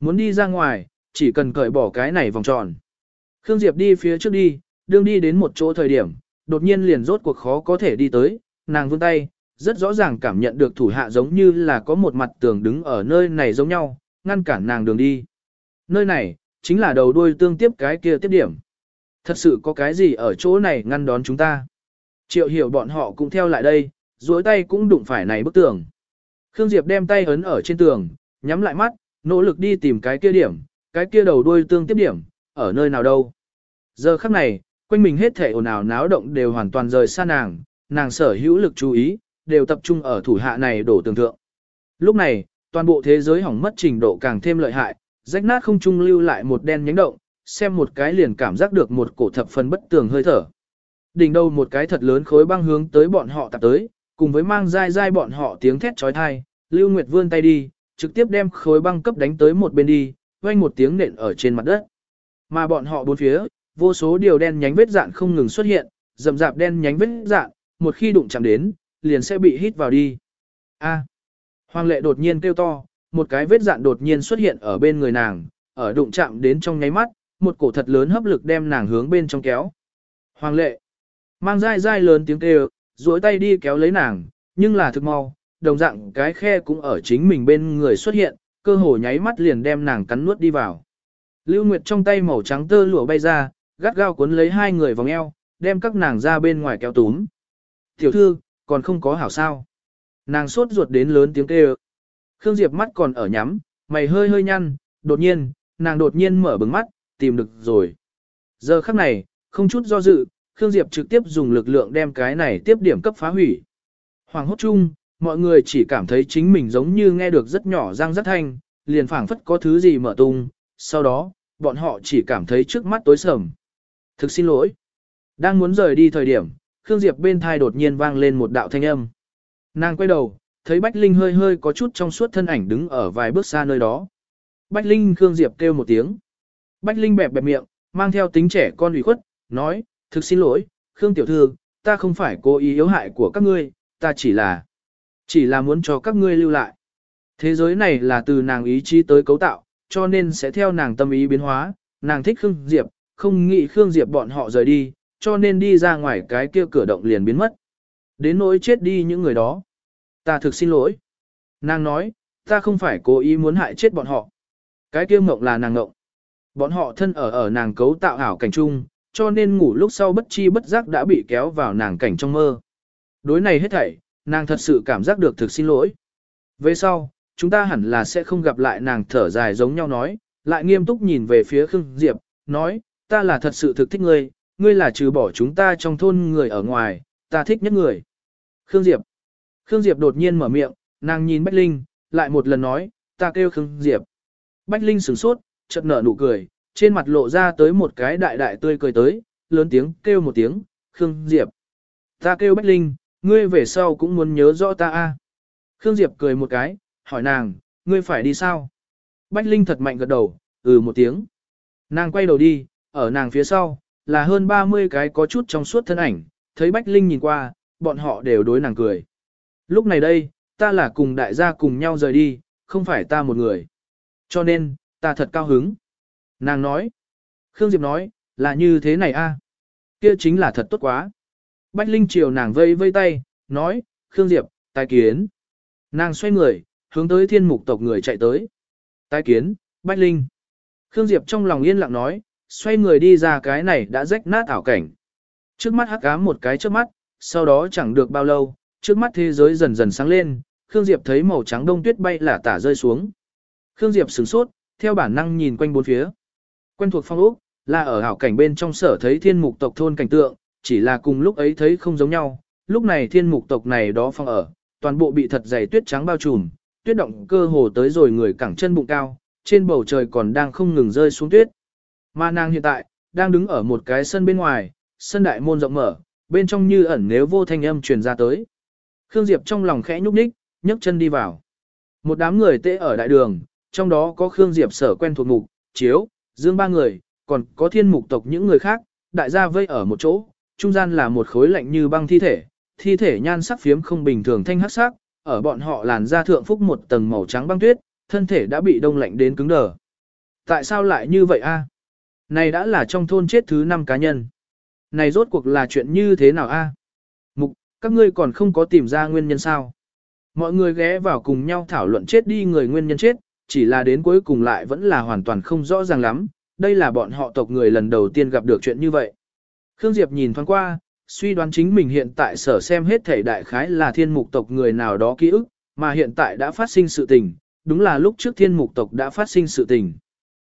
Muốn đi ra ngoài, chỉ cần cởi bỏ cái này vòng tròn. Khương Diệp đi phía trước đi, đương đi đến một chỗ thời điểm, đột nhiên liền rốt cuộc khó có thể đi tới, nàng vươn tay, rất rõ ràng cảm nhận được thủ hạ giống như là có một mặt tường đứng ở nơi này giống nhau, ngăn cản nàng đường đi. Nơi này, chính là đầu đuôi tương tiếp cái kia tiếp điểm. Thật sự có cái gì ở chỗ này ngăn đón chúng ta. Triệu hiểu bọn họ cũng theo lại đây, duỗi tay cũng đụng phải này bức tường. Khương Diệp đem tay ấn ở trên tường, nhắm lại mắt, nỗ lực đi tìm cái kia điểm, cái kia đầu đuôi tương tiếp điểm, ở nơi nào đâu. Giờ khắc này, quanh mình hết thể ồn ào náo động đều hoàn toàn rời xa nàng, nàng sở hữu lực chú ý, đều tập trung ở thủ hạ này đổ tường thượng. Lúc này, toàn bộ thế giới hỏng mất trình độ càng thêm lợi hại, rách nát không trung lưu lại một đen nhánh động, xem một cái liền cảm giác được một cổ thập phần bất tường hơi thở. Đỉnh đầu một cái thật lớn khối băng hướng tới bọn họ tập tới, cùng với mang dai dai bọn họ tiếng thét trói thai, Lưu Nguyệt vươn tay đi, trực tiếp đem khối băng cấp đánh tới một bên đi, vang một tiếng nện ở trên mặt đất. Mà bọn họ bốn phía, vô số điều đen nhánh vết dạn không ngừng xuất hiện, rậm rạp đen nhánh vết dạn, một khi đụng chạm đến, liền sẽ bị hít vào đi. A. Hoàng lệ đột nhiên kêu to, một cái vết dạn đột nhiên xuất hiện ở bên người nàng, ở đụng chạm đến trong nháy mắt, một cổ thật lớn hấp lực đem nàng hướng bên trong kéo. Hoàng lệ. Mang dai dai lớn tiếng kêu, duỗi tay đi kéo lấy nàng, nhưng là thực mau, đồng dạng cái khe cũng ở chính mình bên người xuất hiện, cơ hồ nháy mắt liền đem nàng cắn nuốt đi vào. Lưu Nguyệt trong tay màu trắng tơ lụa bay ra, gắt gao cuốn lấy hai người vòng eo, đem các nàng ra bên ngoài kéo túm. Tiểu thư, còn không có hảo sao. Nàng sốt ruột đến lớn tiếng kêu. Khương Diệp mắt còn ở nhắm, mày hơi hơi nhăn, đột nhiên, nàng đột nhiên mở bừng mắt, tìm được rồi. Giờ khắc này, không chút do dự, Khương Diệp trực tiếp dùng lực lượng đem cái này tiếp điểm cấp phá hủy. Hoàng hốt chung, mọi người chỉ cảm thấy chính mình giống như nghe được rất nhỏ răng rất thanh, liền phảng phất có thứ gì mở tung, sau đó, bọn họ chỉ cảm thấy trước mắt tối sầm. Thực xin lỗi. Đang muốn rời đi thời điểm, Khương Diệp bên thai đột nhiên vang lên một đạo thanh âm. Nàng quay đầu, thấy Bách Linh hơi hơi có chút trong suốt thân ảnh đứng ở vài bước xa nơi đó. Bách Linh Khương Diệp kêu một tiếng. Bách Linh bẹp bẹp miệng, mang theo tính trẻ con ủy khuất, nói, thực xin lỗi, Khương Tiểu Thư, ta không phải cố ý yếu hại của các ngươi, ta chỉ là, chỉ là muốn cho các ngươi lưu lại. Thế giới này là từ nàng ý chí tới cấu tạo, cho nên sẽ theo nàng tâm ý biến hóa, nàng thích Khương Diệp, không nghĩ Khương Diệp bọn họ rời đi, cho nên đi ra ngoài cái kia cửa động liền biến mất. Đến nỗi chết đi những người đó. Ta thực xin lỗi. Nàng nói, ta không phải cố ý muốn hại chết bọn họ. Cái kia mộng là nàng ngộng. Bọn họ thân ở ở nàng cấu tạo ảo cảnh chung, cho nên ngủ lúc sau bất chi bất giác đã bị kéo vào nàng cảnh trong mơ. Đối này hết thảy, nàng thật sự cảm giác được thực xin lỗi. Về sau, chúng ta hẳn là sẽ không gặp lại nàng thở dài giống nhau nói, lại nghiêm túc nhìn về phía Khương Diệp, nói, ta là thật sự thực thích ngươi, ngươi là trừ bỏ chúng ta trong thôn người ở ngoài, ta thích nhất người. Khương Diệp. Khương Diệp đột nhiên mở miệng, nàng nhìn Bách Linh, lại một lần nói, ta kêu Khương Diệp. Bách Linh sửng sốt, chợt nở nụ cười, trên mặt lộ ra tới một cái đại đại tươi cười tới, lớn tiếng kêu một tiếng, Khương Diệp. Ta kêu Bách Linh, ngươi về sau cũng muốn nhớ rõ ta a. Khương Diệp cười một cái, hỏi nàng, ngươi phải đi sao? Bách Linh thật mạnh gật đầu, ừ một tiếng. Nàng quay đầu đi, ở nàng phía sau, là hơn 30 cái có chút trong suốt thân ảnh, thấy Bách Linh nhìn qua, bọn họ đều đối nàng cười. Lúc này đây, ta là cùng đại gia cùng nhau rời đi, không phải ta một người. Cho nên, ta thật cao hứng. Nàng nói. Khương Diệp nói, là như thế này a, Kia chính là thật tốt quá. Bách Linh chiều nàng vây vây tay, nói, Khương Diệp, Tài kiến. Nàng xoay người, hướng tới thiên mục tộc người chạy tới. Tài kiến, Bách Linh. Khương Diệp trong lòng yên lặng nói, xoay người đi ra cái này đã rách nát ảo cảnh. Trước mắt hắc ám một cái trước mắt, sau đó chẳng được bao lâu, trước mắt thế giới dần dần sáng lên, Khương Diệp thấy màu trắng đông tuyết bay là tả rơi xuống. Khương Diệp sửng sốt, theo bản năng nhìn quanh bốn phía. Quen thuộc phong ốc, là ở ảo cảnh bên trong sở thấy thiên mục tộc thôn cảnh tượng, chỉ là cùng lúc ấy thấy không giống nhau, lúc này thiên mục tộc này đó phong ở, toàn bộ bị thật dày tuyết trắng bao trùm, tuyết động cơ hồ tới rồi người cẳng chân bụng cao, trên bầu trời còn đang không ngừng rơi xuống tuyết. Mà nàng hiện tại, đang đứng ở một cái sân bên ngoài, sân đại môn rộng mở, bên trong như ẩn nếu vô thanh âm truyền ra tới. Khương Diệp trong lòng khẽ nhúc nhích, nhấc chân đi vào. Một đám người tê ở đại đường, trong đó có Khương Diệp sở quen thuộc mục, chiếu, dương ba người, còn có thiên mục tộc những người khác, đại gia vây ở một chỗ, trung gian là một khối lạnh như băng thi thể, thi thể nhan sắc phiếm không bình thường thanh hắc sắc, ở bọn họ làn da thượng phúc một tầng màu trắng băng tuyết, thân thể đã bị đông lạnh đến cứng đờ. Tại sao lại như vậy a? Này đã là trong thôn chết thứ năm cá nhân. Này rốt cuộc là chuyện như thế nào a? Mục, các ngươi còn không có tìm ra nguyên nhân sao? Mọi người ghé vào cùng nhau thảo luận chết đi người nguyên nhân chết, chỉ là đến cuối cùng lại vẫn là hoàn toàn không rõ ràng lắm, đây là bọn họ tộc người lần đầu tiên gặp được chuyện như vậy. Khương Diệp nhìn thoáng qua, suy đoán chính mình hiện tại sở xem hết thể đại khái là thiên mục tộc người nào đó ký ức, mà hiện tại đã phát sinh sự tình, đúng là lúc trước thiên mục tộc đã phát sinh sự tình.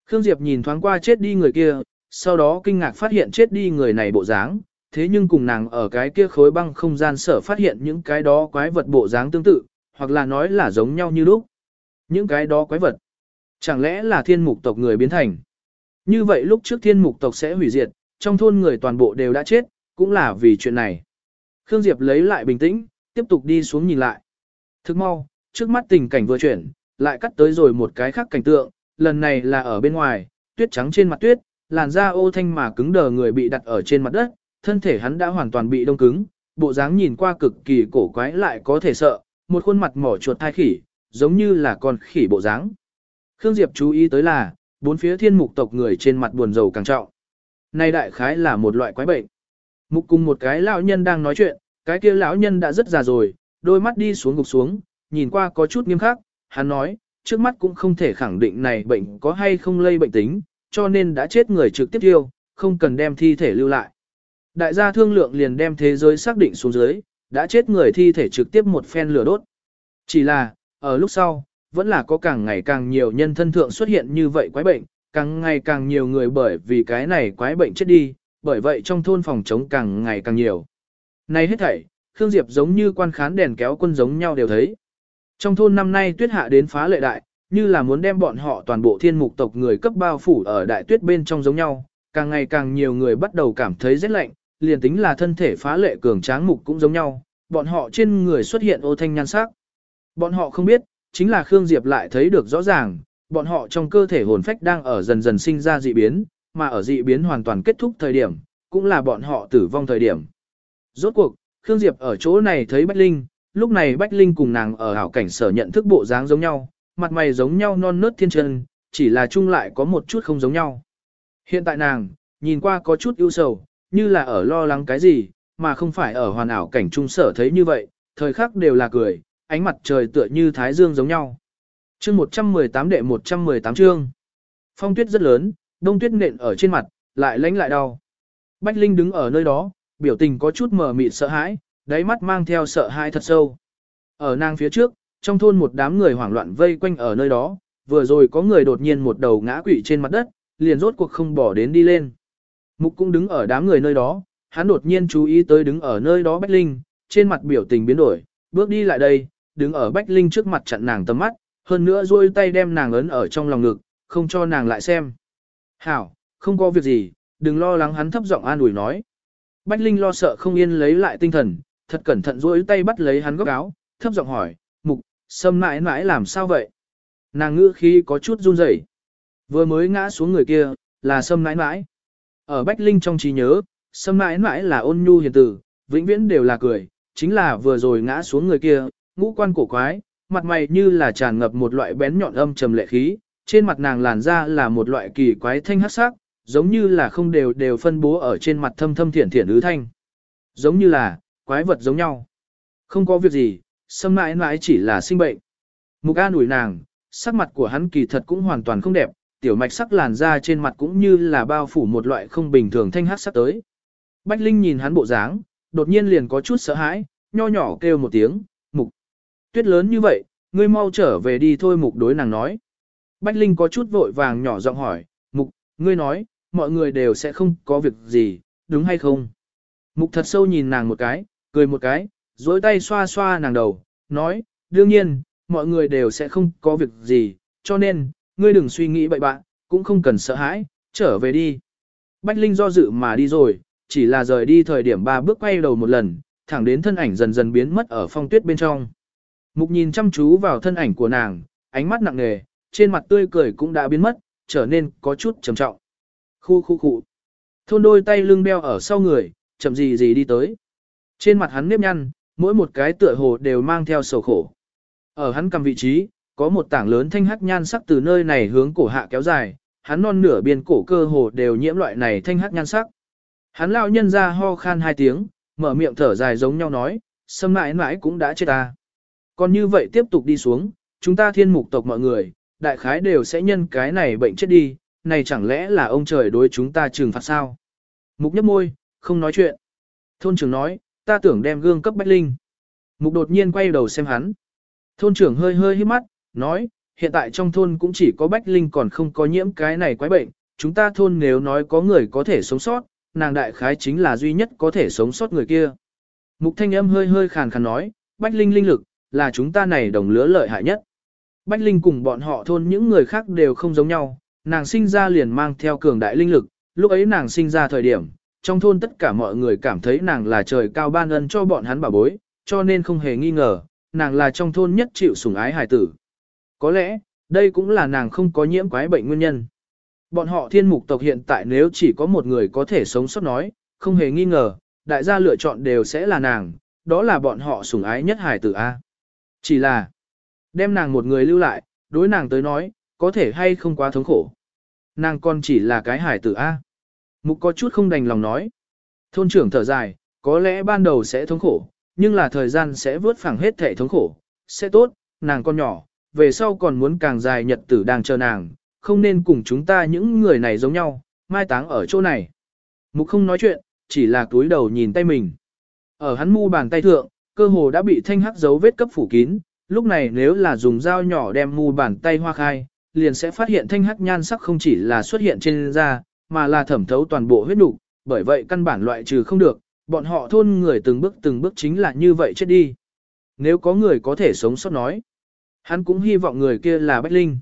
Khương Diệp nhìn thoáng qua chết đi người kia, sau đó kinh ngạc phát hiện chết đi người này bộ dáng, thế nhưng cùng nàng ở cái kia khối băng không gian sở phát hiện những cái đó quái vật bộ dáng tương tự, hoặc là nói là giống nhau như lúc. Những cái đó quái vật, chẳng lẽ là thiên mục tộc người biến thành? Như vậy lúc trước thiên mục tộc sẽ hủy diệt, trong thôn người toàn bộ đều đã chết, cũng là vì chuyện này. Khương Diệp lấy lại bình tĩnh, tiếp tục đi xuống nhìn lại. Thức mau, trước mắt tình cảnh vừa chuyển, lại cắt tới rồi một cái khác cảnh tượng, lần này là ở bên ngoài, tuyết trắng trên mặt tuyết, làn da ô thanh mà cứng đờ người bị đặt ở trên mặt đất, thân thể hắn đã hoàn toàn bị đông cứng, bộ dáng nhìn qua cực kỳ cổ quái lại có thể sợ, một khuôn mặt mỏ chuột thai khỉ, giống như là con khỉ bộ dáng. Khương Diệp chú ý tới là, bốn phía thiên mục tộc người trên mặt buồn rầu càng trọng. Này đại khái là một loại quái bệnh. Mục cùng một cái lão nhân đang nói chuyện, cái kia lão nhân đã rất già rồi, đôi mắt đi xuống gục xuống, nhìn qua có chút nghiêm khắc, hắn nói, trước mắt cũng không thể khẳng định này bệnh có hay không lây bệnh tính, cho nên đã chết người trực tiếp tiêu, không cần đem thi thể lưu lại. Đại gia thương lượng liền đem thế giới xác định xuống dưới, đã chết người thi thể trực tiếp một phen lửa đốt. Chỉ là, ở lúc sau, vẫn là có càng ngày càng nhiều nhân thân thượng xuất hiện như vậy quái bệnh, càng ngày càng nhiều người bởi vì cái này quái bệnh chết đi, bởi vậy trong thôn phòng chống càng ngày càng nhiều. Này hết thảy, Khương Diệp giống như quan khán đèn kéo quân giống nhau đều thấy. Trong thôn năm nay tuyết hạ đến phá lệ đại, như là muốn đem bọn họ toàn bộ thiên mục tộc người cấp bao phủ ở đại tuyết bên trong giống nhau, càng ngày càng nhiều người bắt đầu cảm thấy rét lạnh, liền tính là thân thể phá lệ cường tráng mục cũng giống nhau, bọn họ trên người xuất hiện ô thanh nhan sắc. Bọn họ không biết, chính là Khương Diệp lại thấy được rõ ràng, bọn họ trong cơ thể hồn phách đang ở dần dần sinh ra dị biến, mà ở dị biến hoàn toàn kết thúc thời điểm, cũng là bọn họ tử vong thời điểm. Rốt cuộc, Khương Diệp ở chỗ này thấy Bách Linh, lúc này Bách Linh cùng nàng ở hảo cảnh sở nhận thức bộ dáng giống nhau, mặt mày giống nhau non nớt thiên chân, chỉ là chung lại có một chút không giống nhau. Hiện tại nàng, nhìn qua có chút ưu sầu, như là ở lo lắng cái gì, mà không phải ở hoàn ảo cảnh trung sở thấy như vậy, thời khắc đều là cười, ánh mặt trời tựa như thái dương giống nhau. Chương 118 đệ 118 chương. Phong tuyết rất lớn, đông tuyết nện ở trên mặt, lại lánh lại đau. Bách Linh đứng ở nơi đó, biểu tình có chút mờ mịt sợ hãi, đáy mắt mang theo sợ hãi thật sâu. Ở nàng phía trước, trong thôn một đám người hoảng loạn vây quanh ở nơi đó, vừa rồi có người đột nhiên một đầu ngã quỵ trên mặt đất, liền rốt cuộc không bỏ đến đi lên. Mục cũng đứng ở đám người nơi đó, hắn đột nhiên chú ý tới đứng ở nơi đó Bách Linh, trên mặt biểu tình biến đổi, bước đi lại đây, đứng ở Bách Linh trước mặt chặn nàng tầm mắt, hơn nữa duỗi tay đem nàng ấn ở trong lòng ngực, không cho nàng lại xem. Hảo, không có việc gì, đừng lo lắng hắn thấp giọng an ủi nói. Bách Linh lo sợ không yên lấy lại tinh thần, thật cẩn thận duỗi tay bắt lấy hắn góc áo, thấp giọng hỏi, mục, sâm mãi mãi làm sao vậy? Nàng ngữ khí có chút run rẩy. Vừa mới ngã xuống người kia, là sâm mãi mãi. Ở Bách Linh trong trí nhớ, sâm mãi mãi là ôn nhu hiền tử, vĩnh viễn đều là cười, chính là vừa rồi ngã xuống người kia, ngũ quan cổ quái, mặt mày như là tràn ngập một loại bén nhọn âm trầm lệ khí, trên mặt nàng làn da là một loại kỳ quái thanh hắc sắc, giống như là không đều đều phân bố ở trên mặt thâm thâm thiển thiển ứ thanh. Giống như là, quái vật giống nhau. Không có việc gì, sâm mãi mãi chỉ là sinh bệnh. Mục an ủi nàng, sắc mặt của hắn kỳ thật cũng hoàn toàn không đẹp, tiểu mạch sắc làn da trên mặt cũng như là bao phủ một loại không bình thường thanh hắc sắc tới. Bách Linh nhìn hắn bộ dáng, đột nhiên liền có chút sợ hãi, nho nhỏ kêu một tiếng, mục. Tuyết lớn như vậy, ngươi mau trở về đi thôi mục đối nàng nói. Bách Linh có chút vội vàng nhỏ giọng hỏi, mục, ngươi nói, mọi người đều sẽ không có việc gì, đúng hay không? Mục thật sâu nhìn nàng một cái, cười một cái, dối tay xoa xoa nàng đầu, nói, đương nhiên, mọi người đều sẽ không có việc gì, cho nên, ngươi đừng suy nghĩ bậy bạn, cũng không cần sợ hãi, trở về đi. Bách Linh do dự mà đi rồi, chỉ là rời đi thời điểm ba bước quay đầu một lần, thẳng đến thân ảnh dần dần biến mất ở phong tuyết bên trong. Mục nhìn chăm chú vào thân ảnh của nàng, ánh mắt nặng nề, trên mặt tươi cười cũng đã biến mất, trở nên có chút trầm trọng. Khu khu khu. Thôn đôi tay lưng đeo ở sau người, chậm gì gì đi tới. Trên mặt hắn nếp nhăn, mỗi một cái tựa hồ đều mang theo sầu khổ. Ở hắn cầm vị trí, có một tảng lớn thanh hắc nhan sắc từ nơi này hướng cổ hạ kéo dài, hắn non nửa biên cổ cơ hồ đều nhiễm loại này thanh hắc nhan sắc. Hắn lão nhân ra ho khan hai tiếng, mở miệng thở dài giống nhau nói, sâm mãi mãi cũng đã chết ta. Còn như vậy tiếp tục đi xuống, chúng ta thiên mục tộc mọi người, đại khái đều sẽ nhân cái này bệnh chết đi, này chẳng lẽ là ông trời đối chúng ta trừng phạt sao? Mục nhấp môi, không nói chuyện. Thôn trưởng nói, ta tưởng đem gương cấp Bách Linh. Mục đột nhiên quay đầu xem hắn. Thôn trưởng hơi hơi hít mắt, nói, hiện tại trong thôn cũng chỉ có Bách Linh còn không có nhiễm cái này quái bệnh. Chúng ta thôn nếu nói có người có thể sống sót, nàng đại khái chính là duy nhất có thể sống sót người kia. Mục thanh âm hơi hơi khàn khàn nói, Bách Linh linh lực, là chúng ta này đồng lứa lợi hại nhất. Bách Linh cùng bọn họ thôn những người khác đều không giống nhau, nàng sinh ra liền mang theo cường đại linh lực, lúc ấy nàng sinh ra thời điểm, trong thôn tất cả mọi người cảm thấy nàng là trời cao ban ân cho bọn hắn bảo bối, cho nên không hề nghi ngờ, nàng là trong thôn nhất chịu sủng ái hài tử. Có lẽ, đây cũng là nàng không có nhiễm quái bệnh nguyên nhân. Bọn họ thiên mục tộc hiện tại nếu chỉ có một người có thể sống sót nói, không hề nghi ngờ, đại gia lựa chọn đều sẽ là nàng, đó là bọn họ sủng ái nhất hài tử A. Chỉ là, đem nàng một người lưu lại, đối nàng tới nói, có thể hay không quá thống khổ. Nàng còn chỉ là cái hài tử A. Mục có chút không đành lòng nói. Thôn trưởng thở dài, có lẽ ban đầu sẽ thống khổ, nhưng là thời gian sẽ vớt phẳng hết thể thống khổ, sẽ tốt, nàng con nhỏ, về sau còn muốn càng dài nhật tử đang chờ nàng, không nên cùng chúng ta những người này giống nhau, mai táng ở chỗ này. Mục không nói chuyện, chỉ là túi đầu nhìn tay mình. Ở hắn mu bàn tay thượng, cơ hồ đã bị thanh hắc dấu vết cấp phủ kín, lúc này nếu là dùng dao nhỏ đem mu bàn tay hoa khai, liền sẽ phát hiện thanh hắc nhan sắc không chỉ là xuất hiện trên da, mà là thẩm thấu toàn bộ huyết nục, bởi vậy căn bản loại trừ không được, bọn họ thôn người từng bước từng bước chính là như vậy chết đi. Nếu có người có thể sống sót nói, hắn cũng hy vọng người kia là Bách Linh.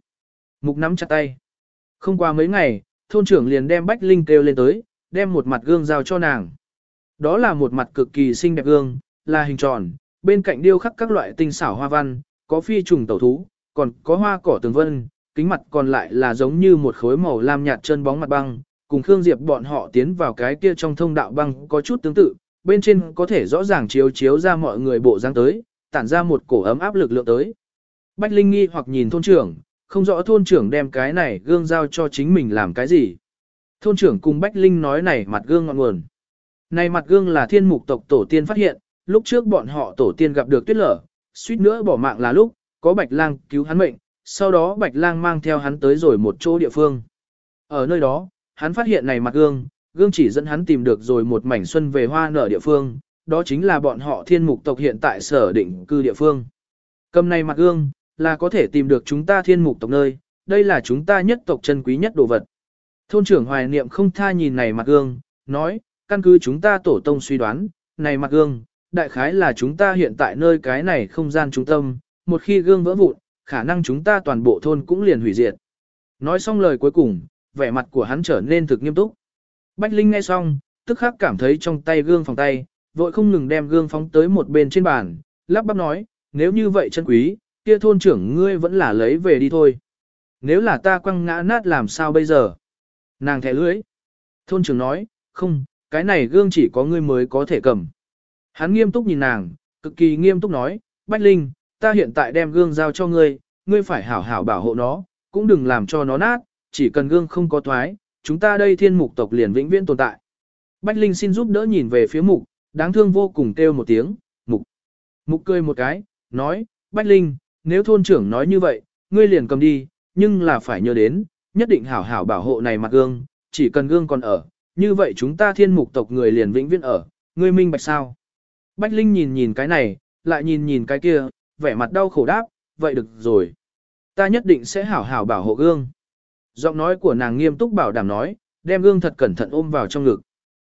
Mục nắm chặt tay. Không qua mấy ngày, thôn trưởng liền đem Bách Linh kêu lên tới, đem một mặt gương giao cho nàng. Đó là một mặt cực kỳ xinh đẹp gương, là hình tròn, bên cạnh điêu khắc các loại tinh xảo hoa văn, có phi trùng tẩu thú, còn có hoa cỏ tường vân, kính mặt còn lại là giống như một khối màu lam nhạt chân bóng mặt băng, cùng Khương Diệp bọn họ tiến vào cái kia trong thông đạo băng có chút tương tự, bên trên có thể rõ ràng chiếu chiếu ra mọi người bộ dáng tới, tản ra một cổ ấm áp lực lượng tới. Bách Linh nghi hoặc nhìn thôn trưởng, không rõ thôn trưởng đem cái này gương giao cho chính mình làm cái gì. Thôn trưởng cùng Bách Linh nói này mặt gương ngọn nguồn. Này mặt gương là thiên mục tộc tổ tiên phát hiện, lúc trước bọn họ tổ tiên gặp được tuyết lở, suýt nữa bỏ mạng là lúc, có Bạch Lang cứu hắn mệnh, sau đó Bạch Lang mang theo hắn tới rồi một chỗ địa phương. Ở nơi đó, hắn phát hiện này mặt gương, gương chỉ dẫn hắn tìm được rồi một mảnh xuân về hoa nở địa phương, đó chính là bọn họ thiên mục tộc hiện tại sở định cư địa phương. Cầm này mặt gương, là có thể tìm được chúng ta thiên mục tộc nơi, đây là chúng ta nhất tộc chân quý nhất đồ vật. Thôn trưởng hoài niệm không tha nhìn này mặt gương, nói, căn cứ chúng ta tổ tông suy đoán, này mặt gương, đại khái là chúng ta hiện tại nơi cái này không gian trung tâm, một khi gương vỡ vụn, khả năng chúng ta toàn bộ thôn cũng liền hủy diệt. Nói xong lời cuối cùng, vẻ mặt của hắn trở nên thực nghiêm túc. Bách Linh nghe xong, tức khắc cảm thấy trong tay gương phòng tay, vội không ngừng đem gương phóng tới một bên trên bàn, lắp bắp nói, nếu như vậy chân quý, kia thôn trưởng ngươi vẫn là lấy về đi thôi. Nếu là ta quăng ngã nát làm sao bây giờ? Nàng thẻ lưới. Thôn trưởng nói, không, cái này gương chỉ có ngươi mới có thể cầm. Hắn nghiêm túc nhìn nàng, cực kỳ nghiêm túc nói, Bách Linh, ta hiện tại đem gương giao cho ngươi, ngươi phải hảo hảo bảo hộ nó, cũng đừng làm cho nó nát, chỉ cần gương không có thoái, chúng ta đây thiên mục tộc liền vĩnh viễn tồn tại. Bách Linh xin giúp đỡ nhìn về phía mục, đáng thương vô cùng kêu một tiếng, mục. Mục cười một cái, nói, Bách Linh, nếu thôn trưởng nói như vậy, ngươi liền cầm đi, nhưng là phải nhớ đến, nhất định hảo hảo bảo hộ này mặt gương, chỉ cần gương còn ở, như vậy chúng ta thiên mục tộc người liền vĩnh viễn ở, ngươi minh bạch sao. Bách Linh nhìn nhìn cái này, lại nhìn nhìn cái kia, vẻ mặt đau khổ đáp, vậy được rồi. Ta nhất định sẽ hảo hảo bảo hộ gương. Giọng nói của nàng nghiêm túc bảo đảm nói, đem gương thật cẩn thận ôm vào trong ngực.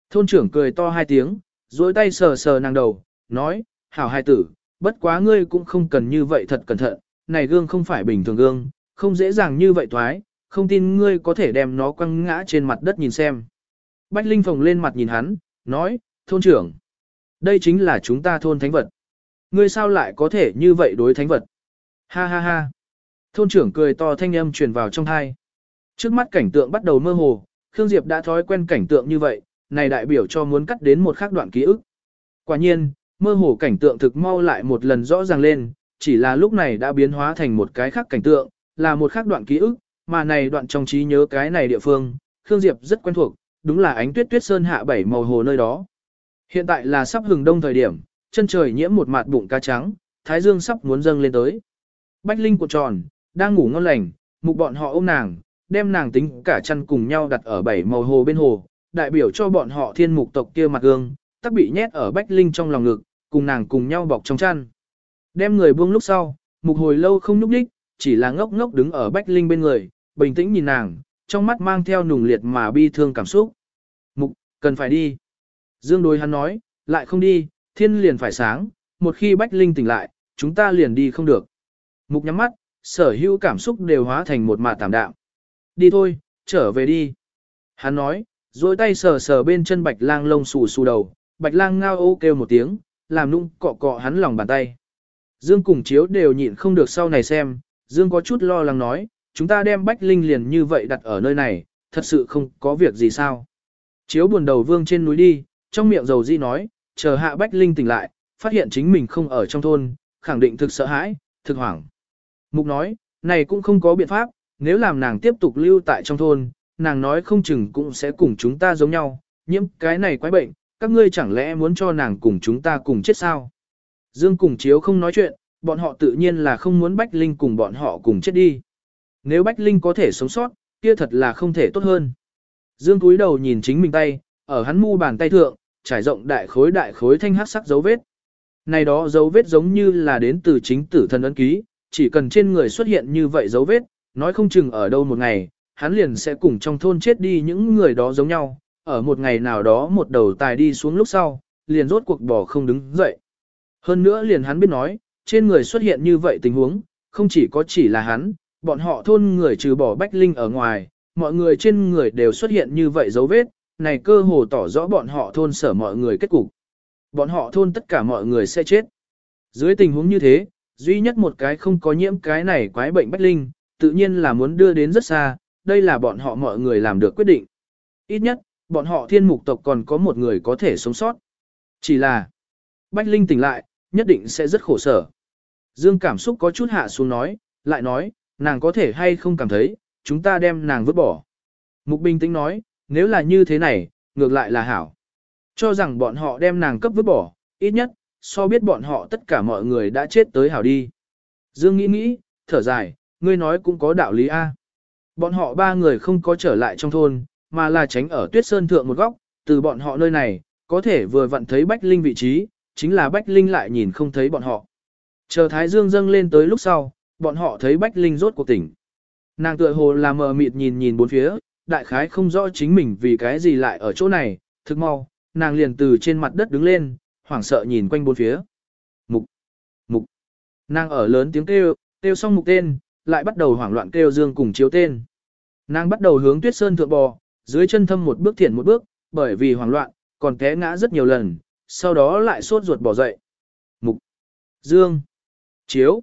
Thôn trưởng cười to hai tiếng, duỗi tay sờ sờ nàng đầu, nói, hảo hai tử, bất quá ngươi cũng không cần như vậy thật cẩn thận, này gương không phải bình thường gương, không dễ dàng như vậy thoái, không tin ngươi có thể đem nó quăng ngã trên mặt đất nhìn xem. Bách Linh phồng lên mặt nhìn hắn, nói, thôn trưởng, đây chính là chúng ta thôn thánh vật. Ngươi sao lại có thể như vậy đối thánh vật? Ha ha ha. Thôn trưởng cười to thanh âm truyền vào trong thai. Trước mắt cảnh tượng bắt đầu mơ hồ, Khương Diệp đã thói quen cảnh tượng như vậy, này đại biểu cho muốn cắt đến một khác đoạn ký ức. Quả nhiên, mơ hồ cảnh tượng thực mau lại một lần rõ ràng lên, chỉ là lúc này đã biến hóa thành một cái khác cảnh tượng, là một khác đoạn ký ức, mà này đoạn trong trí nhớ cái này địa phương, Khương Diệp rất quen thuộc, đúng là ánh tuyết tuyết sơn hạ bảy màu hồ nơi đó. Hiện tại là sắp hừng đông thời điểm, chân trời nhiễm một mạt bụng cá trắng, thái dương sắp muốn dâng lên tới. Bách Linh cuộn tròn, đang ngủ ngon lành, mục bọn họ ôm nàng, đem nàng tính cả chăn cùng nhau đặt ở bảy màu hồ bên hồ, đại biểu cho bọn họ thiên mục tộc kia mặt gương, tắc bị nhét ở Bách Linh trong lòng ngực, cùng nàng cùng nhau bọc trong chăn. Đem người buông lúc sau, mục hồi lâu không nhúc đích, chỉ là ngốc ngốc đứng ở Bách Linh bên người, bình tĩnh nhìn nàng, trong mắt mang theo nùng liệt mà bi thương cảm xúc. Mục, cần phải đi. Dương đối hắn nói, lại không đi, thiên liền phải sáng, một khi Bách Linh tỉnh lại, chúng ta liền đi không được. Mục nhắm mắt, sở hữu cảm xúc đều hóa thành một mạt tạm đạm. Đi thôi, trở về đi. Hắn nói, dối tay sờ sờ bên chân bạch lang lông xù xù đầu, bạch lang ngao ô kêu một tiếng, làm nung cọ cọ hắn lòng bàn tay. Dương cùng chiếu đều nhịn không được sau này xem, Dương có chút lo lắng nói, chúng ta đem bách linh liền như vậy đặt ở nơi này, thật sự không có việc gì sao. Chiếu buồn đầu vương trên núi đi, trong miệng dầu di nói, chờ hạ bách linh tỉnh lại, phát hiện chính mình không ở trong thôn, khẳng định thực sợ hãi, thực hoảng. Mục nói, này cũng không có biện pháp, nếu làm nàng tiếp tục lưu tại trong thôn, nàng nói không chừng cũng sẽ cùng chúng ta giống nhau, nhiễm cái này quái bệnh, các ngươi chẳng lẽ muốn cho nàng cùng chúng ta cùng chết sao? Dương cùng chiếu không nói chuyện, bọn họ tự nhiên là không muốn Bách Linh cùng bọn họ cùng chết đi. Nếu Bách Linh có thể sống sót, kia thật là không thể tốt hơn. Dương cúi đầu nhìn chính mình tay, ở hắn mu bàn tay thượng, trải rộng đại khối đại khối thanh hắc sắc dấu vết. Này đó dấu vết giống như là đến từ chính tử thần ấn ký, chỉ cần trên người xuất hiện như vậy dấu vết, nói không chừng ở đâu một ngày, hắn liền sẽ cùng trong thôn chết đi những người đó giống nhau, ở một ngày nào đó một đầu tài đi xuống lúc sau, liền rốt cuộc bỏ không đứng dậy. Hơn nữa liền hắn biết nói, trên người xuất hiện như vậy tình huống, không chỉ có chỉ là hắn, bọn họ thôn người trừ bỏ Bách Linh ở ngoài, mọi người trên người đều xuất hiện như vậy dấu vết, này cơ hồ tỏ rõ bọn họ thôn sở mọi người kết cục. Bọn họ thôn tất cả mọi người sẽ chết. Dưới tình huống như thế, duy nhất một cái không có nhiễm cái này quái bệnh Bách Linh, tự nhiên là muốn đưa đến rất xa, đây là bọn họ mọi người làm được quyết định. Ít nhất, bọn họ thiên mục tộc còn có một người có thể sống sót. Chỉ là, Bách Linh tỉnh lại, nhất định sẽ rất khổ sở. Dương cảm xúc có chút hạ xuống nói, lại nói, nàng có thể hay không cảm thấy, chúng ta đem nàng vứt bỏ. Mục bình tĩnh nói, nếu là như thế này, ngược lại là hảo. Cho rằng bọn họ đem nàng cấp vứt bỏ, ít nhất, so biết bọn họ tất cả mọi người đã chết tới hảo đi. Dương nghĩ nghĩ, thở dài, ngươi nói cũng có đạo lý A. Bọn họ ba người không có trở lại trong thôn, mà là tránh ở tuyết sơn thượng một góc, từ bọn họ nơi này, có thể vừa vặn thấy Bách Linh vị trí, chính là Bách Linh lại nhìn không thấy bọn họ. Chờ Thái Dương dâng lên tới lúc sau, bọn họ thấy Bách Linh rốt cuộc tỉnh. Nàng tựa hồ là mờ mịt nhìn nhìn bốn phía, đại khái không rõ chính mình vì cái gì lại ở chỗ này, thức mau, nàng liền từ trên mặt đất đứng lên, hoảng sợ nhìn quanh bốn phía. Mục, mục, nàng ở lớn tiếng kêu, kêu xong mục tên, lại bắt đầu hoảng loạn kêu Dương cùng chiếu tên. Nàng bắt đầu hướng tuyết sơn thượng bò, dưới chân thâm một bước thiện một bước, bởi vì hoảng loạn, còn té ngã rất nhiều lần, sau đó lại sốt ruột bỏ dậy. Mục, Dương, Chiếu,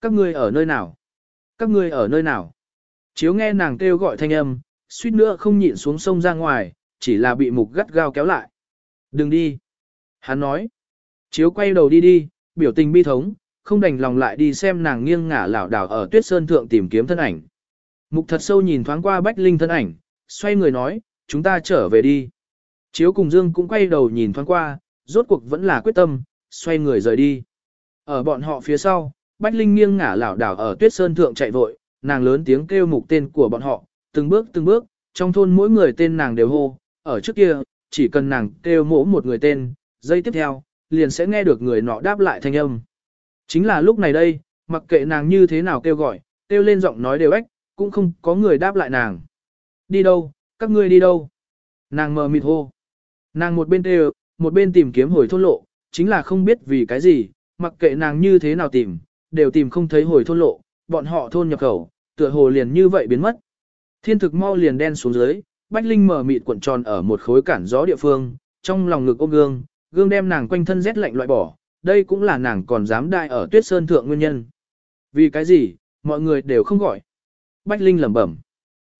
các ngươi ở nơi nào? Các ngươi ở nơi nào? Chiếu nghe nàng kêu gọi thanh âm, suýt nữa không nhịn xuống sông ra ngoài, chỉ là bị mục gắt gao kéo lại. Đừng đi. Hắn nói. Chiếu quay đầu đi đi, biểu tình bi thống, không đành lòng lại đi xem nàng nghiêng ngả lảo đảo ở tuyết sơn thượng tìm kiếm thân ảnh. Mục thật sâu nhìn thoáng qua Bách Linh thân ảnh, xoay người nói, chúng ta trở về đi. Chiếu cùng Dương cũng quay đầu nhìn thoáng qua, rốt cuộc vẫn là quyết tâm, xoay người rời đi. Ở bọn họ phía sau, Bách Linh nghiêng ngả lảo đảo ở tuyết sơn thượng chạy vội, nàng lớn tiếng kêu mục tên của bọn họ, từng bước từng bước, trong thôn mỗi người tên nàng đều hô, ở trước kia, chỉ cần nàng kêu mỗ một người tên, giây tiếp theo, liền sẽ nghe được người nọ đáp lại thanh âm. Chính là lúc này đây, mặc kệ nàng như thế nào kêu gọi, kêu lên giọng nói đều ếch, cũng không có người đáp lại nàng. Đi đâu, các ngươi đi đâu? Nàng mờ mịt hô. Nàng một bên kêu, một bên tìm kiếm hồi thôn lộ, chính là không biết vì cái gì, mặc kệ nàng như thế nào tìm, đều tìm không thấy hồi thôn lộ, bọn họ thôn nhập khẩu, tựa hồ liền như vậy biến mất. Thiên thực mau liền đen xuống dưới, Bách Linh mở mịt cuộn tròn ở một khối cản gió địa phương, trong lòng ngực ôm gương, gương đem nàng quanh thân rét lạnh loại bỏ, đây cũng là nàng còn dám đại ở tuyết sơn thượng nguyên nhân. Vì cái gì, mọi người đều không gọi. Bách Linh lẩm bẩm.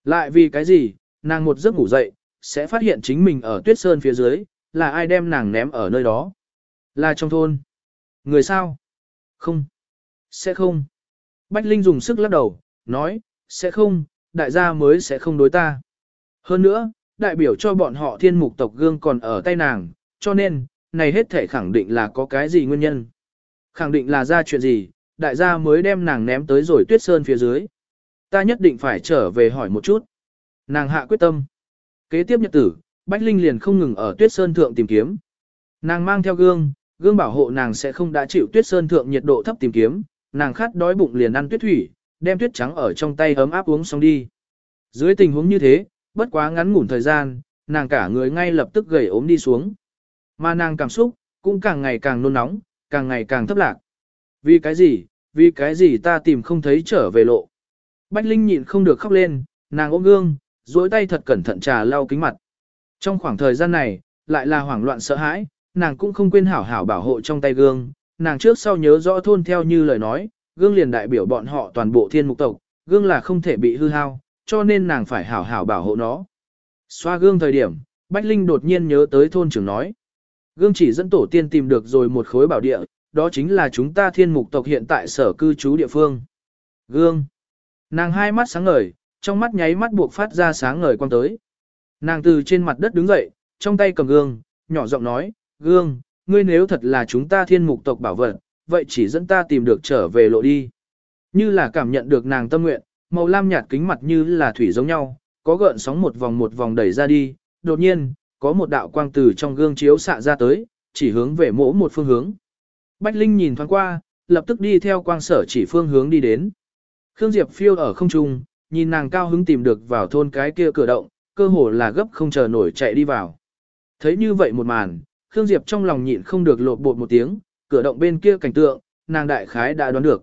Lại vì cái gì, nàng một giấc ngủ dậy, sẽ phát hiện chính mình ở tuyết sơn phía dưới, là ai đem nàng ném ở nơi đó. Là trong thôn. Người sao? Không. Sẽ không. Bách Linh dùng sức lắc đầu, nói, sẽ không, đại gia mới sẽ không đối ta. Hơn nữa, đại biểu cho bọn họ thiên mục tộc gương còn ở tay nàng, cho nên, này hết thể khẳng định là có cái gì nguyên nhân. Khẳng định là ra chuyện gì, đại gia mới đem nàng ném tới rồi tuyết sơn phía dưới. Ta nhất định phải trở về hỏi một chút. Nàng hạ quyết tâm. Kế tiếp nhật tử, Bách Linh liền không ngừng ở tuyết sơn thượng tìm kiếm. Nàng mang theo gương, gương bảo hộ nàng sẽ không đã chịu tuyết sơn thượng nhiệt độ thấp tìm kiếm, nàng khát đói bụng liền ăn tuyết thủy, đem tuyết trắng ở trong tay ấm áp uống xong đi. Dưới tình huống như thế, bất quá ngắn ngủn thời gian, nàng cả người ngay lập tức gầy ốm đi xuống. Mà nàng cảm xúc, cũng càng ngày càng nôn nóng, càng ngày càng thấp lạc. Vì cái gì, vì cái gì ta tìm không thấy trở về lộ. Bách Linh nhịn không được khóc lên, Nàng ôm gương, duỗi tay thật cẩn thận trà lau kính mặt. Trong khoảng thời gian này, lại là hoảng loạn sợ hãi, nàng cũng không quên hảo hảo bảo hộ trong tay gương, nàng trước sau nhớ rõ thôn theo như lời nói, gương liền đại biểu bọn họ toàn bộ thiên mục tộc, gương là không thể bị hư hao, cho nên nàng phải hảo hảo bảo hộ nó. Xoa gương thời điểm, Bách Linh đột nhiên nhớ tới thôn trưởng nói. Gương chỉ dẫn tổ tiên tìm được rồi một khối bảo địa, đó chính là chúng ta thiên mục tộc hiện tại sở cư trú địa phương. Gương. Nàng hai mắt sáng ngời, trong mắt nháy mắt buộc phát ra sáng ngời quang tới. Nàng từ trên mặt đất đứng dậy, trong tay cầm gương, nhỏ giọng nói, gương, ngươi nếu thật là chúng ta thiên mục tộc bảo vật, vậy chỉ dẫn ta tìm được trở về lộ đi. Như là cảm nhận được nàng tâm nguyện, màu lam nhạt kính mặt như là thủy giống nhau, có gợn sóng một vòng một vòng đẩy ra đi, đột nhiên, có một đạo quang từ trong gương chiếu xạ ra tới, chỉ hướng về mỗ một phương hướng. Bách Linh nhìn thoáng qua, lập tức đi theo quang sở chỉ phương hướng đi đến. Khương Diệp phiêu ở không trung, nhìn nàng cao hứng tìm được vào thôn cái kia cửa động, cơ hồ là gấp không chờ nổi chạy đi vào. Thấy như vậy một màn, Khương Diệp trong lòng nhịn không được lột bột một tiếng, cửa động bên kia cảnh tượng, nàng đại khái đã đoán được.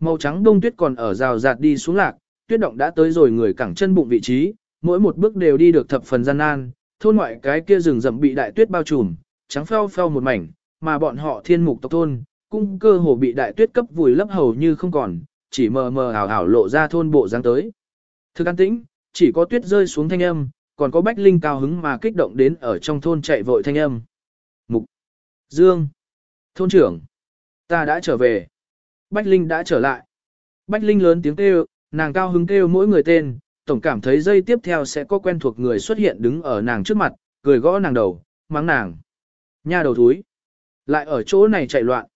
Màu trắng đông tuyết còn ở rào rạt đi xuống lạc, tuyết động đã tới rồi người cẳng chân bụng vị trí, mỗi một bước đều đi được thập phần gian nan, thôn ngoại cái kia rừng rậm bị đại tuyết bao trùm, trắng phao phao một mảnh, mà bọn họ thiên mục tộc thôn, cũng cơ hồ bị đại tuyết cấp vùi lấp hầu như không còn, chỉ mờ mờ ảo ảo lộ ra thôn bộ dáng tới. Thực an tĩnh, chỉ có tuyết rơi xuống thanh âm, còn có bách linh cao hứng mà kích động đến ở trong thôn chạy vội thanh âm. Mục, Dương, thôn trưởng, ta đã trở về. Bách linh đã trở lại. Bách linh lớn tiếng kêu, nàng cao hứng kêu mỗi người tên, tổng cảm thấy dây tiếp theo sẽ có quen thuộc người xuất hiện đứng ở nàng trước mặt, cười gõ nàng đầu, mắng nàng. Nha đầu thúi. Lại ở chỗ này chạy loạn.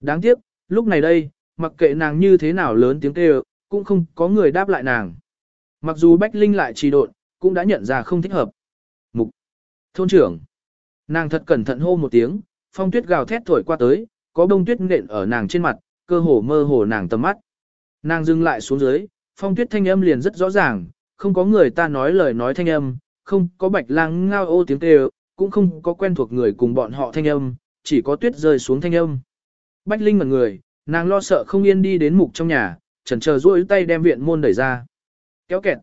Đáng tiếc, lúc này đây, mặc kệ nàng như thế nào lớn tiếng kêu, cũng không có người đáp lại nàng. Mặc dù Bách Linh lại trì độn, cũng đã nhận ra không thích hợp. Mục. Thôn trưởng. Nàng thật cẩn thận hô một tiếng, phong tuyết gào thét thổi qua tới, có bông tuyết nện ở nàng trên mặt, cơ hồ mơ hồ nàng tầm mắt. Nàng dừng lại xuống dưới, phong tuyết thanh âm liền rất rõ ràng, không có người ta nói lời nói thanh âm, không có bạch lang ngao ô tiếng kêu, cũng không có quen thuộc người cùng bọn họ thanh âm, chỉ có tuyết rơi xuống thanh âm. Bách Linh ngẩn người, nàng lo sợ không yên đi đến mục trong nhà, chần chờ duỗi tay đem viện môn đẩy ra. Kéo kẹt.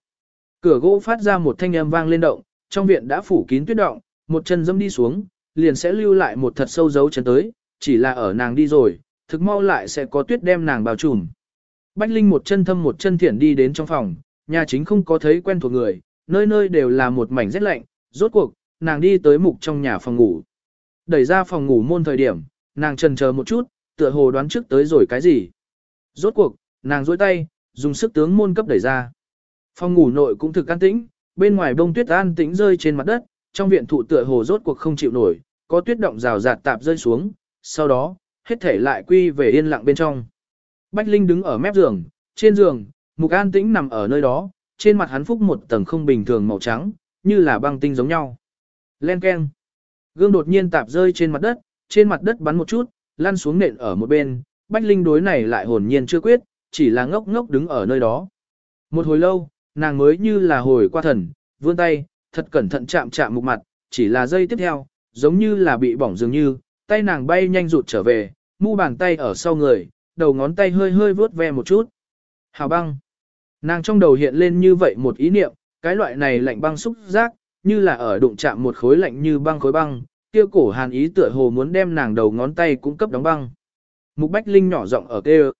Cửa gỗ phát ra một thanh âm vang lên động, trong viện đã phủ kín tuyết động, một chân dẫm đi xuống, liền sẽ lưu lại một thật sâu dấu chân tới, chỉ là ở nàng đi rồi, thực mau lại sẽ có tuyết đem nàng bao trùm. Bách Linh một chân thâm một chân thiện đi đến trong phòng, nhà chính không có thấy quen thuộc người, nơi nơi đều là một mảnh rét lạnh, rốt cuộc, nàng đi tới mục trong nhà phòng ngủ. Đẩy ra phòng ngủ môn thời điểm, nàng trần chờ một chút, tựa hồ đoán trước tới rồi cái gì. Rốt cuộc, nàng duỗi tay, dùng sức tướng môn cấp đẩy ra. Phòng ngủ nội cũng thực an tĩnh, bên ngoài bông tuyết an tĩnh rơi trên mặt đất, trong viện thụ tựa hồ rốt cuộc không chịu nổi, có tuyết động rào rạt tạp rơi xuống, sau đó, hết thể lại quy về yên lặng bên trong. Bách Linh đứng ở mép giường, trên giường, Mục An Tĩnh nằm ở nơi đó, trên mặt hắn phúc một tầng không bình thường màu trắng, như là băng tinh giống nhau. Len keng. Gương đột nhiên tạp rơi trên mặt đất, trên mặt đất bắn một chút, lăn xuống nện ở một bên, Bách Linh đối này lại hồn nhiên chưa quyết, chỉ là ngốc ngốc đứng ở nơi đó. Một hồi lâu, nàng mới như là hồi qua thần, vươn tay, thật cẩn thận chạm chạm mục mặt, chỉ là giây tiếp theo, giống như là bị bỏng dường như, tay nàng bay nhanh rụt trở về, mu bàn tay ở sau người, đầu ngón tay hơi hơi vướt ve một chút. Hào băng. Nàng trong đầu hiện lên như vậy một ý niệm, cái loại này lạnh băng xúc giác, như là ở đụng chạm một khối lạnh như băng khối băng, kia cổ hàn ý tựa hồ muốn đem nàng đầu ngón tay cung cấp đóng băng. Mục Bách Linh nhỏ giọng ở kêu.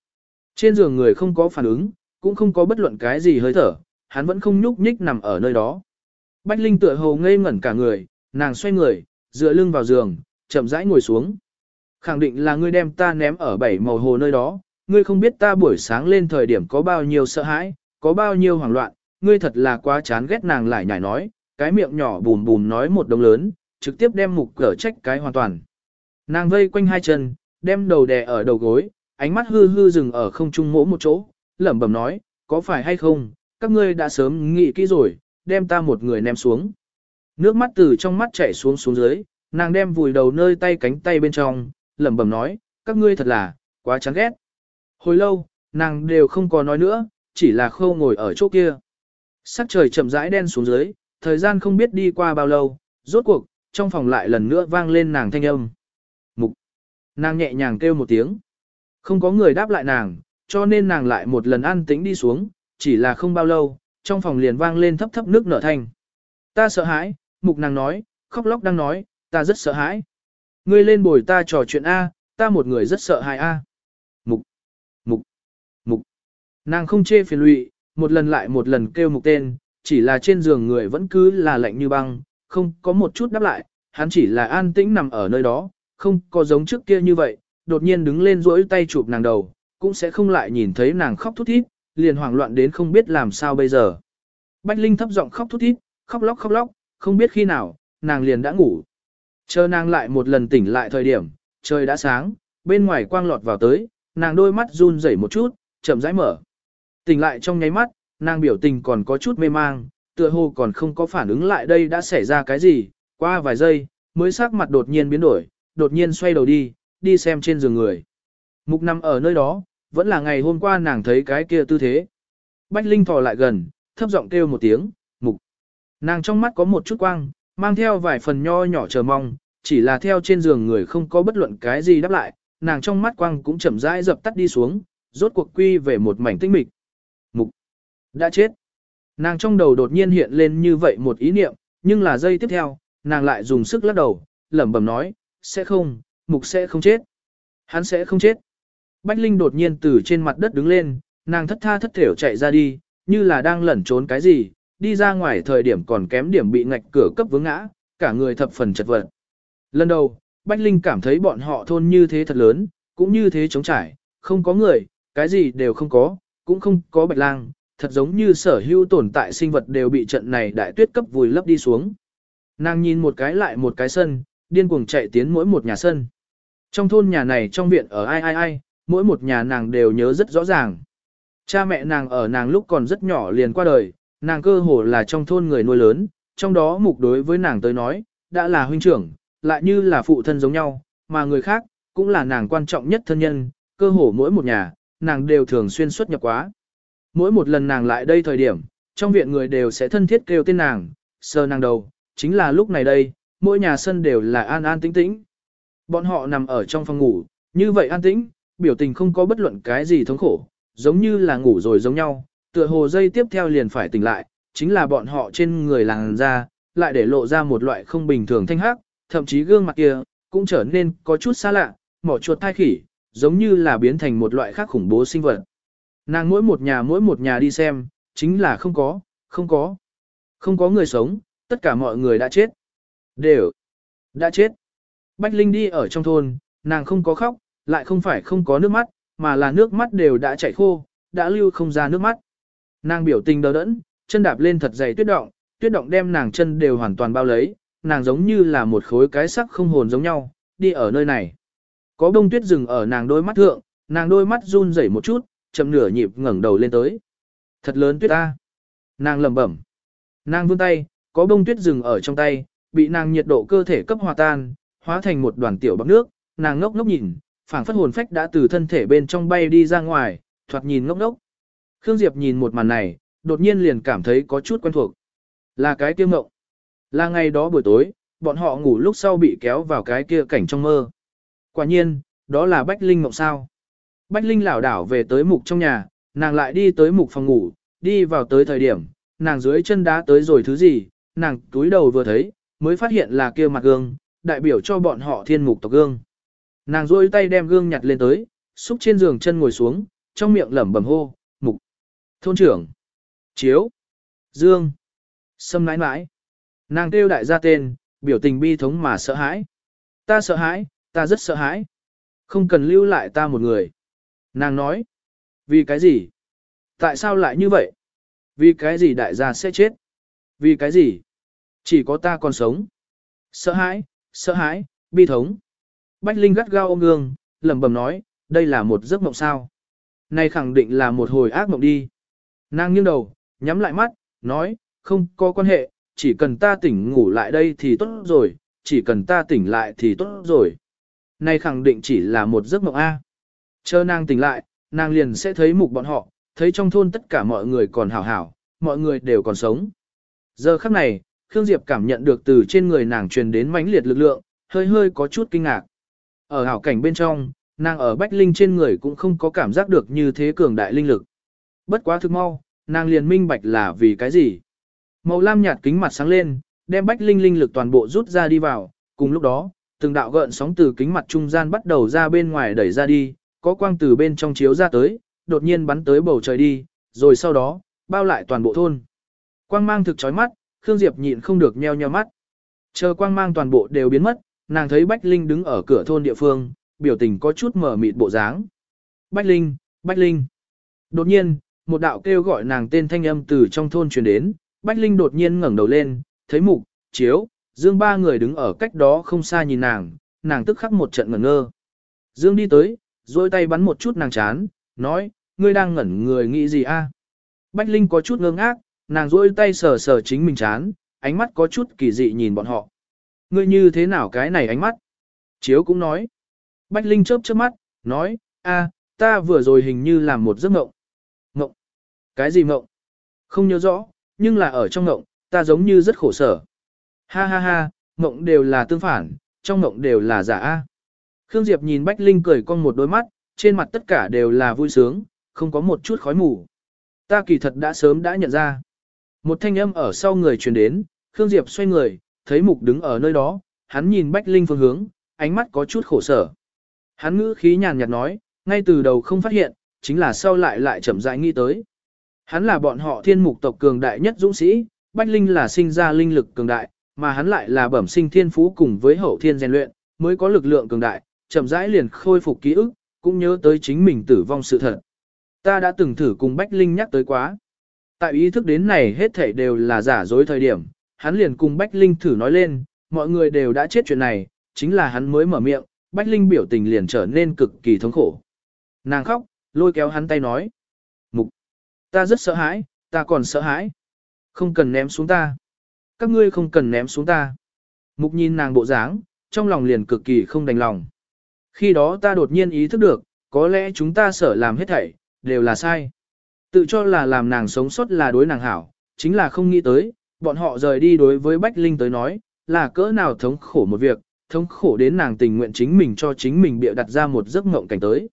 Trên giường người không có phản ứng, cũng không có bất luận cái gì hơi thở, hắn vẫn không nhúc nhích nằm ở nơi đó. Bách Linh tựa hồ ngây ngẩn cả người, nàng xoay người, dựa lưng vào giường, chậm rãi ngồi xuống. Khẳng định là ngươi đem ta ném ở bảy màu hồ nơi đó, ngươi không biết ta buổi sáng lên thời điểm có bao nhiêu sợ hãi, có bao nhiêu hoảng loạn, ngươi thật là quá chán ghét nàng lại nhảy nói, cái miệng nhỏ bùm bùm nói một đồng lớn, trực tiếp đem mục cỡ trách cái hoàn toàn. Nàng vây quanh hai chân, đem đầu đè ở đầu gối, ánh mắt hư hư dừng ở không trung mỗ một chỗ, lẩm bẩm nói, có phải hay không, các ngươi đã sớm nghĩ kỹ rồi, đem ta một người ném xuống. Nước mắt từ trong mắt chảy xuống xuống dưới, nàng đem vùi đầu nơi tay cánh tay bên trong, lẩm bẩm nói, các ngươi thật là, quá chán ghét. Hồi lâu, nàng đều không có nói nữa, chỉ là khâu ngồi ở chỗ kia. Sắc trời chậm rãi đen xuống dưới, thời gian không biết đi qua bao lâu, rốt cuộc, trong phòng lại lần nữa vang lên nàng thanh âm. Mục. Nàng nhẹ nhàng kêu một tiếng. Không có người đáp lại nàng, cho nên nàng lại một lần an tĩnh đi xuống, chỉ là không bao lâu, trong phòng liền vang lên thấp thấp nước nở thanh. Ta sợ hãi, mục nàng nói, khóc lóc đang nói, ta rất sợ hãi. Ngươi lên bồi ta trò chuyện A, ta một người rất sợ hại A. Mục, mục, mục. Nàng không chê phiền lụy, một lần lại một lần kêu mục tên, chỉ là trên giường người vẫn cứ là lạnh như băng, không có một chút đáp lại, hắn chỉ là an tĩnh nằm ở nơi đó, không có giống trước kia như vậy, đột nhiên đứng lên rỗi tay chụp nàng đầu, cũng sẽ không lại nhìn thấy nàng khóc thút thít, liền hoảng loạn đến không biết làm sao bây giờ. Bách Linh thấp giọng khóc thút thít, khóc lóc khóc lóc, không biết khi nào, nàng liền đã ngủ. Chờ nàng lại một lần tỉnh lại thời điểm, trời đã sáng, bên ngoài quang lọt vào tới, nàng đôi mắt run rẩy một chút, chậm rãi mở. Tỉnh lại trong nháy mắt, nàng biểu tình còn có chút mê mang, tựa hồ còn không có phản ứng lại đây đã xảy ra cái gì, qua vài giây, mới sắc mặt đột nhiên biến đổi, đột nhiên xoay đầu đi, đi xem trên giường người. Mục nằm ở nơi đó, vẫn là ngày hôm qua nàng thấy cái kia tư thế. Bách Linh thò lại gần, thấp giọng kêu một tiếng, mục. Nàng trong mắt có một chút quang, mang theo vài phần nho nhỏ chờ mong, chỉ là theo trên giường người không có bất luận cái gì đáp lại, nàng trong mắt quang cũng chậm rãi dập tắt đi xuống, rốt cuộc quy về một mảnh tinh mịch. Mục. Đã chết. Nàng trong đầu đột nhiên hiện lên như vậy một ý niệm, nhưng là giây tiếp theo, nàng lại dùng sức lắc đầu, lẩm bẩm nói, sẽ không, mục sẽ không chết. Hắn sẽ không chết. Bách Linh đột nhiên từ trên mặt đất đứng lên, nàng thất tha thất thểu chạy ra đi, như là đang lẩn trốn cái gì, đi ra ngoài thời điểm còn kém điểm bị ngạch cửa cấp vướng ngã, cả người thập phần chật vật. Lần đầu, Bách Linh cảm thấy bọn họ thôn như thế thật lớn, cũng như thế trống trải, không có người, cái gì đều không có, cũng không có bạch lang, thật giống như sở hữu tồn tại sinh vật đều bị trận này đại tuyết cấp vùi lấp đi xuống. Nàng nhìn một cái lại một cái sân, điên cuồng chạy tiến mỗi một nhà sân. Trong thôn nhà này trong viện ở ai ai ai, mỗi một nhà nàng đều nhớ rất rõ ràng. Cha mẹ nàng ở nàng lúc còn rất nhỏ liền qua đời, nàng cơ hồ là trong thôn người nuôi lớn, trong đó mục đối với nàng tới nói, đã là huynh trưởng, lại như là phụ thân giống nhau, mà người khác, cũng là nàng quan trọng nhất thân nhân, cơ hồ mỗi một nhà, nàng đều thường xuyên xuất nhập quá. Mỗi một lần nàng lại đây thời điểm, trong viện người đều sẽ thân thiết kêu tên nàng, sơ nàng đầu, chính là lúc này đây, mỗi nhà sân đều là an an tĩnh tĩnh. Bọn họ nằm ở trong phòng ngủ, như vậy an tĩnh, biểu tình không có bất luận cái gì thống khổ, giống như là ngủ rồi giống nhau, tựa hồ dây tiếp theo liền phải tỉnh lại, chính là bọn họ trên người làng ra, lại để lộ ra một loại không bình thường thanh hắc, thậm chí gương mặt kia, cũng trở nên có chút xa lạ, mỏ chuột thai khỉ, giống như là biến thành một loại khác khủng bố sinh vật. Nàng mỗi một nhà mỗi một nhà đi xem, chính là không có, không có, không có người sống, tất cả mọi người đã chết. Đều, đã chết. Bách Linh đi ở trong thôn, nàng không có khóc, lại không phải không có nước mắt, mà là nước mắt đều đã chảy khô, đã lưu không ra nước mắt. Nàng biểu tình đờ đẫn, chân đạp lên thật dày tuyết động, tuyết động đem nàng chân đều hoàn toàn bao lấy, nàng giống như là một khối cái sắc không hồn giống nhau, đi ở nơi này. Có bông tuyết rừng ở nàng đôi mắt thượng, nàng đôi mắt run rẩy một chút, chậm nửa nhịp ngẩng đầu lên tới. Thật lớn tuyết ta. Nàng lẩm bẩm. Nàng vươn tay, có bông tuyết rừng ở trong tay, bị nàng nhiệt độ cơ thể cấp hòa tan, hóa thành một đoàn tiểu bọc nước, nàng ngốc ngốc nhìn, phảng phất hồn phách đã từ thân thể bên trong bay đi ra ngoài, thoạt nhìn ngốc ngốc. Khương Diệp nhìn một màn này, đột nhiên liền cảm thấy có chút quen thuộc. Là cái kia mộng. Là ngày đó buổi tối, bọn họ ngủ lúc sau bị kéo vào cái kia cảnh trong mơ. Quả nhiên, đó là Bách Linh mộng sao. Bách Linh lảo đảo về tới mục trong nhà, nàng lại đi tới mục phòng ngủ, đi vào tới thời điểm, nàng dưới chân đá tới rồi thứ gì, nàng túi đầu vừa thấy, mới phát hiện là kia mặt gương, đại biểu cho bọn họ thiên mục tộc gương. Nàng rôi tay đem gương nhặt lên tới, xúc trên giường chân ngồi xuống, trong miệng lẩm bẩm hô, thôn trưởng, chiếu, dương, sâm nãi nãi. Nàng kêu đại gia tên, biểu tình bi thống mà sợ hãi. Ta sợ hãi, ta rất sợ hãi. Không cần lưu lại ta một người. Nàng nói, vì cái gì? Tại sao lại như vậy? Vì cái gì đại gia sẽ chết? Vì cái gì? Chỉ có ta còn sống. Sợ hãi, sợ hãi, bi thống. Bách Linh gắt gao ôm gương, lẩm bẩm nói, đây là một giấc mộng sao. Này khẳng định là một hồi ác mộng đi. Nàng nghiêng đầu, nhắm lại mắt, nói, không có quan hệ, chỉ cần ta tỉnh ngủ lại đây thì tốt rồi, chỉ cần ta tỉnh lại thì tốt rồi. Này khẳng định chỉ là một giấc mộng A. Chờ nàng tỉnh lại, nàng liền sẽ thấy mục bọn họ, thấy trong thôn tất cả mọi người còn hảo hảo, mọi người đều còn sống. Giờ khắc này, Khương Diệp cảm nhận được từ trên người nàng truyền đến mãnh liệt lực lượng, hơi hơi có chút kinh ngạc. Ở hảo cảnh bên trong, nàng ở Bách Linh trên người cũng không có cảm giác được như thế cường đại linh lực. Bất quá thực mau, nàng liền minh bạch là vì cái gì. Màu lam nhạt kính mặt sáng lên, đem Bách Linh linh lực toàn bộ rút ra đi vào, cùng lúc đó, từng đạo gợn sóng từ kính mặt trung gian bắt đầu ra bên ngoài đẩy ra đi, có quang từ bên trong chiếu ra tới, đột nhiên bắn tới bầu trời đi, rồi sau đó, bao lại toàn bộ thôn. Quang mang thực chói mắt, Khương Diệp nhịn không được nheo nheo mắt. Chờ quang mang toàn bộ đều biến mất, nàng thấy Bách Linh đứng ở cửa thôn địa phương, biểu tình có chút mở mịt bộ dáng. Bách Linh, Bách Linh. Đột nhiên, một đạo kêu gọi nàng tên thanh âm từ trong thôn truyền đến, Bách Linh đột nhiên ngẩng đầu lên, thấy mục, chiếu, Dương ba người đứng ở cách đó không xa nhìn nàng, nàng tức khắc một trận ngẩn ngơ. Dương đi tới, duỗi tay bắn một chút nàng chán, nói, ngươi đang ngẩn người nghĩ gì a? Bách Linh có chút ngơ ngác, nàng duỗi tay sờ sờ chính mình chán, ánh mắt có chút kỳ dị nhìn bọn họ. Ngươi như thế nào cái này ánh mắt? Chiếu cũng nói. Bách Linh chớp chớp mắt, nói, a, ta vừa rồi hình như làm một giấc. Mộng? Cái gì mộng? Không nhớ rõ, nhưng là ở trong mộng, ta giống như rất khổ sở. Ha ha ha, mộng đều là tương phản, trong mộng đều là giả a. Khương Diệp nhìn Bách Linh cười con một đôi mắt, trên mặt tất cả đều là vui sướng, không có một chút khói mù. Ta kỳ thật đã sớm đã nhận ra. Một thanh âm ở sau người truyền đến, Khương Diệp xoay người, thấy Mục đứng ở nơi đó, hắn nhìn Bách Linh phương hướng, ánh mắt có chút khổ sở. Hắn ngữ khí nhàn nhạt nói, ngay từ đầu không phát hiện, chính là sau lại lại chậm rãi nghĩ tới. Hắn là bọn họ thiên mục tộc cường đại nhất dũng sĩ, Bách Linh là sinh ra linh lực cường đại, mà hắn lại là bẩm sinh thiên phú cùng với hậu thiên rèn luyện, mới có lực lượng cường đại, chậm rãi liền khôi phục ký ức, cũng nhớ tới chính mình tử vong sự thật. Ta đã từng thử cùng Bách Linh nhắc tới quá. Tại ý thức đến này hết thảy đều là giả dối thời điểm, hắn liền cùng Bách Linh thử nói lên, mọi người đều đã chết chuyện này, chính là hắn mới mở miệng, Bách Linh biểu tình liền trở nên cực kỳ thống khổ. Nàng khóc, lôi kéo hắn tay nói. Ta rất sợ hãi, ta còn sợ hãi. Không cần ném xuống ta. Các ngươi không cần ném xuống ta. Mục nhìn nàng bộ dáng, trong lòng liền cực kỳ không đành lòng. Khi đó ta đột nhiên ý thức được, có lẽ chúng ta sợ làm hết thảy, đều là sai. Tự cho là làm nàng sống sót là đối nàng hảo, chính là không nghĩ tới, bọn họ rời đi đối với Bách Linh tới nói, là cỡ nào thống khổ một việc, thống khổ đến nàng tình nguyện chính mình cho chính mình bịa đặt ra một giấc mộng cảnh tới.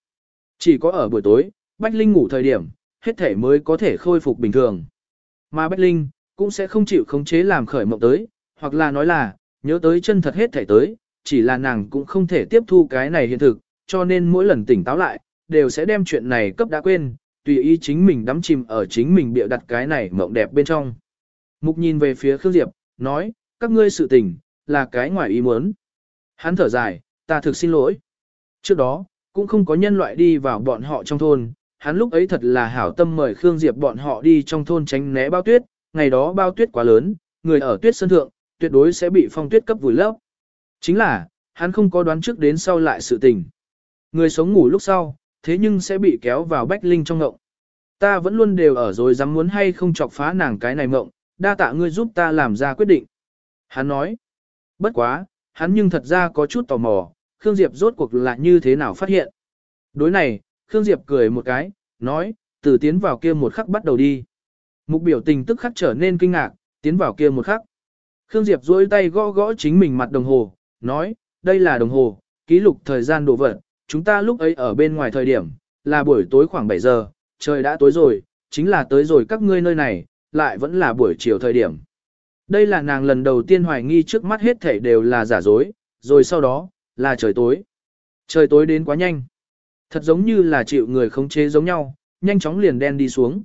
Chỉ có ở buổi tối, Bách Linh ngủ thời điểm, hết thể mới có thể khôi phục bình thường. Mà Bách Linh, cũng sẽ không chịu khống chế làm khởi mộng tới, hoặc là nói là, nhớ tới chân thật hết thể tới, chỉ là nàng cũng không thể tiếp thu cái này hiện thực, cho nên mỗi lần tỉnh táo lại, đều sẽ đem chuyện này cấp đã quên, tùy ý chính mình đắm chìm ở chính mình bịa đặt cái này mộng đẹp bên trong. Mục nhìn về phía Khương Diệp, nói, các ngươi sự tình, là cái ngoài ý muốn. Hắn thở dài, ta thực xin lỗi. Trước đó, cũng không có nhân loại đi vào bọn họ trong thôn, hắn lúc ấy thật là hảo tâm mời Khương Diệp bọn họ đi trong thôn tránh né bao tuyết, ngày đó bao tuyết quá lớn, người ở tuyết sân thượng, tuyệt đối sẽ bị phong tuyết cấp vùi lấp. Chính là, hắn không có đoán trước đến sau lại sự tình. Người sống ngủ lúc sau, thế nhưng sẽ bị kéo vào bách linh trong ngộng. Ta vẫn luôn đều ở rồi dám muốn hay không chọc phá nàng cái này ngộng, đa tạ ngươi giúp ta làm ra quyết định. Hắn nói, bất quá, hắn nhưng thật ra có chút tò mò, Khương Diệp rốt cuộc là như thế nào phát hiện. Đối này, Khương Diệp cười một cái, nói, từ tiến vào kia một khắc bắt đầu đi. Mục biểu tình tức khắc trở nên kinh ngạc, tiến vào kia một khắc. Khương Diệp duỗi tay gõ gõ chính mình mặt đồng hồ, nói, đây là đồng hồ, ký lục thời gian đồ vật, chúng ta lúc ấy ở bên ngoài thời điểm, là buổi tối khoảng 7 giờ, trời đã tối rồi, chính là tới rồi các ngươi nơi này, lại vẫn là buổi chiều thời điểm. Đây là nàng lần đầu tiên hoài nghi trước mắt hết thảy đều là giả dối, rồi sau đó, là trời tối. Trời tối đến quá nhanh. Thật giống như là chịu người khống chế giống nhau, nhanh chóng liền đen đi xuống.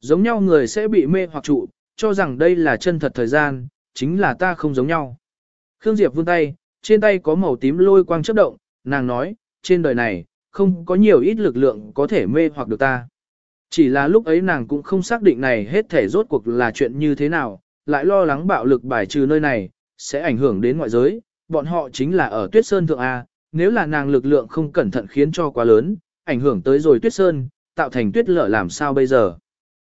Giống nhau người sẽ bị mê hoặc trụ, cho rằng đây là chân thật thời gian, chính là ta không giống nhau. Khương Diệp vươn tay, trên tay có màu tím lôi quang chớp động, nàng nói, trên đời này, không có nhiều ít lực lượng có thể mê hoặc được ta. Chỉ là lúc ấy nàng cũng không xác định này hết thể rốt cuộc là chuyện như thế nào, lại lo lắng bạo lực bài trừ nơi này, sẽ ảnh hưởng đến ngoại giới, bọn họ chính là ở tuyết sơn thượng A, nếu là nàng lực lượng không cẩn thận khiến cho quá lớn, ảnh hưởng tới rồi tuyết sơn, tạo thành tuyết lở làm sao bây giờ.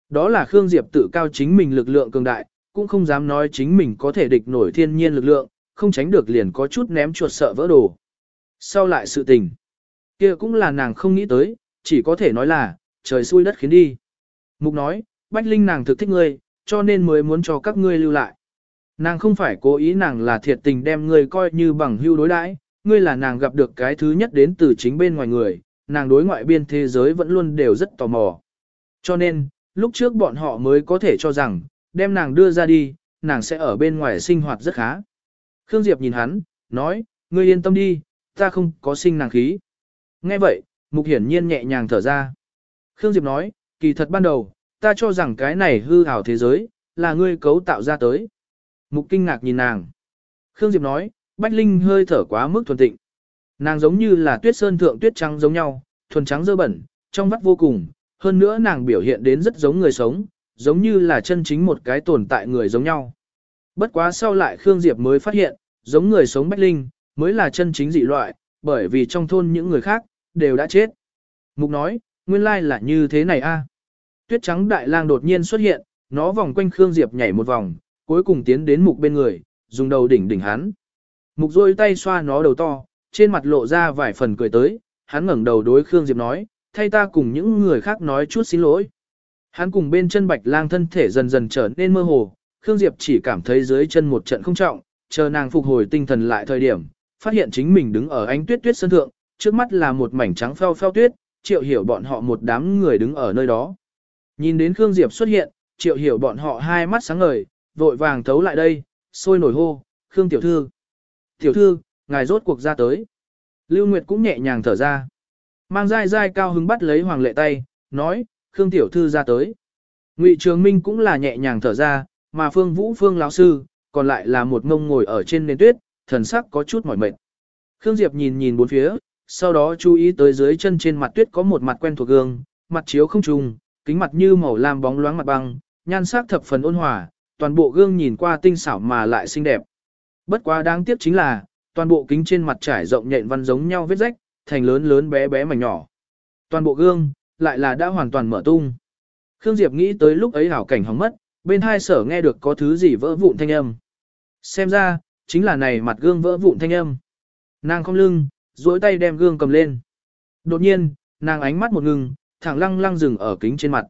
Đó là Khương Diệp tự cao chính mình lực lượng cường đại, cũng không dám nói chính mình có thể địch nổi thiên nhiên lực lượng, không tránh được liền có chút ném chuột sợ vỡ đồ. Sau lại sự tình, kia cũng là nàng không nghĩ tới, chỉ có thể nói là, trời xui đất khiến đi. Mục nói, Bách Linh nàng thực thích ngươi, cho nên mới muốn cho các ngươi lưu lại. Nàng không phải cố ý nàng là thiệt tình đem ngươi coi như bằng hưu đối đãi, ngươi là nàng gặp được cái thứ nhất đến từ chính bên ngoài người, nàng đối ngoại biên thế giới vẫn luôn đều rất tò mò. Cho nên, lúc trước bọn họ mới có thể cho rằng, đem nàng đưa ra đi, nàng sẽ ở bên ngoài sinh hoạt rất khá. Khương Diệp nhìn hắn, nói, ngươi yên tâm đi, ta không có sinh nàng khí. Nghe vậy, Mục hiển nhiên nhẹ nhàng thở ra. Khương Diệp nói, kỳ thật ban đầu, ta cho rằng cái này hư ảo thế giới, là ngươi cấu tạo ra tới. Mục kinh ngạc nhìn nàng. Khương Diệp nói, Bách Linh hơi thở quá mức thuần tịnh. Nàng giống như là tuyết sơn thượng tuyết trắng giống nhau, thuần trắng dơ bẩn, trong vắt vô cùng, hơn nữa nàng biểu hiện đến rất giống người sống, giống như là chân chính một cái tồn tại người giống nhau. Bất quá sau lại Khương Diệp mới phát hiện, giống người sống Bách Linh, mới là chân chính dị loại, bởi vì trong thôn những người khác, đều đã chết. Mục nói, nguyên lai là như thế này a. À? Tuyết trắng đại lang đột nhiên xuất hiện, nó vòng quanh Khương Diệp nhảy một vòng, cuối cùng tiến đến mục bên người, dùng đầu đỉnh đỉnh hắn. Mục rôi tay xoa nó đầu to, trên mặt lộ ra vài phần cười tới, hắn ngẩng đầu đối Khương Diệp nói, thay ta cùng những người khác nói chút xin lỗi. Hắn cùng bên chân bạch lang thân thể dần dần trở nên mơ hồ, Khương Diệp chỉ cảm thấy dưới chân một trận không trọng, chờ nàng phục hồi tinh thần lại thời điểm, phát hiện chính mình đứng ở ánh tuyết tuyết sân thượng, trước mắt là một mảnh trắng pheo pheo tuyết, triệu hiểu bọn họ một đám người đứng ở nơi đó. Nhìn đến Khương Diệp xuất hiện, triệu hiểu bọn họ hai mắt sáng ngời, vội vàng thấu lại đây, sôi nổi hô, Khương Tiểu Thư. Tiểu Thư, ngài rốt cuộc ra tới. Lưu Nguyệt cũng nhẹ nhàng thở ra. Mang dai dai cao hứng bắt lấy Hoàng lệ tay, nói, Khương Tiểu Thư ra tới. Ngụy Trường Minh cũng là nhẹ nhàng thở ra, mà Phương Vũ Phương lão sư, còn lại là một ngông ngồi ở trên nền tuyết, thần sắc có chút mỏi mệt. Khương Diệp nhìn nhìn bốn phía, sau đó chú ý tới dưới chân trên mặt tuyết có một mặt quen thuộc gương, mặt chiếu không trùng, kính mặt như màu lam bóng loáng mặt băng, nhan sắc thập phần ôn hòa, toàn bộ gương nhìn qua tinh xảo mà lại xinh đẹp. Bất quá đáng tiếc chính là, toàn bộ kính trên mặt trải rộng nhện văn giống nhau vết rách, thành lớn lớn bé bé mảnh nhỏ. Toàn bộ gương, lại là đã hoàn toàn mở tung. Khương Diệp nghĩ tới lúc ấy hảo cảnh hóng mất, bên hai sở nghe được có thứ gì vỡ vụn thanh âm. Xem ra, chính là này mặt gương vỡ vụn thanh âm. Nàng không lưng, duỗi tay đem gương cầm lên. Đột nhiên, nàng ánh mắt một ngừng, thẳng lăng lăng dừng ở kính trên mặt.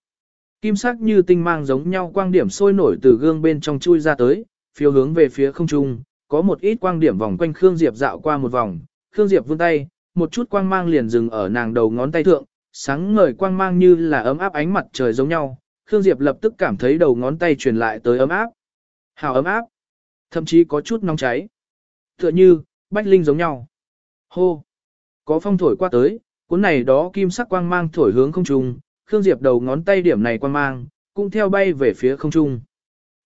Kim sắc như tinh mang giống nhau quang điểm sôi nổi từ gương bên trong chui ra tới, phiêu hướng về phía không trung, có một ít quang điểm vòng quanh Khương Diệp dạo qua một vòng, Khương Diệp vươn tay, một chút quang mang liền dừng ở nàng đầu ngón tay thượng, sáng ngời quang mang như là ấm áp ánh mặt trời giống nhau, Khương Diệp lập tức cảm thấy đầu ngón tay truyền lại tới ấm áp. Hào ấm áp, thậm chí có chút nóng cháy. Tựa như, bách linh giống nhau. Hô! Có phong thổi qua tới, cuốn này đó kim sắc quang mang thổi hướng không trung, Khương Diệp đầu ngón tay điểm này quang mang, cũng theo bay về phía không trung.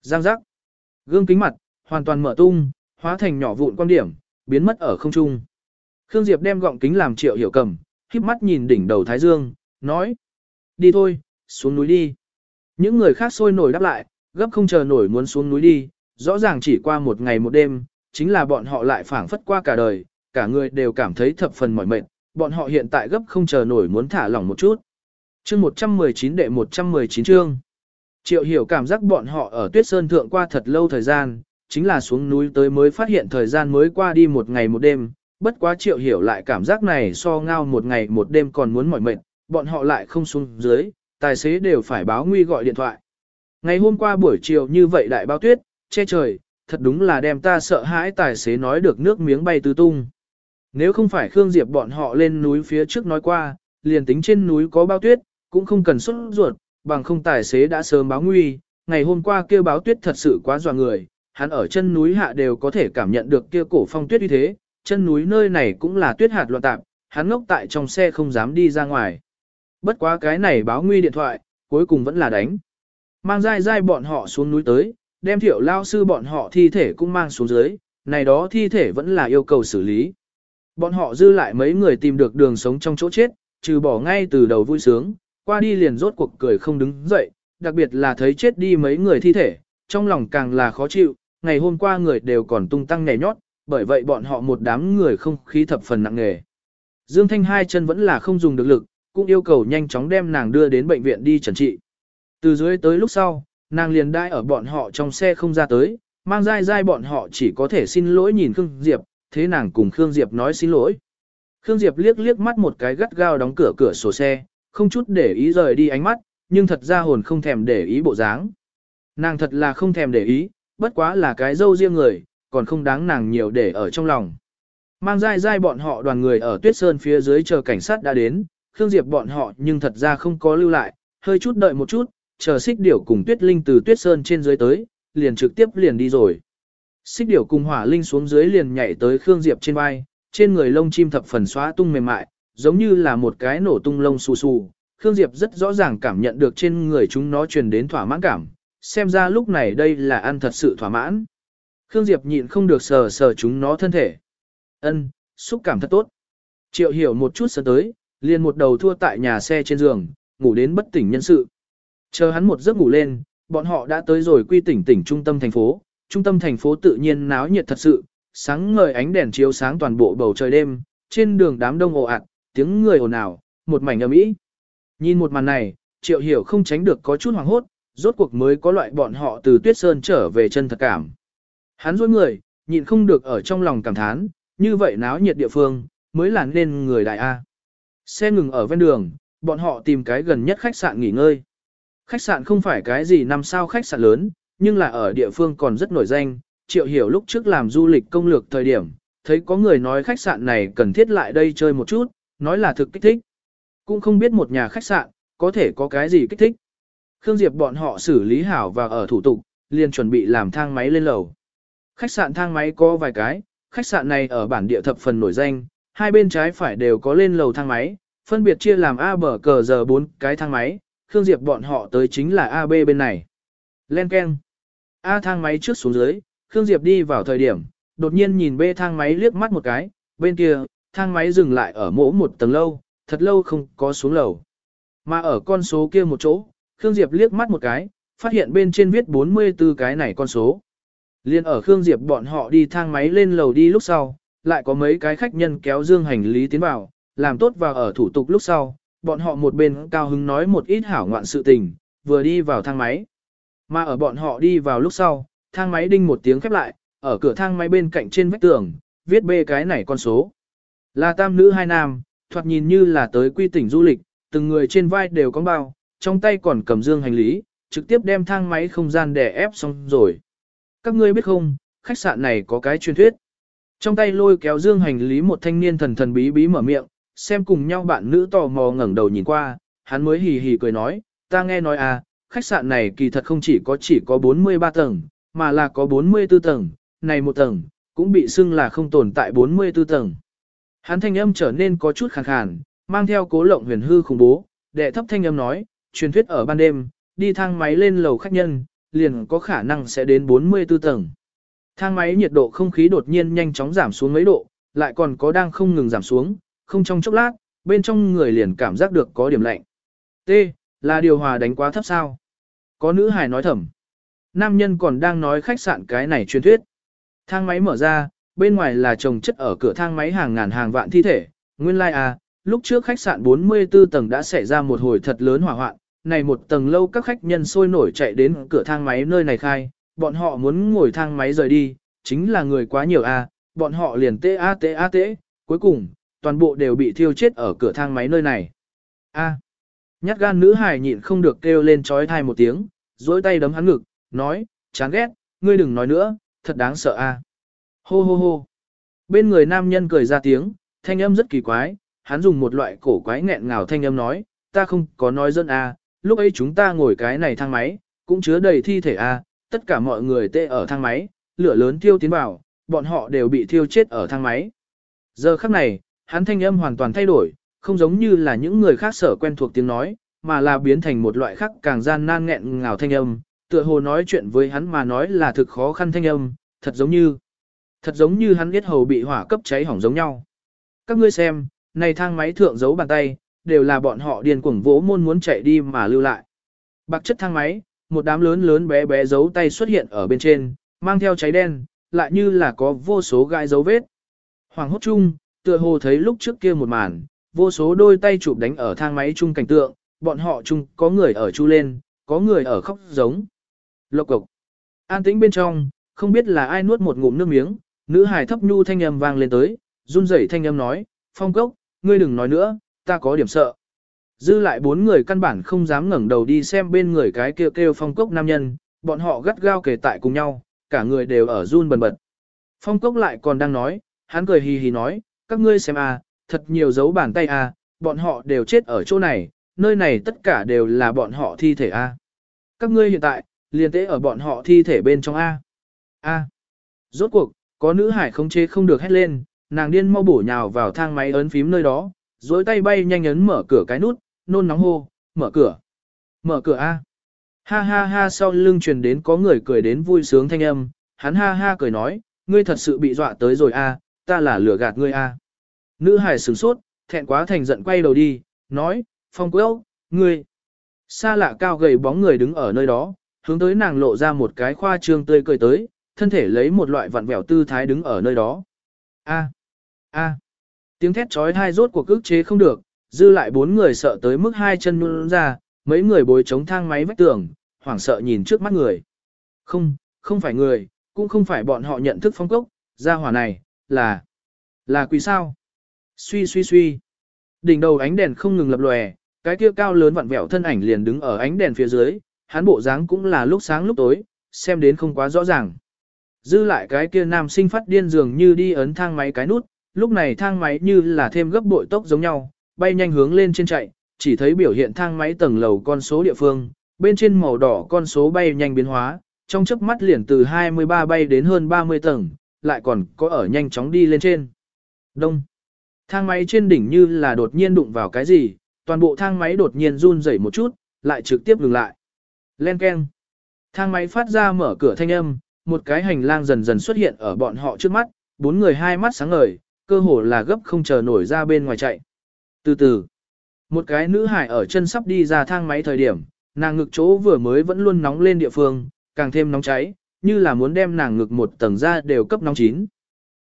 Giang giác! Gương kính mặt, hoàn toàn mở tung, hóa thành nhỏ vụn quan điểm, biến mất ở không trung. Khương Diệp đem gọng kính làm triệu hiểu cầm, híp mắt nhìn đỉnh đầu Thái Dương, nói. Đi thôi, xuống núi đi. Những người khác sôi nổi đáp lại, gấp không chờ nổi muốn xuống núi đi, rõ ràng chỉ qua một ngày một đêm, chính là bọn họ lại phảng phất qua cả đời, cả người đều cảm thấy thập phần mỏi mệt, bọn họ hiện tại gấp không chờ nổi muốn thả lỏng một chút. Chương 119 đệ 119 chương. Triệu hiểu cảm giác bọn họ ở tuyết sơn thượng qua thật lâu thời gian, chính là xuống núi tới mới phát hiện thời gian mới qua đi một ngày một đêm, bất quá triệu hiểu lại cảm giác này so ngao một ngày một đêm còn muốn mỏi mệt, bọn họ lại không xuống dưới, tài xế đều phải báo nguy gọi điện thoại. Ngày hôm qua buổi chiều như vậy đại bao tuyết, che trời, thật đúng là đem ta sợ hãi tài xế nói được nước miếng bay tứ tung. Nếu không phải Khương Diệp bọn họ lên núi phía trước nói qua, liền tính trên núi có bao tuyết, cũng không cần xuất ruột, bằng không tài xế đã sớm báo nguy, ngày hôm qua kêu báo tuyết thật sự quá dọa người, hắn ở chân núi hạ đều có thể cảm nhận được kia cổ phong tuyết như thế, chân núi nơi này cũng là tuyết hạt loạn tạp, hắn ngốc tại trong xe không dám đi ra ngoài. Bất quá cái này báo nguy điện thoại, cuối cùng vẫn là đánh. Mang dai dai bọn họ xuống núi tới, đem thiệu lao sư bọn họ thi thể cũng mang xuống dưới, này đó thi thể vẫn là yêu cầu xử lý. Bọn họ dư lại mấy người tìm được đường sống trong chỗ chết, trừ bỏ ngay từ đầu vui sướng, qua đi liền rốt cuộc cười không đứng dậy, đặc biệt là thấy chết đi mấy người thi thể, trong lòng càng là khó chịu, ngày hôm qua người đều còn tung tăng nhảy nhót, bởi vậy bọn họ một đám người không khí thập phần nặng nề. Dương Thanh hai chân vẫn là không dùng được lực, cũng yêu cầu nhanh chóng đem nàng đưa đến bệnh viện đi trần trị. Từ dưới tới lúc sau, nàng liền đai ở bọn họ trong xe không ra tới, mang dai dai bọn họ chỉ có thể xin lỗi nhìn Khương Diệp, thế nàng cùng Khương Diệp nói xin lỗi. Khương Diệp liếc liếc mắt một cái gắt gao đóng cửa cửa sổ xe, không chút để ý rời đi ánh mắt, nhưng thật ra hồn không thèm để ý bộ dáng. Nàng thật là không thèm để ý, bất quá là cái dâu riêng người, còn không đáng nàng nhiều để ở trong lòng. Mang dai dai bọn họ đoàn người ở tuyết sơn phía dưới chờ cảnh sát đã đến, Khương Diệp bọn họ nhưng thật ra không có lưu lại, hơi chút đợi một chút, chờ xích điểu cùng tuyết linh từ tuyết sơn trên dưới tới, liền trực tiếp liền đi rồi. Xích điểu cùng hỏa linh xuống dưới liền nhảy tới Khương Diệp trên vai, trên người lông chim thập phần xóa tung mềm mại, giống như là một cái nổ tung lông xù xù. Khương Diệp rất rõ ràng cảm nhận được trên người chúng nó truyền đến thỏa mãn cảm, xem ra lúc này đây là ăn thật sự thỏa mãn. Khương Diệp nhịn không được sờ sờ chúng nó thân thể. Ân, xúc cảm thật tốt. Triệu hiểu một chút sớm tới, liền một đầu thua tại nhà xe trên giường, ngủ đến bất tỉnh nhân sự. Chờ hắn một giấc ngủ lên, bọn họ đã tới rồi quy tỉnh tỉnh trung tâm thành phố. Trung tâm thành phố tự nhiên náo nhiệt thật sự, sáng ngời ánh đèn chiếu sáng toàn bộ bầu trời đêm, trên đường đám đông ồ ạt, tiếng người ồn ào, một mảnh ầm ĩ. Nhìn một màn này, Triệu Hiểu không tránh được có chút hoảng hốt, rốt cuộc mới có loại bọn họ từ Tuyết Sơn trở về chân thật cảm. Hắn dối người, nhịn không được ở trong lòng cảm thán, như vậy náo nhiệt địa phương, mới là nên người đại A. Xe ngừng ở ven đường, bọn họ tìm cái gần nhất khách sạn nghỉ ngơi. Khách sạn không phải cái gì năm sao khách sạn lớn, nhưng là ở địa phương còn rất nổi danh. Triệu hiểu lúc trước làm du lịch công lược thời điểm, thấy có người nói khách sạn này cần thiết lại đây chơi một chút, nói là thực kích thích. Cũng không biết một nhà khách sạn, có thể có cái gì kích thích. Khương Diệp bọn họ xử lý hảo và ở thủ tục, liền chuẩn bị làm thang máy lên lầu. Khách sạn thang máy có vài cái, khách sạn này ở bản địa thập phần nổi danh, hai bên trái phải đều có lên lầu thang máy, phân biệt chia làm A bờ cờ giờ 4 cái thang máy, Khương Diệp bọn họ tới chính là AB bên này. Len Ken. A thang máy trước xuống dưới, Khương Diệp đi vào thời điểm, đột nhiên nhìn B thang máy liếc mắt một cái, bên kia, thang máy dừng lại ở mỗi một tầng lâu, thật lâu không có xuống lầu. Mà ở con số kia một chỗ, Khương Diệp liếc mắt một cái, phát hiện bên trên viết 44 cái này con số. Liên ở Khương Diệp bọn họ đi thang máy lên lầu đi lúc sau, lại có mấy cái khách nhân kéo dương hành lý tiến vào, làm tốt vào ở thủ tục lúc sau, bọn họ một bên cao hứng nói một ít hảo ngoạn sự tình, vừa đi vào thang máy. Mà ở bọn họ đi vào lúc sau, thang máy đinh một tiếng khép lại, ở cửa thang máy bên cạnh trên vách tường, viết bê cái này con số. Là tam nữ hai nam, thoạt nhìn như là tới quy tỉnh du lịch, từng người trên vai đều có bao, trong tay còn cầm dương hành lý, trực tiếp đem thang máy không gian đè ép xong rồi. Các ngươi biết không, khách sạn này có cái truyền thuyết. Trong tay lôi kéo dương hành lý một thanh niên thần thần bí bí mở miệng, xem cùng nhau bạn nữ tò mò ngẩng đầu nhìn qua, hắn mới hì hì cười nói, ta nghe nói à, khách sạn này kỳ thật không chỉ có chỉ có 43 tầng, mà là có 44 tầng, này một tầng, cũng bị xưng là không tồn tại 44 tầng. Hắn thanh âm trở nên có chút khàn khàn, mang theo cố lộng huyền hư khủng bố, đệ thấp thanh âm nói, truyền thuyết ở ban đêm, đi thang máy lên lầu khách nhân, liền có khả năng sẽ đến 44 tầng. Thang máy nhiệt độ không khí đột nhiên nhanh chóng giảm xuống mấy độ, lại còn có đang không ngừng giảm xuống, không trong chốc lát, bên trong người liền cảm giác được có điểm lạnh. T. Là điều hòa đánh quá thấp sao? Có nữ hài nói thầm. Nam nhân còn đang nói khách sạn cái này truyền thuyết. Thang máy mở ra, bên ngoài là trồng chất ở cửa thang máy hàng ngàn hàng vạn thi thể. Nguyên lai like à, lúc trước khách sạn 44 tầng đã xảy ra một hồi thật lớn hỏa hoạn. Này một tầng lâu các khách nhân sôi nổi chạy đến cửa thang máy nơi này khai, bọn họ muốn ngồi thang máy rời đi, chính là người quá nhiều à, bọn họ liền tê a tê a tê, cuối cùng, toàn bộ đều bị thiêu chết ở cửa thang máy nơi này. A. Nhát gan nữ hài nhịn không được kêu lên trói thai một tiếng, dối tay đấm hắn ngực, nói, chán ghét, ngươi đừng nói nữa, thật đáng sợ a. Hô hô hô. Bên người nam nhân cười ra tiếng, thanh âm rất kỳ quái, hắn dùng một loại cổ quái nghẹn ngào thanh âm nói, ta không có nói dân a, à, lúc ấy chúng ta ngồi cái này thang máy, cũng chứa đầy thi thể a, tất cả mọi người tê ở thang máy, lửa lớn thiêu tiến vào, bọn họ đều bị thiêu chết ở thang máy. Giờ khắc này, hắn thanh âm hoàn toàn thay đổi, không giống như là những người khác sở quen thuộc tiếng nói, mà là biến thành một loại khác càng gian nan nghẹn ngào thanh âm, tựa hồ nói chuyện với hắn mà nói là thực khó khăn thanh âm, thật giống như, thật giống như hắn biết hầu bị hỏa cấp cháy hỏng giống nhau. Các ngươi xem, này thang máy thượng giấu bàn tay, đều là bọn họ điên cuồng vỗ môn muốn chạy đi mà lưu lại. Bạc chất thang máy, một đám lớn lớn bé bé giấu tay xuất hiện ở bên trên, mang theo cháy đen, lại như là có vô số gai dấu vết. Hoàng hốt chung, tựa hồ thấy lúc trước kia một màn, vô số đôi tay chụp đánh ở thang máy chung cảnh tượng, bọn họ chung có người ở chu lên, có người ở khóc giống. Lộc cộc. An tĩnh bên trong, không biết là ai nuốt một ngụm nước miếng, nữ hài thấp nhu thanh âm vang lên tới, run rẩy thanh âm nói, phong cốc, ngươi đừng nói nữa, ta có điểm sợ. Dư lại bốn người căn bản không dám ngẩng đầu đi xem bên người cái kêu kêu phong cốc nam nhân, bọn họ gắt gao kề tại cùng nhau, cả người đều ở run bần bật. Phong cốc lại còn đang nói, hắn cười hì hì nói, các ngươi xem a, thật nhiều dấu bàn tay a, bọn họ đều chết ở chỗ này, nơi này tất cả đều là bọn họ thi thể a. Các ngươi hiện tại, liền tế ở bọn họ thi thể bên trong A. A. Rốt cuộc, có nữ hải không chế không được hét lên, nàng điên mau bổ nhào vào thang máy ấn phím nơi đó, dối tay bay nhanh ấn mở cửa cái nút, nôn nóng hô, mở cửa. Mở cửa A. Ha ha ha sau lưng truyền đến có người cười đến vui sướng thanh âm, hắn ha ha cười nói, ngươi thật sự bị dọa tới rồi A, ta là lừa gạt ngươi A. Nữ hải sửng sốt, thẹn quá thành giận quay đầu đi, nói, phong quốc, ngươi. Xa lạ cao gầy bóng người đứng ở nơi đó, hướng tới nàng lộ ra một cái khoa trương tươi cười tới, thân thể lấy một loại vặn vẹo tư thái đứng ở nơi đó. A. A. Tiếng thét trói hai rốt của cước chế không được, dư lại bốn người sợ tới mức hai chân nhún ra, mấy người bối chống thang máy vách tường, hoảng sợ nhìn trước mắt người. Không, không phải người, cũng không phải bọn họ nhận thức phong cốc, gia hỏa này, là, là quỷ sao. Suy suy suy. Đỉnh đầu ánh đèn không ngừng lập lòe, cái kia cao lớn vặn vẹo thân ảnh liền đứng ở ánh đèn phía dưới, hắn bộ dáng cũng là lúc sáng lúc tối, xem đến không quá rõ ràng. Dư lại cái kia nam sinh phát điên dường như đi ấn thang máy cái nút, lúc này thang máy như là thêm gấp bội tốc giống nhau, bay nhanh hướng lên trên chạy, chỉ thấy biểu hiện thang máy tầng lầu con số địa phương, bên trên màu đỏ con số bay nhanh biến hóa, trong chớp mắt liền từ 23 bay đến hơn 30 tầng, lại còn có ở nhanh chóng đi lên trên. Đông. Thang máy trên đỉnh như là đột nhiên đụng vào cái gì, toàn bộ thang máy đột nhiên run rẩy một chút, lại trực tiếp dừng lại. Len keng. Thang máy phát ra mở cửa thanh âm, một cái hành lang dần dần xuất hiện ở bọn họ trước mắt, bốn người hai mắt sáng ngời, cơ hồ là gấp không chờ nổi ra bên ngoài chạy. Từ từ, một cái nữ hải ở chân sắp đi ra thang máy thời điểm, nàng ngực chỗ vừa mới vẫn luôn nóng lên địa phương, càng thêm nóng cháy, như là muốn đem nàng ngực một tầng ra đều cấp nóng chín.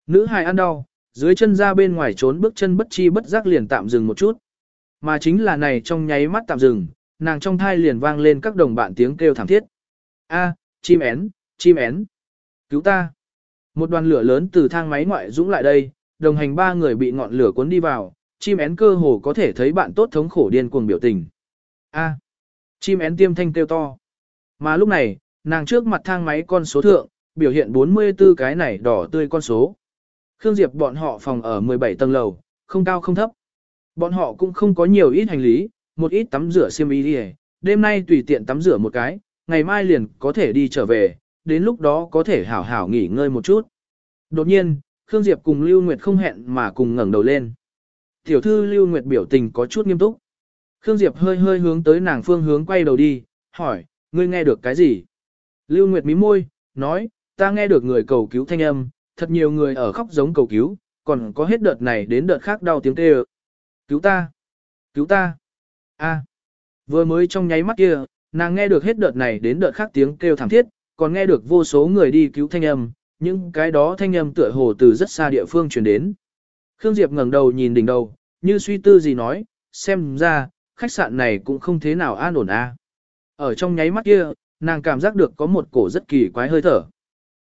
Nữ hải ăn đau, dưới chân ra bên ngoài trốn bước chân bất chi bất giác liền tạm dừng một chút. Mà chính là này trong nháy mắt tạm dừng, nàng trong thai liền vang lên các đồng bạn tiếng kêu thảm thiết. A, chim én, chim én, cứu ta. Một đoàn lửa lớn từ thang máy ngoại dũng lại đây, đồng hành ba người bị ngọn lửa cuốn đi vào, chim én cơ hồ có thể thấy bạn tốt thống khổ điên cuồng biểu tình. A, chim én tiêm thanh kêu to. Mà lúc này, nàng trước mặt thang máy con số thượng, biểu hiện 44 cái này đỏ tươi con số. Khương Diệp bọn họ phòng ở 17 tầng lầu, không cao không thấp. Bọn họ cũng không có nhiều ít hành lý, một ít tắm rửa xiêm y đi đêm nay tùy tiện tắm rửa một cái, ngày mai liền có thể đi trở về, đến lúc đó có thể hảo hảo nghỉ ngơi một chút. Đột nhiên, Khương Diệp cùng Lưu Nguyệt không hẹn mà cùng ngẩng đầu lên. Tiểu thư Lưu Nguyệt biểu tình có chút nghiêm túc. Khương Diệp hơi hơi hướng tới nàng phương hướng quay đầu đi, hỏi, ngươi nghe được cái gì? Lưu Nguyệt mím môi, nói, ta nghe được người cầu cứu thanh âm, thật nhiều người ở khóc giống cầu cứu, còn có hết đợt này đến đợt khác đau tiếng kêu. Cứu ta! Cứu ta! A. Vừa mới trong nháy mắt kia, nàng nghe được hết đợt này đến đợt khác tiếng kêu thảm thiết, còn nghe được vô số người đi cứu thanh âm, những cái đó thanh âm tựa hồ từ rất xa địa phương truyền đến. Khương Diệp ngẩng đầu nhìn đỉnh đầu, như suy tư gì nói, xem ra, khách sạn này cũng không thế nào an ổn a. Ở trong nháy mắt kia, nàng cảm giác được có một cổ rất kỳ quái hơi thở.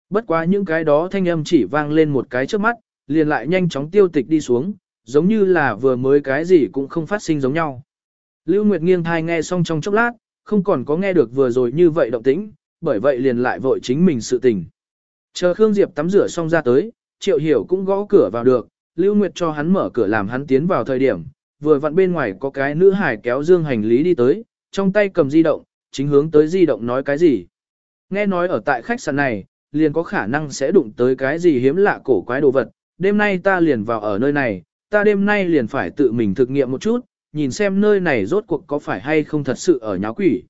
Bất quá những cái đó thanh âm chỉ vang lên một cái trước mắt, liền lại nhanh chóng tiêu tịch đi xuống, giống như là vừa mới cái gì cũng không phát sinh giống nhau. Lưu Nguyệt nghiêng thai nghe xong trong chốc lát, không còn có nghe được vừa rồi như vậy động tĩnh, bởi vậy liền lại vội chính mình sự tình. Chờ Khương Diệp tắm rửa xong ra tới, Triệu Hiểu cũng gõ cửa vào được, Lưu Nguyệt cho hắn mở cửa làm hắn tiến vào thời điểm, vừa vặn bên ngoài có cái nữ hải kéo dương hành lý đi tới, trong tay cầm di động, chính hướng tới di động nói cái gì. Nghe nói ở tại khách sạn này, liền có khả năng sẽ đụng tới cái gì hiếm lạ cổ quái đồ vật, đêm nay ta liền vào ở nơi này, ta đêm nay liền phải tự mình thực nghiệm một chút, nhìn xem nơi này rốt cuộc có phải hay không thật sự ở nháo quỷ.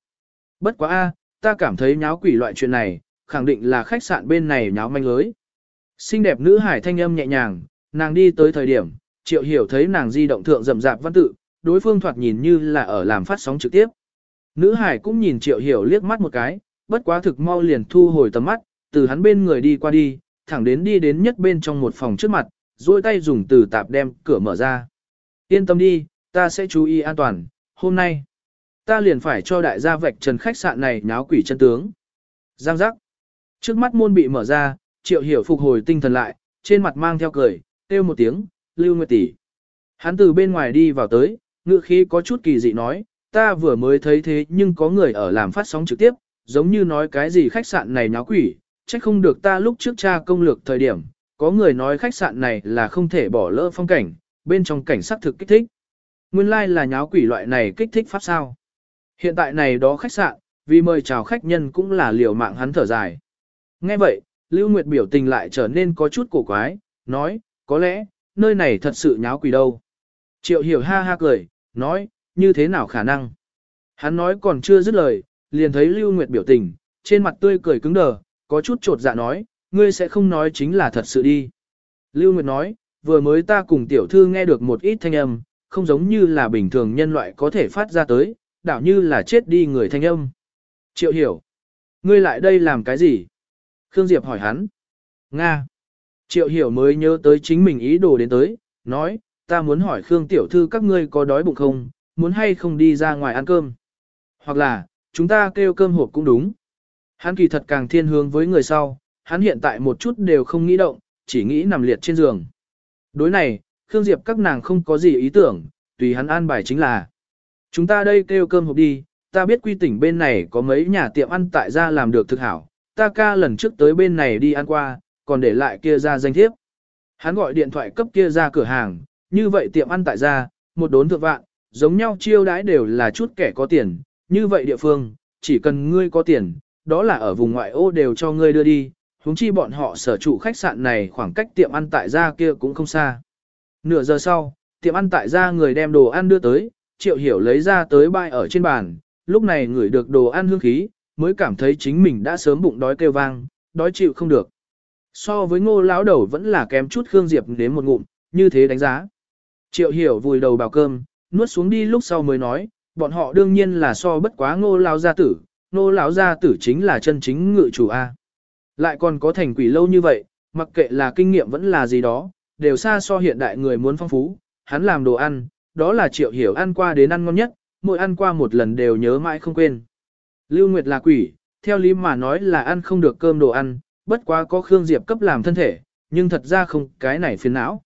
Bất quá a, ta cảm thấy nháo quỷ loại chuyện này, khẳng định là khách sạn bên này nháo manh lưới. Xinh đẹp nữ hải thanh âm nhẹ nhàng, nàng đi tới thời điểm, triệu hiểu thấy nàng di động thượng rầm rạp văn tự, đối phương thoạt nhìn như là ở làm phát sóng trực tiếp. Nữ hải cũng nhìn triệu hiểu liếc mắt một cái, bất quá thực mau liền thu hồi tầm mắt, từ hắn bên người đi qua đi, thẳng đến đi đến nhất bên trong một phòng trước mặt, duỗi tay dùng từ tạp đem cửa mở ra. Yên tâm đi, ta sẽ chú ý an toàn, hôm nay, ta liền phải cho đại gia vạch trần khách sạn này nháo quỷ chân tướng. Giang giác. Trước mắt môn bị mở ra, triệu hiểu phục hồi tinh thần lại, trên mặt mang theo cười, kêu một tiếng, lưu nguyệt tỷ. Hắn từ bên ngoài đi vào tới, ngữ khí có chút kỳ dị nói, ta vừa mới thấy thế nhưng có người ở làm phát sóng trực tiếp, giống như nói cái gì khách sạn này nháo quỷ, chắc không được ta lúc trước tra công lược thời điểm, có người nói khách sạn này là không thể bỏ lỡ phong cảnh, bên trong cảnh sắc thực kích thích. Nguyên lai like là nháo quỷ loại này kích thích pháp sao. Hiện tại này đó khách sạn, vì mời chào khách nhân cũng là liều mạng hắn thở dài. Nghe vậy, Lưu Nguyệt biểu tình lại trở nên có chút cổ quái, nói, có lẽ, nơi này thật sự nháo quỷ đâu. Triệu hiểu ha ha cười, nói, như thế nào khả năng. Hắn nói còn chưa dứt lời, liền thấy Lưu Nguyệt biểu tình, trên mặt tươi cười cứng đờ, có chút trột dạ nói, ngươi sẽ không nói chính là thật sự đi. Lưu Nguyệt nói, vừa mới ta cùng tiểu thư nghe được một ít thanh âm, không giống như là bình thường nhân loại có thể phát ra tới, đảo như là chết đi người thanh âm. Triệu hiểu. Ngươi lại đây làm cái gì? Khương Diệp hỏi hắn. Nga. Triệu hiểu mới nhớ tới chính mình ý đồ đến tới, nói, ta muốn hỏi Khương tiểu thư các ngươi có đói bụng không, muốn hay không đi ra ngoài ăn cơm. Hoặc là, chúng ta kêu cơm hộp cũng đúng. Hắn kỳ thật càng thiên hướng với người sau, hắn hiện tại một chút đều không nghĩ động, chỉ nghĩ nằm liệt trên giường. Đối này, Khương Diệp các nàng không có gì ý tưởng, tùy hắn an bài chính là. Chúng ta đây kêu cơm hộp đi, ta biết quy tỉnh bên này có mấy nhà tiệm ăn tại gia làm được thực hảo, ta ca lần trước tới bên này đi ăn qua, còn để lại kia ra danh thiếp. Hắn gọi điện thoại cấp kia ra cửa hàng, như vậy tiệm ăn tại gia, một đốn thượng vạn, giống nhau chiêu đãi đều là chút kẻ có tiền, như vậy địa phương, chỉ cần ngươi có tiền, đó là ở vùng ngoại ô đều cho ngươi đưa đi, huống chi bọn họ sở trụ khách sạn này khoảng cách tiệm ăn tại gia kia cũng không xa. Nửa giờ sau, tiệm ăn tại gia người đem đồ ăn đưa tới, triệu hiểu lấy ra tới bay ở trên bàn, lúc này ngửi được đồ ăn hương khí, mới cảm thấy chính mình đã sớm bụng đói kêu vang, đói chịu không được. So với ngô lão đầu vẫn là kém chút Khương Diệp đến một ngụm, như thế đánh giá. Triệu hiểu vùi đầu bào cơm, nuốt xuống đi lúc sau mới nói, bọn họ đương nhiên là so bất quá ngô lão gia tử, ngô lão gia tử chính là chân chính ngự chủ A. Lại còn có thành quỷ lâu như vậy, mặc kệ là kinh nghiệm vẫn là gì đó, đều xa so hiện đại người muốn phong phú, hắn làm đồ ăn, đó là triệu hiểu ăn qua đến ăn ngon nhất, mỗi ăn qua một lần đều nhớ mãi không quên. Lưu Nguyệt là quỷ, theo lý mà nói là ăn không được cơm đồ ăn, bất quá có Khương Diệp cấp làm thân thể, nhưng thật ra không cái này phiền não.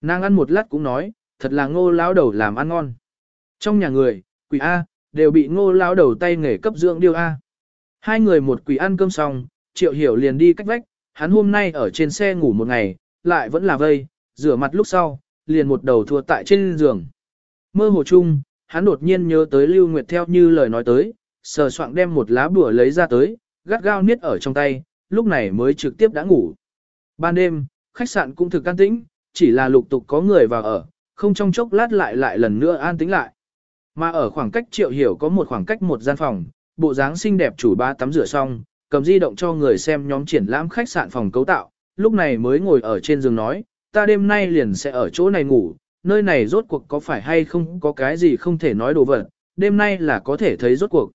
Nàng ăn một lát cũng nói, thật là ngô lão đầu làm ăn ngon. Trong nhà người, quỷ A, đều bị ngô lão đầu tay nghề cấp dưỡng điêu A. Hai người một quỷ ăn cơm xong, triệu hiểu liền đi cách vách, hắn hôm nay ở trên xe ngủ một ngày, lại vẫn là vây, rửa mặt lúc sau, liền một đầu thua tại trên giường. Mơ hồ chung, hắn đột nhiên nhớ tới Lưu Nguyệt theo như lời nói tới, sờ soạng đem một lá bùa lấy ra tới, gắt gao niết ở trong tay, lúc này mới trực tiếp đã ngủ. Ban đêm, khách sạn cũng thực an tĩnh, chỉ là lục tục có người vào ở, không trong chốc lát lại lại lần nữa an tĩnh lại. Mà ở khoảng cách triệu hiểu có một khoảng cách một gian phòng, bộ dáng xinh đẹp chủ ba tắm rửa xong, cầm di động cho người xem nhóm triển lãm khách sạn phòng cấu tạo, lúc này mới ngồi ở trên giường nói, ta đêm nay liền sẽ ở chỗ này ngủ, nơi này rốt cuộc có phải hay không có cái gì không thể nói đồ vật, đêm nay là có thể thấy rốt cuộc.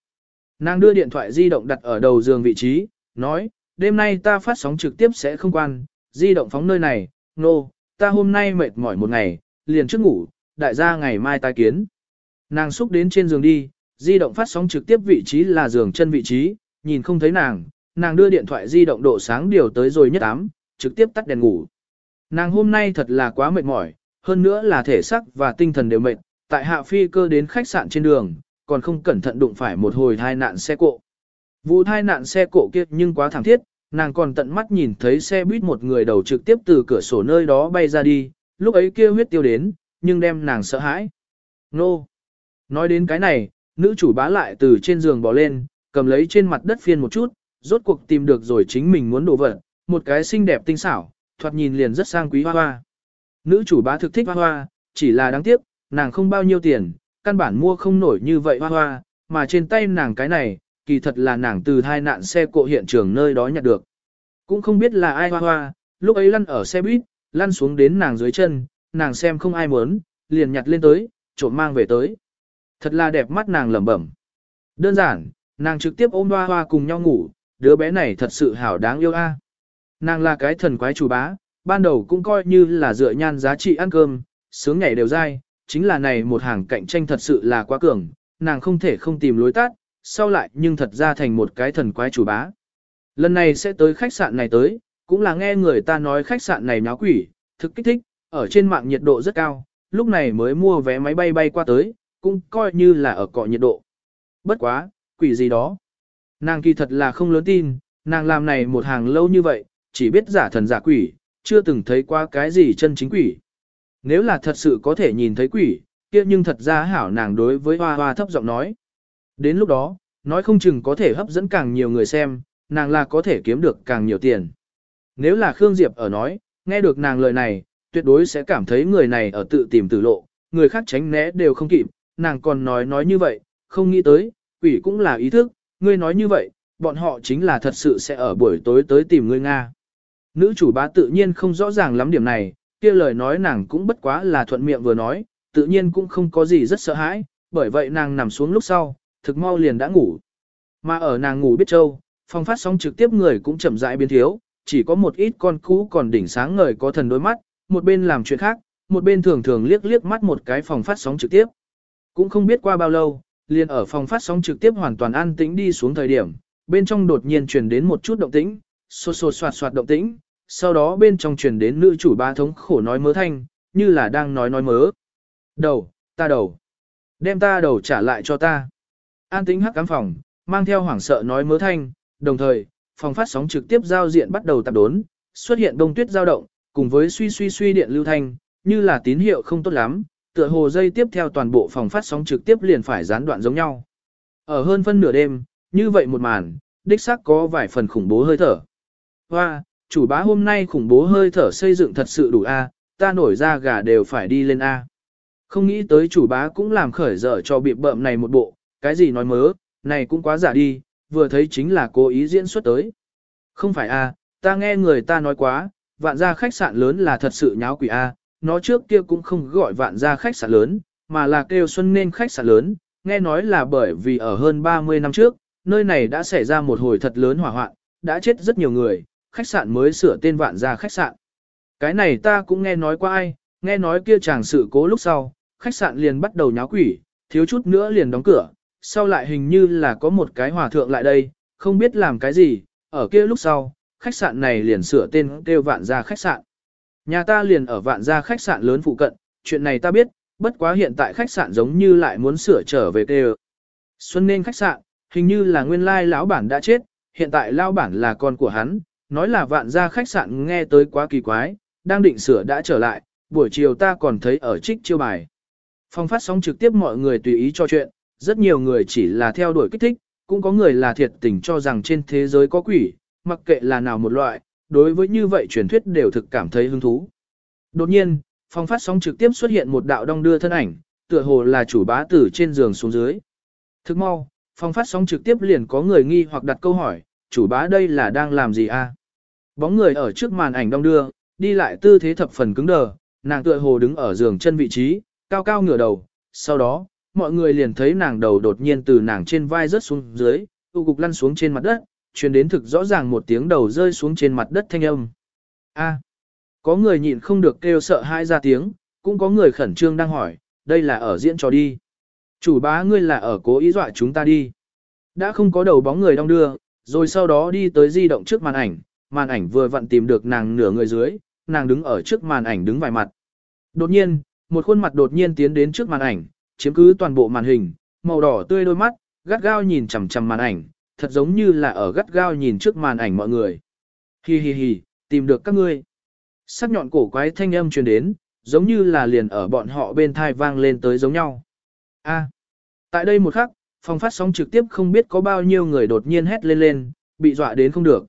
Nàng đưa điện thoại di động đặt ở đầu giường vị trí, nói, đêm nay ta phát sóng trực tiếp sẽ không quan, di động phóng nơi này, nô, no, ta hôm nay mệt mỏi một ngày, liền trước ngủ, đại gia ngày mai tai kiến. Nàng xúc đến trên giường đi, di động phát sóng trực tiếp vị trí là giường chân vị trí, nhìn không thấy nàng, nàng đưa điện thoại di động độ sáng điều tới rồi nhất ám, trực tiếp tắt đèn ngủ. Nàng hôm nay thật là quá mệt mỏi, hơn nữa là thể xác và tinh thần đều mệt, tại hạ phi cơ đến khách sạn trên đường, còn không cẩn thận đụng phải một hồi thai nạn xe cộ. Vụ thai nạn xe cộ kia nhưng quá thảm thiết, nàng còn tận mắt nhìn thấy xe buýt một người đầu trực tiếp từ cửa sổ nơi đó bay ra đi, lúc ấy kia huyết tiêu đến, nhưng đem nàng sợ hãi. Nô! Nói đến cái này, nữ chủ bá lại từ trên giường bỏ lên, cầm lấy trên mặt đất phiên một chút, rốt cuộc tìm được rồi chính mình muốn đổ vật, một cái xinh đẹp tinh xảo, thoạt nhìn liền rất sang quý hoa hoa. Nữ chủ bá thực thích hoa hoa, chỉ là đáng tiếc, nàng không bao nhiêu tiền, căn bản mua không nổi như vậy hoa hoa, mà trên tay nàng cái này, kỳ thật là nàng từ hai nạn xe cộ hiện trường nơi đó nhặt được. Cũng không biết là ai hoa hoa, lúc ấy lăn ở xe buýt, lăn xuống đến nàng dưới chân, nàng xem không ai muốn, liền nhặt lên tới, trộm mang về tới. Thật là đẹp mắt nàng lẩm bẩm. Đơn giản, nàng trực tiếp ôm hoa hoa cùng nhau ngủ, đứa bé này thật sự hảo đáng yêu a. À. Nàng là cái thần quái chủ bá, ban đầu cũng coi như là dựa nhan giá trị ăn cơm, sướng nhảy đều dai, chính là này một hàng cạnh tranh thật sự là quá cường, nàng không thể không tìm lối tắt, sau lại nhưng thật ra thành một cái thần quái chủ bá. Lần này sẽ tới khách sạn này tới, cũng là nghe người ta nói khách sạn này nháo quỷ, thực kích thích, ở trên mạng nhiệt độ rất cao, lúc này mới mua vé máy bay bay qua tới, cũng coi như là ở cọ nhiệt độ. Bất quá, quỷ gì đó. Nàng kỳ thật là không lớn tin, nàng làm này một hàng lâu như vậy, chỉ biết giả thần giả quỷ, chưa từng thấy qua cái gì chân chính quỷ. Nếu là thật sự có thể nhìn thấy quỷ, kia nhưng thật ra hảo nàng đối với hoa hoa thấp giọng nói. Đến lúc đó, nói không chừng có thể hấp dẫn càng nhiều người xem, nàng là có thể kiếm được càng nhiều tiền. Nếu là Khương Diệp ở nói, nghe được nàng lời này, tuyệt đối sẽ cảm thấy người này ở tự tìm tử lộ, người khác tránh né đều không kịp, nàng còn nói nói như vậy, không nghĩ tới, quỷ cũng là ý thức, ngươi nói như vậy, bọn họ chính là thật sự sẽ ở buổi tối tới tìm ngươi Nga. Nữ chủ bá tự nhiên không rõ ràng lắm điểm này, kia lời nói nàng cũng bất quá là thuận miệng vừa nói, tự nhiên cũng không có gì rất sợ hãi, bởi vậy nàng nằm xuống lúc sau, thực mau liền đã ngủ. Mà ở nàng ngủ biết châu, phong phát sóng trực tiếp người cũng chậm rãi biến thiếu, chỉ có một ít con cú còn đỉnh sáng ngời có thần đôi mắt, một bên làm chuyện khác, một bên thường thường liếc liếc mắt một cái phòng phát sóng trực tiếp. Cũng không biết qua bao lâu, liền ở phòng phát sóng trực tiếp hoàn toàn an tĩnh đi xuống thời điểm, bên trong đột nhiên truyền đến một chút động tĩnh, xô xô xoạt xoạt động tĩnh, sau đó bên trong truyền đến nữ chủ ba thống khổ nói mớ thanh, như là đang nói nói mớ. Đầu, ta đầu. Đem ta đầu trả lại cho ta. An tĩnh hắc cám phòng, mang theo hoảng sợ nói mớ thanh, đồng thời, phòng phát sóng trực tiếp giao diện bắt đầu tạp đốn, xuất hiện đông tuyết giao động, cùng với suy suy suy điện lưu thanh, như là tín hiệu không tốt lắm, tựa hồ dây tiếp theo toàn bộ phòng phát sóng trực tiếp liền phải gián đoạn giống nhau. Ở hơn phân nửa đêm, như vậy một màn, đích xác có vài phần khủng bố hơi thở. Hoa, chủ bá hôm nay khủng bố hơi thở xây dựng thật sự đủ a, ta nổi ra gà đều phải đi lên a. Không nghĩ tới chủ bá cũng làm khởi dở cho bị bợm này một bộ, cái gì nói mớ, này cũng quá giả đi, vừa thấy chính là cố ý diễn xuất tới. Không phải a, ta nghe người ta nói quá, vạn gia khách sạn lớn là thật sự nháo quỷ a, nó trước kia cũng không gọi vạn gia khách sạn lớn, mà là kêu xuân nên khách sạn lớn, nghe nói là bởi vì ở hơn 30 năm trước, nơi này đã xảy ra một hồi thật lớn hỏa hoạn, đã chết rất nhiều người, khách sạn mới sửa tên vạn gia khách sạn. Cái này ta cũng nghe nói qua ai, nghe nói kia chàng sự cố lúc sau, khách sạn liền bắt đầu nháo quỷ, thiếu chút nữa liền đóng cửa, sau lại hình như là có một cái hòa thượng lại đây, không biết làm cái gì, ở kia lúc sau, khách sạn này liền sửa tên kêu vạn gia khách sạn. Nhà ta liền ở vạn gia khách sạn lớn phụ cận, chuyện này ta biết, bất quá hiện tại khách sạn giống như lại muốn sửa trở về kêu. Xuân nên khách sạn, hình như là nguyên lai lão bản đã chết, hiện tại lão bản là con của hắn, nói là vạn gia khách sạn nghe tới quá kỳ quái, đang định sửa đã trở lại, buổi chiều ta còn thấy ở trích chiêu bài. Phong phát sóng trực tiếp mọi người tùy ý cho chuyện, rất nhiều người chỉ là theo đuổi kích thích, cũng có người là thiệt tình cho rằng trên thế giới có quỷ, mặc kệ là nào một loại, đối với như vậy truyền thuyết đều thực cảm thấy hứng thú. Đột nhiên, phong phát sóng trực tiếp xuất hiện một đạo đong đưa thân ảnh, tựa hồ là chủ bá tử trên giường xuống dưới. Thức mau, phong phát sóng trực tiếp liền có người nghi hoặc đặt câu hỏi, chủ bá đây là đang làm gì a? Bóng người ở trước màn ảnh đông đưa, đi lại tư thế thập phần cứng đờ, nàng tựa hồ đứng ở giường chân vị trí, cao cao ngửa đầu, sau đó, mọi người liền thấy nàng đầu đột nhiên từ nàng trên vai rớt xuống dưới, tu cục lăn xuống trên mặt đất, truyền đến thực rõ ràng một tiếng đầu rơi xuống trên mặt đất thanh âm. A, có người nhịn không được kêu sợ hãi ra tiếng, cũng có người khẩn trương đang hỏi, đây là ở diễn trò đi. Chủ bá ngươi là ở cố ý dọa chúng ta đi. Đã không có đầu bóng người đong đưa, rồi sau đó đi tới di động trước màn ảnh, màn ảnh vừa vặn tìm được nàng nửa người dưới, nàng đứng ở trước màn ảnh đứng vài mặt. Đột nhiên, một khuôn mặt đột nhiên tiến đến trước màn ảnh, chiếm cứ toàn bộ màn hình, màu đỏ tươi đôi mắt, gắt gao nhìn chằm chằm màn ảnh, thật giống như là ở gắt gao nhìn trước màn ảnh mọi người. Hi hi hi, tìm được các ngươi. Sắc nhọn cổ quái thanh âm truyền đến, giống như là liền ở bọn họ bên thai vang lên tới giống nhau. A. tại đây một khắc, phòng phát sóng trực tiếp không biết có bao nhiêu người đột nhiên hét lên lên, bị dọa đến không được.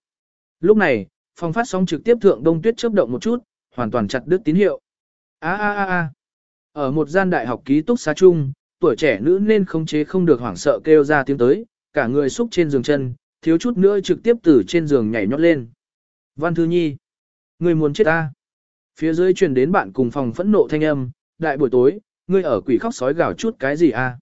Lúc này, phòng phát sóng trực tiếp thượng đông tuyết chớp động một chút, hoàn toàn chặt đứt tín hiệu. A a a a. Ở một gian đại học ký túc xá chung, tuổi trẻ nữ nên không chế không được hoảng sợ kêu ra tiếng tới, cả người xúc trên giường chân, thiếu chút nữa trực tiếp từ trên giường nhảy nhót lên. Văn Thư Nhi, người muốn chết ta. Phía dưới truyền đến bạn cùng phòng phẫn nộ thanh âm, đại buổi tối, ngươi ở quỷ khóc sói gào chút cái gì a?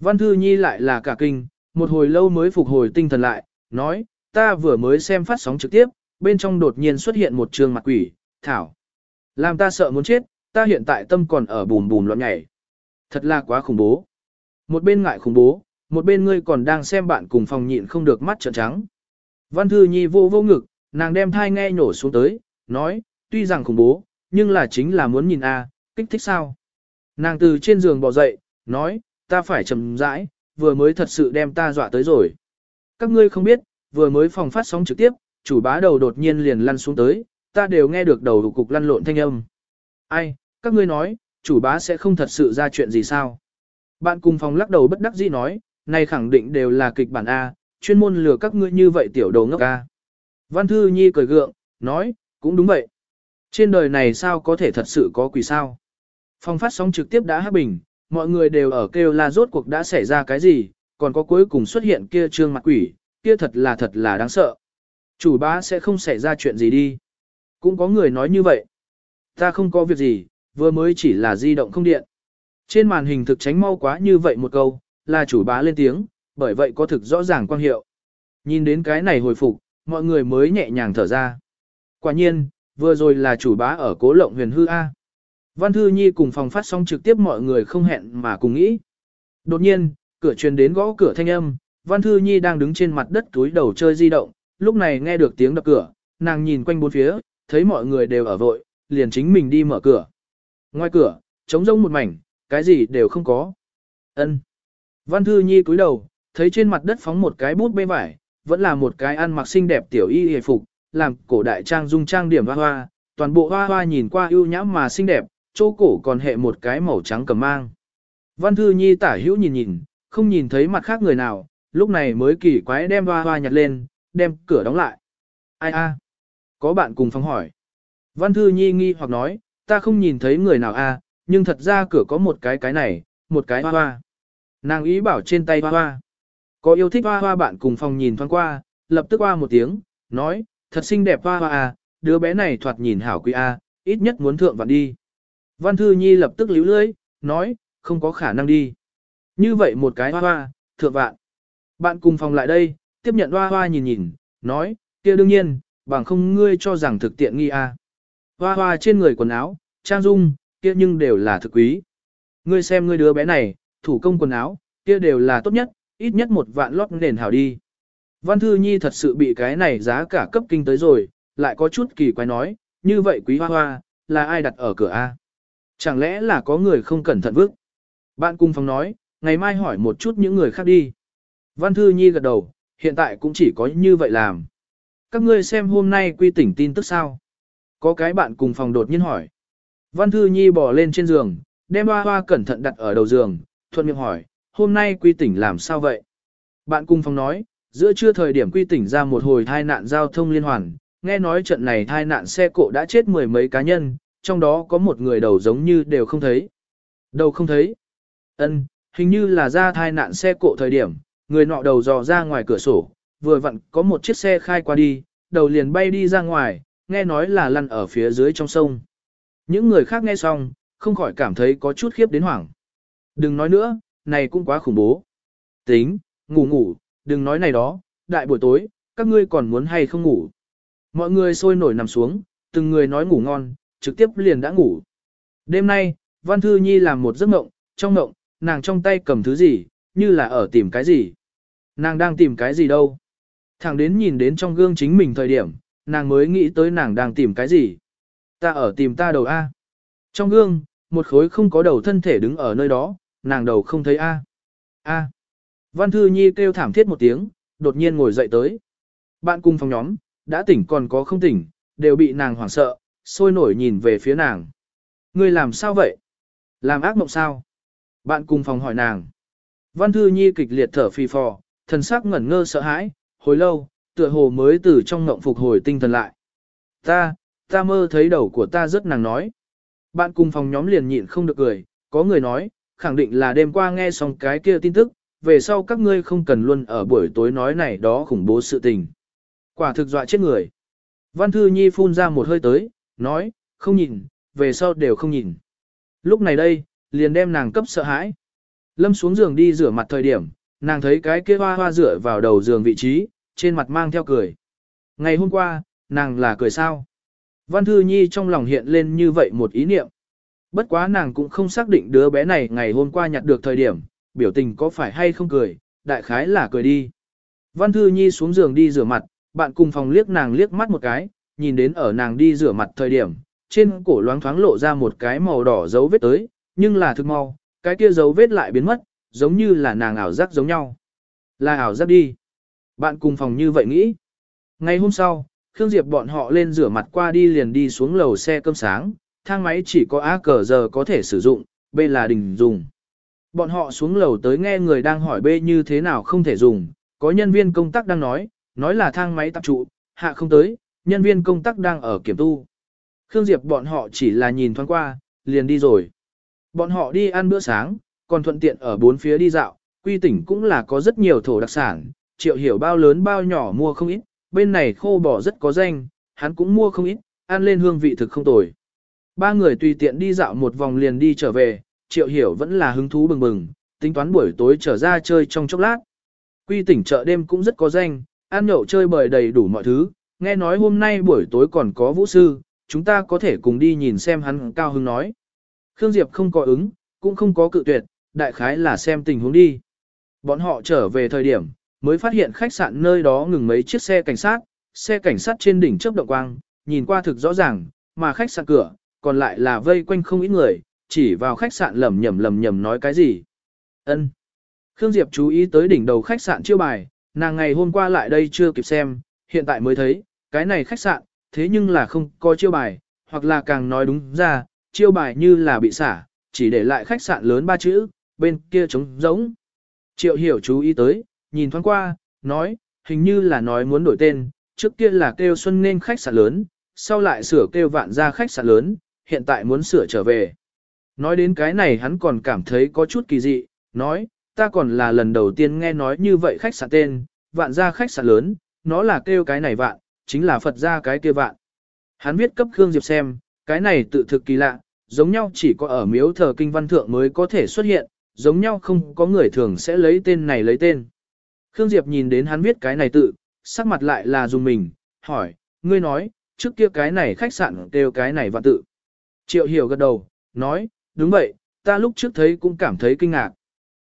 Văn Thư Nhi lại là cả kinh, một hồi lâu mới phục hồi tinh thần lại, nói, ta vừa mới xem phát sóng trực tiếp, bên trong đột nhiên xuất hiện một trường mặt quỷ, thảo. Làm ta sợ muốn chết, ta hiện tại tâm còn ở bùn bùn loạn nhảy. Thật là quá khủng bố. Một bên ngại khủng bố, một bên ngươi còn đang xem bạn cùng phòng nhịn không được mắt trợn trắng. Văn Thư Nhi vô vô ngực, nàng đem thai nghe nhổ xuống tới, nói, tuy rằng khủng bố, nhưng là chính là muốn nhìn a, à, kích thích sao. Nàng từ trên giường bò dậy, nói, ta phải chầm rãi, vừa mới thật sự đem ta dọa tới rồi. Các ngươi không biết, vừa mới phòng phát sóng trực tiếp, chủ bá đầu đột nhiên liền lăn xuống tới, ta đều nghe được đầu cục lăn lộn thanh âm. Ai, các ngươi nói, chủ bá sẽ không thật sự ra chuyện gì sao? Bạn cùng phòng lắc đầu bất đắc dĩ nói, này khẳng định đều là kịch bản A, chuyên môn lừa các ngươi như vậy tiểu đầu ngốc A. Văn Thư Nhi cười gượng, nói, cũng đúng vậy. Trên đời này sao có thể thật sự có quỷ sao? phòng phát sóng trực tiếp đã hấp bình, mọi người đều ở kêu là rốt cuộc đã xảy ra cái gì, còn có cuối cùng xuất hiện kia trương mặt quỷ, kia thật là thật là đáng sợ. Chủ bá sẽ không xảy ra chuyện gì đi. Cũng có người nói như vậy. Ta không có việc gì, vừa mới chỉ là di động không điện. Trên màn hình thực tránh mau quá như vậy một câu, là chủ bá lên tiếng, bởi vậy có thực rõ ràng quan hiệu. Nhìn đến cái này hồi phục, mọi người mới nhẹ nhàng thở ra. Quả nhiên, vừa rồi là chủ bá ở cố lộng huyền hư A. Văn Thư Nhi cùng phòng phát xong trực tiếp mọi người không hẹn mà cùng nghĩ. Đột nhiên, cửa truyền đến gõ cửa thanh âm, Văn Thư Nhi đang đứng trên mặt đất túi đầu chơi di động, lúc này nghe được tiếng đập cửa, nàng nhìn quanh bốn phía, thấy mọi người đều ở vội, liền chính mình đi mở cửa. Ngoài cửa, trống rông một mảnh, cái gì đều không có. Ân. Văn Thư Nhi cúi đầu, thấy trên mặt đất phóng một cái bút bê vải, vẫn là một cái ăn mặc xinh đẹp tiểu y hề phục, làm cổ đại trang dung trang điểm hoa hoa, toàn bộ hoa hoa nhìn qua ưu nhãm mà xinh đẹp, chỗ cổ còn hệ một cái màu trắng cầm mang. Văn Thư Nhi tả hữu nhìn nhìn, không nhìn thấy mặt khác người nào, lúc này mới kỳ quái đem hoa hoa nhặt lên, đem cửa đóng lại. Ai a? Có bạn cùng phòng hỏi. Văn Thư Nhi nghi hoặc nói, ta không nhìn thấy người nào a, nhưng thật ra cửa có một cái cái này, một cái hoa hoa. Nàng ý bảo trên tay hoa hoa. Có yêu thích hoa hoa bạn cùng phòng nhìn thoáng qua, lập tức hoa một tiếng, nói, thật xinh đẹp hoa hoa à, đứa bé này thoạt nhìn hảo quý a, ít nhất muốn thượng vạn đi. Văn Thư Nhi lập tức líu lưỡi, nói, không có khả năng đi. Như vậy một cái hoa hoa, thượng vạn. Bạn cùng phòng lại đây, tiếp nhận hoa hoa nhìn nhìn, nói, kia đương nhiên, bằng không ngươi cho rằng thực tiện nghi a. Hoa hoa trên người quần áo, trang dung, kia nhưng đều là thực quý. Ngươi xem ngươi đứa bé này, thủ công quần áo, kia đều là tốt nhất, ít nhất một vạn lót nền hảo đi. Văn Thư Nhi thật sự bị cái này giá cả cấp kinh tới rồi, lại có chút kỳ quái nói, như vậy quý hoa hoa, là ai đặt ở cửa A? Chẳng lẽ là có người không cẩn thận vứt? Bạn cùng phòng nói, ngày mai hỏi một chút những người khác đi. Văn Thư Nhi gật đầu, hiện tại cũng chỉ có như vậy làm. Các ngươi xem hôm nay quy tỉnh tin tức sao? Có cái bạn cùng phòng đột nhiên hỏi. Văn Thư Nhi bò lên trên giường, đem hoa hoa cẩn thận đặt ở đầu giường, thuận miệng hỏi, hôm nay quy tỉnh làm sao vậy? Bạn cùng phòng nói, giữa trưa thời điểm quy tỉnh ra một hồi thai nạn giao thông liên hoàn, nghe nói trận này thai nạn xe cộ đã chết mười mấy cá nhân, trong đó có một người đầu giống như đều không thấy. Đầu không thấy. Ân, hình như là ra thai nạn xe cộ thời điểm, người nọ đầu dò ra ngoài cửa sổ, vừa vặn có một chiếc xe khai qua đi, đầu liền bay đi ra ngoài, nghe nói là lăn ở phía dưới trong sông. Những người khác nghe xong, không khỏi cảm thấy có chút khiếp đến hoảng. Đừng nói nữa, này cũng quá khủng bố. Tính, ngủ ngủ, đừng nói này đó, đại buổi tối, các ngươi còn muốn hay không ngủ. Mọi người sôi nổi nằm xuống, từng người nói ngủ ngon, trực tiếp liền đã ngủ. Đêm nay, Văn Thư Nhi làm một giấc mộng, trong mộng, nàng trong tay cầm thứ gì, như là ở tìm cái gì. Nàng đang tìm cái gì đâu. Thẳng đến nhìn đến trong gương chính mình thời điểm, nàng mới nghĩ tới nàng đang tìm cái gì. Ta ở tìm ta đầu A. Trong gương, một khối không có đầu thân thể đứng ở nơi đó, nàng đầu không thấy A. A. Văn Thư Nhi kêu thảm thiết một tiếng, đột nhiên ngồi dậy tới. Bạn cùng phòng nhóm, đã tỉnh còn có không tỉnh, đều bị nàng hoảng sợ, sôi nổi nhìn về phía nàng. Ngươi làm sao vậy? Làm ác mộng sao? Bạn cùng phòng hỏi nàng. Văn Thư Nhi kịch liệt thở phì phò, thần sắc ngẩn ngơ sợ hãi, hồi lâu, tựa hồ mới từ trong ngộng phục hồi tinh thần lại. Ta, ta mơ thấy đầu của ta rất nàng nói. Bạn cùng phòng nhóm liền nhịn không được cười, có người nói, khẳng định là đêm qua nghe xong cái kia tin tức, về sau các ngươi không cần luôn ở buổi tối nói này đó khủng bố sự tình. Quả thực dọa chết người. Văn Thư Nhi phun ra một hơi tới, nói, không nhìn, về sau đều không nhìn. Lúc này đây, liền đem nàng cấp sợ hãi. Lâm xuống giường đi rửa mặt thời điểm, nàng thấy cái kia hoa hoa rửa vào đầu giường vị trí, trên mặt mang theo cười. Ngày hôm qua, nàng là cười sao? Văn Thư Nhi trong lòng hiện lên như vậy một ý niệm. Bất quá nàng cũng không xác định đứa bé này ngày hôm qua nhặt được thời điểm, biểu tình có phải hay không cười, đại khái là cười đi. Văn Thư Nhi xuống giường đi rửa mặt, bạn cùng phòng liếc nàng liếc mắt một cái, nhìn đến ở nàng đi rửa mặt thời điểm, trên cổ loáng thoáng lộ ra một cái màu đỏ dấu vết tới, nhưng là thực mau, cái kia dấu vết lại biến mất, giống như là nàng ảo giác giống nhau. Là ảo giác đi. Bạn cùng phòng như vậy nghĩ. Ngày hôm sau, Khương Diệp bọn họ lên rửa mặt qua đi liền đi xuống lầu xe cơm sáng, thang máy chỉ có A cờ giờ có thể sử dụng, B là đình dùng. Bọn họ xuống lầu tới nghe người đang hỏi bê như thế nào không thể dùng, có nhân viên công tác đang nói, nói là thang máy tập trụ, hạ không tới, nhân viên công tác đang ở kiểm tu. Khương Diệp bọn họ chỉ là nhìn thoáng qua, liền đi rồi. Bọn họ đi ăn bữa sáng, còn thuận tiện ở bốn phía đi dạo, quy tỉnh cũng là có rất nhiều thổ đặc sản, triệu hiểu bao lớn bao nhỏ mua không ít, bên này khô bò rất có danh, hắn cũng mua không ít, ăn lên hương vị thực không tồi. Ba người tùy tiện đi dạo một vòng liền đi trở về, triệu hiểu vẫn là hứng thú bừng bừng, tính toán buổi tối trở ra chơi trong chốc lát. Quy tỉnh chợ đêm cũng rất có danh, ăn nhậu chơi bời đầy đủ mọi thứ, nghe nói hôm nay buổi tối còn có vũ sư, chúng ta có thể cùng đi nhìn xem hắn cao hứng nói. Khương Diệp không có ứng, cũng không có cự tuyệt, đại khái là xem tình huống đi. Bọn họ trở về thời điểm, mới phát hiện khách sạn nơi đó ngừng mấy chiếc xe cảnh sát, xe cảnh sát trên đỉnh chớp động quang, nhìn qua thực rõ ràng, mà khách sạn cửa, còn lại là vây quanh không ít người, chỉ vào khách sạn lầm nhầm lầm nhầm nói cái gì. Ân. Khương Diệp chú ý tới đỉnh đầu khách sạn chiêu bài, nàng ngày hôm qua lại đây chưa kịp xem, hiện tại mới thấy, cái này khách sạn, thế nhưng là không có chiêu bài, hoặc là càng nói đúng ra, chiêu bài như là bị xả, chỉ để lại khách sạn lớn ba chữ, bên kia trống rỗng. Triệu hiểu chú ý tới, nhìn thoáng qua, nói, hình như là nói muốn đổi tên, trước kia là kêu xuân nên khách sạn lớn, sau lại sửa kêu vạn ra khách sạn lớn, hiện tại muốn sửa trở về. Nói đến cái này hắn còn cảm thấy có chút kỳ dị, nói, ta còn là lần đầu tiên nghe nói như vậy khách sạn tên, vạn ra khách sạn lớn, nó là kêu cái này vạn, chính là Phật ra cái kia vạn. Hắn viết cấp Khương Diệp xem, cái này tự thực kỳ lạ, giống nhau chỉ có ở miếu thờ kinh văn thượng mới có thể xuất hiện, giống nhau không có người thường sẽ lấy tên này lấy tên. Khương Diệp nhìn đến hắn viết cái này tự, sắc mặt lại là dùng mình, hỏi, ngươi nói, trước kia cái này khách sạn kêu cái này vạn tự. Triệu hiểu gật đầu, nói, đúng vậy, ta lúc trước thấy cũng cảm thấy kinh ngạc.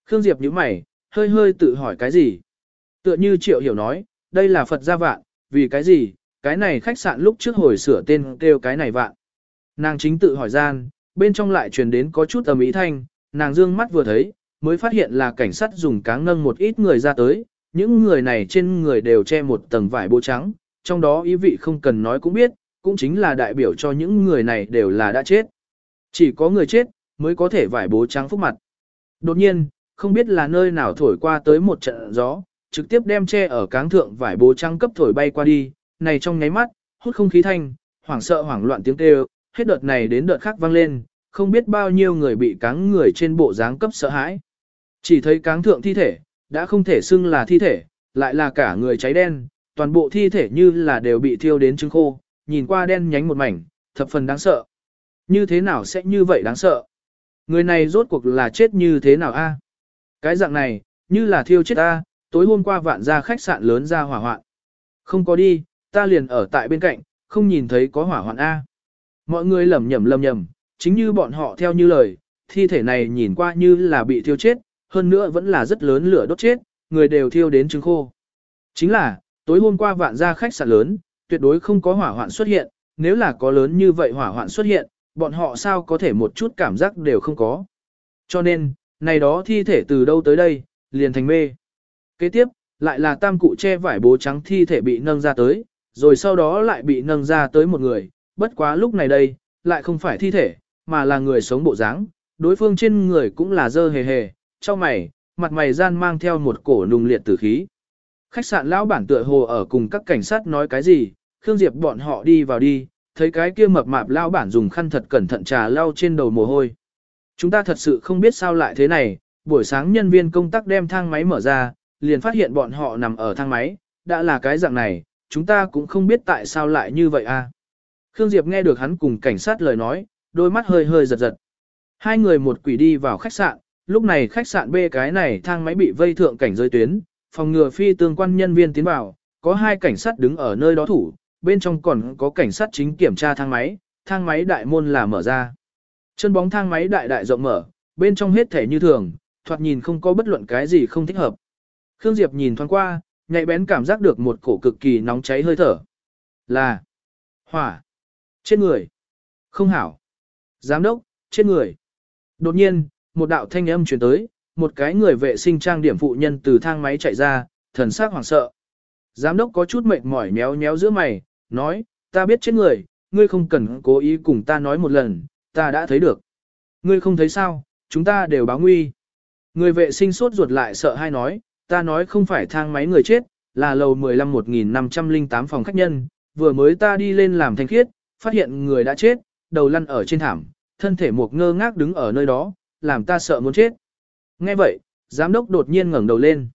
Khương Diệp nhíu mày, hơi hơi tự hỏi cái gì. Tựa như Triệu hiểu nói, đây là Phật gia vạn, vì cái gì, cái này khách sạn lúc trước hồi sửa tên kêu cái này vạn. Nàng chính tự hỏi gian, bên trong lại truyền đến có chút ầm ý thanh, nàng dương mắt vừa thấy, mới phát hiện là cảnh sát dùng cáng nâng một ít người ra tới, những người này trên người đều che một tầng vải bố trắng, trong đó ý vị không cần nói cũng biết, cũng chính là đại biểu cho những người này đều là đã chết. Chỉ có người chết, mới có thể vải bố trắng phúc mặt. Đột nhiên, không biết là nơi nào thổi qua tới một trận gió, trực tiếp đem che ở cáng thượng vải bố trắng cấp thổi bay qua đi, này trong nháy mắt, hút không khí thanh, hoảng sợ hoảng loạn tiếng kêu, hết đợt này đến đợt khác vang lên, không biết bao nhiêu người bị cáng người trên bộ dáng cấp sợ hãi. Chỉ thấy cáng thượng thi thể, đã không thể xưng là thi thể, lại là cả người cháy đen, toàn bộ thi thể như là đều bị thiêu đến trứng khô, nhìn qua đen nhánh một mảnh, thập phần đáng sợ. Như thế nào sẽ như vậy đáng sợ? Người này rốt cuộc là chết như thế nào a? Cái dạng này, như là thiêu chết ta, tối hôm qua vạn ra khách sạn lớn ra hỏa hoạn. Không có đi, ta liền ở tại bên cạnh, không nhìn thấy có hỏa hoạn A. Mọi người lầm nhầm lầm nhầm, chính như bọn họ theo như lời, thi thể này nhìn qua như là bị thiêu chết, hơn nữa vẫn là rất lớn lửa đốt chết, người đều thiêu đến trứng khô. Chính là, tối hôm qua vạn gia khách sạn lớn, tuyệt đối không có hỏa hoạn xuất hiện, nếu là có lớn như vậy hỏa hoạn xuất hiện, bọn họ sao có thể một chút cảm giác đều không có. Cho nên, này đó thi thể từ đâu tới đây, liền thành mê. Kế tiếp, lại là tam cụ che vải bố trắng thi thể bị nâng ra tới, rồi sau đó lại bị nâng ra tới một người, bất quá lúc này đây, lại không phải thi thể, mà là người sống bộ dáng, đối phương trên người cũng là dơ hề hề, cho mày, mặt mày gian mang theo một cổ nùng liệt tử khí. Khách sạn lão bản tựa hồ ở cùng các cảnh sát nói cái gì, Khương Diệp bọn họ đi vào đi, thấy cái kia mập mạp lão bản dùng khăn thật cẩn thận trà lau trên đầu mồ hôi. Chúng ta thật sự không biết sao lại thế này, buổi sáng nhân viên công tác đem thang máy mở ra, liền phát hiện bọn họ nằm ở thang máy, đã là cái dạng này, chúng ta cũng không biết tại sao lại như vậy a. À. Khương Diệp nghe được hắn cùng cảnh sát lời nói, đôi mắt hơi hơi giật giật. Hai người một quỷ đi vào khách sạn, lúc này khách sạn B cái này thang máy bị vây thượng cảnh giới tuyến, phòng ngừa phi tương quan nhân viên tiến vào, có hai cảnh sát đứng ở nơi đó thủ, bên trong còn có cảnh sát chính kiểm tra thang máy, thang máy đại môn là mở ra. Chân bóng thang máy đại đại rộng mở, bên trong hết thể như thường, thoạt nhìn không có bất luận cái gì không thích hợp. Khương Diệp nhìn thoáng qua, nhạy bén cảm giác được một cổ cực kỳ nóng cháy hơi thở. Là hỏa, trên người, không hảo, giám đốc, chết người. Đột nhiên, một đạo thanh âm truyền tới, một cái người vệ sinh trang điểm phụ nhân từ thang máy chạy ra, thần sắc hoảng sợ. Giám đốc có chút mệt mỏi méo méo giữa mày, nói, ta biết chết người, ngươi không cần cố ý cùng ta nói một lần, ta đã thấy được. Ngươi không thấy sao, chúng ta đều báo nguy. Người vệ sinh sốt ruột lại sợ hai nói, ta nói không phải thang máy người chết, là lầu 15 1508 phòng khách nhân, vừa mới ta đi lên làm thanh khiết, phát hiện người đã chết, đầu lăn ở trên thảm, thân thể một ngơ ngác đứng ở nơi đó, làm ta sợ muốn chết. Nghe vậy, giám đốc đột nhiên ngẩng đầu lên.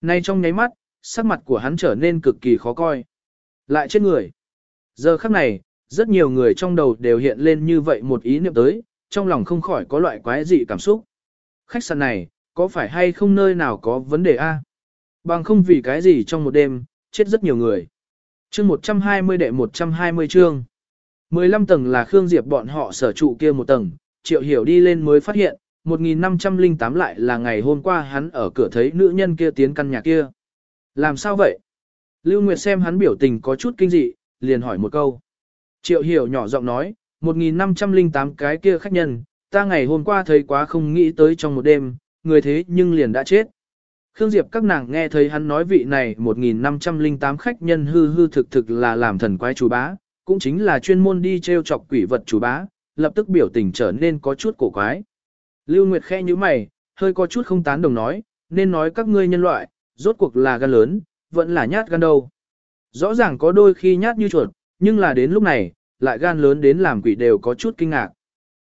Nay trong nháy mắt, sắc mặt của hắn trở nên cực kỳ khó coi. Lại chết người. Giờ khắc này, rất nhiều người trong đầu đều hiện lên như vậy một ý niệm tới, trong lòng không khỏi có loại quái dị cảm xúc. Khách sạn này, có phải hay không nơi nào có vấn đề a? Bằng không vì cái gì trong một đêm, chết rất nhiều người. Chương 120 đệ 120 chương. 15 tầng là Khương Diệp bọn họ sở trụ kia một tầng, Triệu Hiểu đi lên mới phát hiện, 1508 lại là ngày hôm qua hắn ở cửa thấy nữ nhân kia tiến căn nhà kia. Làm sao vậy? Lưu Nguyệt xem hắn biểu tình có chút kinh dị, liền hỏi một câu. Triệu Hiểu nhỏ giọng nói, 1508 cái kia khách nhân, ta ngày hôm qua thấy quá không nghĩ tới trong một đêm, người thế nhưng liền đã chết. Khương Diệp các nàng nghe thấy hắn nói vị này 1508 khách nhân hư hư thực thực là làm thần quái chú bá, cũng chính là chuyên môn đi treo chọc quỷ vật chủ bá, lập tức biểu tình trở nên có chút cổ quái. Lưu Nguyệt khe như mày, hơi có chút không tán đồng nói, nên nói các ngươi nhân loại, rốt cuộc là gan lớn, vẫn là nhát gan đâu. Rõ ràng có đôi khi nhát như chuột, nhưng là đến lúc này, lại gan lớn đến làm quỷ đều có chút kinh ngạc.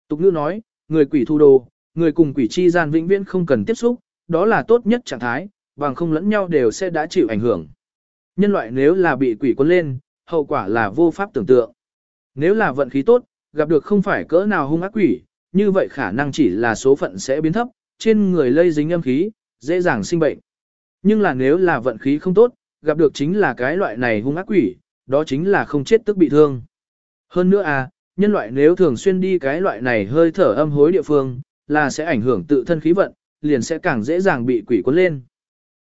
Tục ngữ nói, người quỷ thu đồ, người cùng quỷ chi gian vĩnh viễn không cần tiếp xúc, đó là tốt nhất trạng thái, bằng không lẫn nhau đều sẽ đã chịu ảnh hưởng. Nhân loại nếu là bị quỷ cuốn lên, hậu quả là vô pháp tưởng tượng. Nếu là vận khí tốt, gặp được không phải cỡ nào hung ác quỷ, như vậy khả năng chỉ là số phận sẽ biến thấp, trên người lây dính âm khí, dễ dàng sinh bệnh. Nhưng là nếu là vận khí không tốt, gặp được chính là cái loại này hung ác quỷ, đó chính là không chết tức bị thương. Hơn nữa à, nhân loại nếu thường xuyên đi cái loại này hơi thở âm hối địa phương, là sẽ ảnh hưởng tự thân khí vận, liền sẽ càng dễ dàng bị quỷ cuốn lên.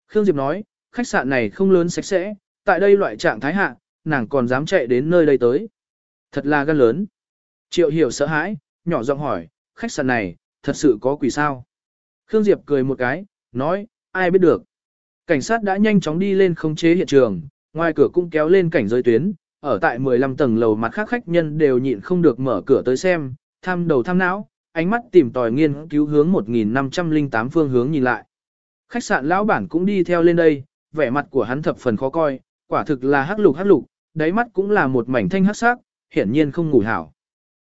Khương Diệp nói, khách sạn này không lớn sạch sẽ, tại đây loại trạng thái hạ, nàng còn dám chạy đến nơi đây tới. Thật là gan lớn. Triệu hiểu sợ hãi, nhỏ giọng hỏi, khách sạn này, thật sự có quỷ sao? Khương Diệp cười một cái, nói, ai biết được. Cảnh sát đã nhanh chóng đi lên khống chế hiện trường, ngoài cửa cũng kéo lên cảnh giới tuyến, ở tại 15 tầng lầu mặt khác khách nhân đều nhịn không được mở cửa tới xem, tham đầu tham não, ánh mắt tìm tòi nghiên cứu hướng 1508 phương hướng nhìn lại. Khách sạn lão bản cũng đi theo lên đây, vẻ mặt của hắn thập phần khó coi, quả thực là hắc lục hắc lục, đáy mắt cũng là một mảnh thanh hắc sắc, hiển nhiên không ngủ hảo.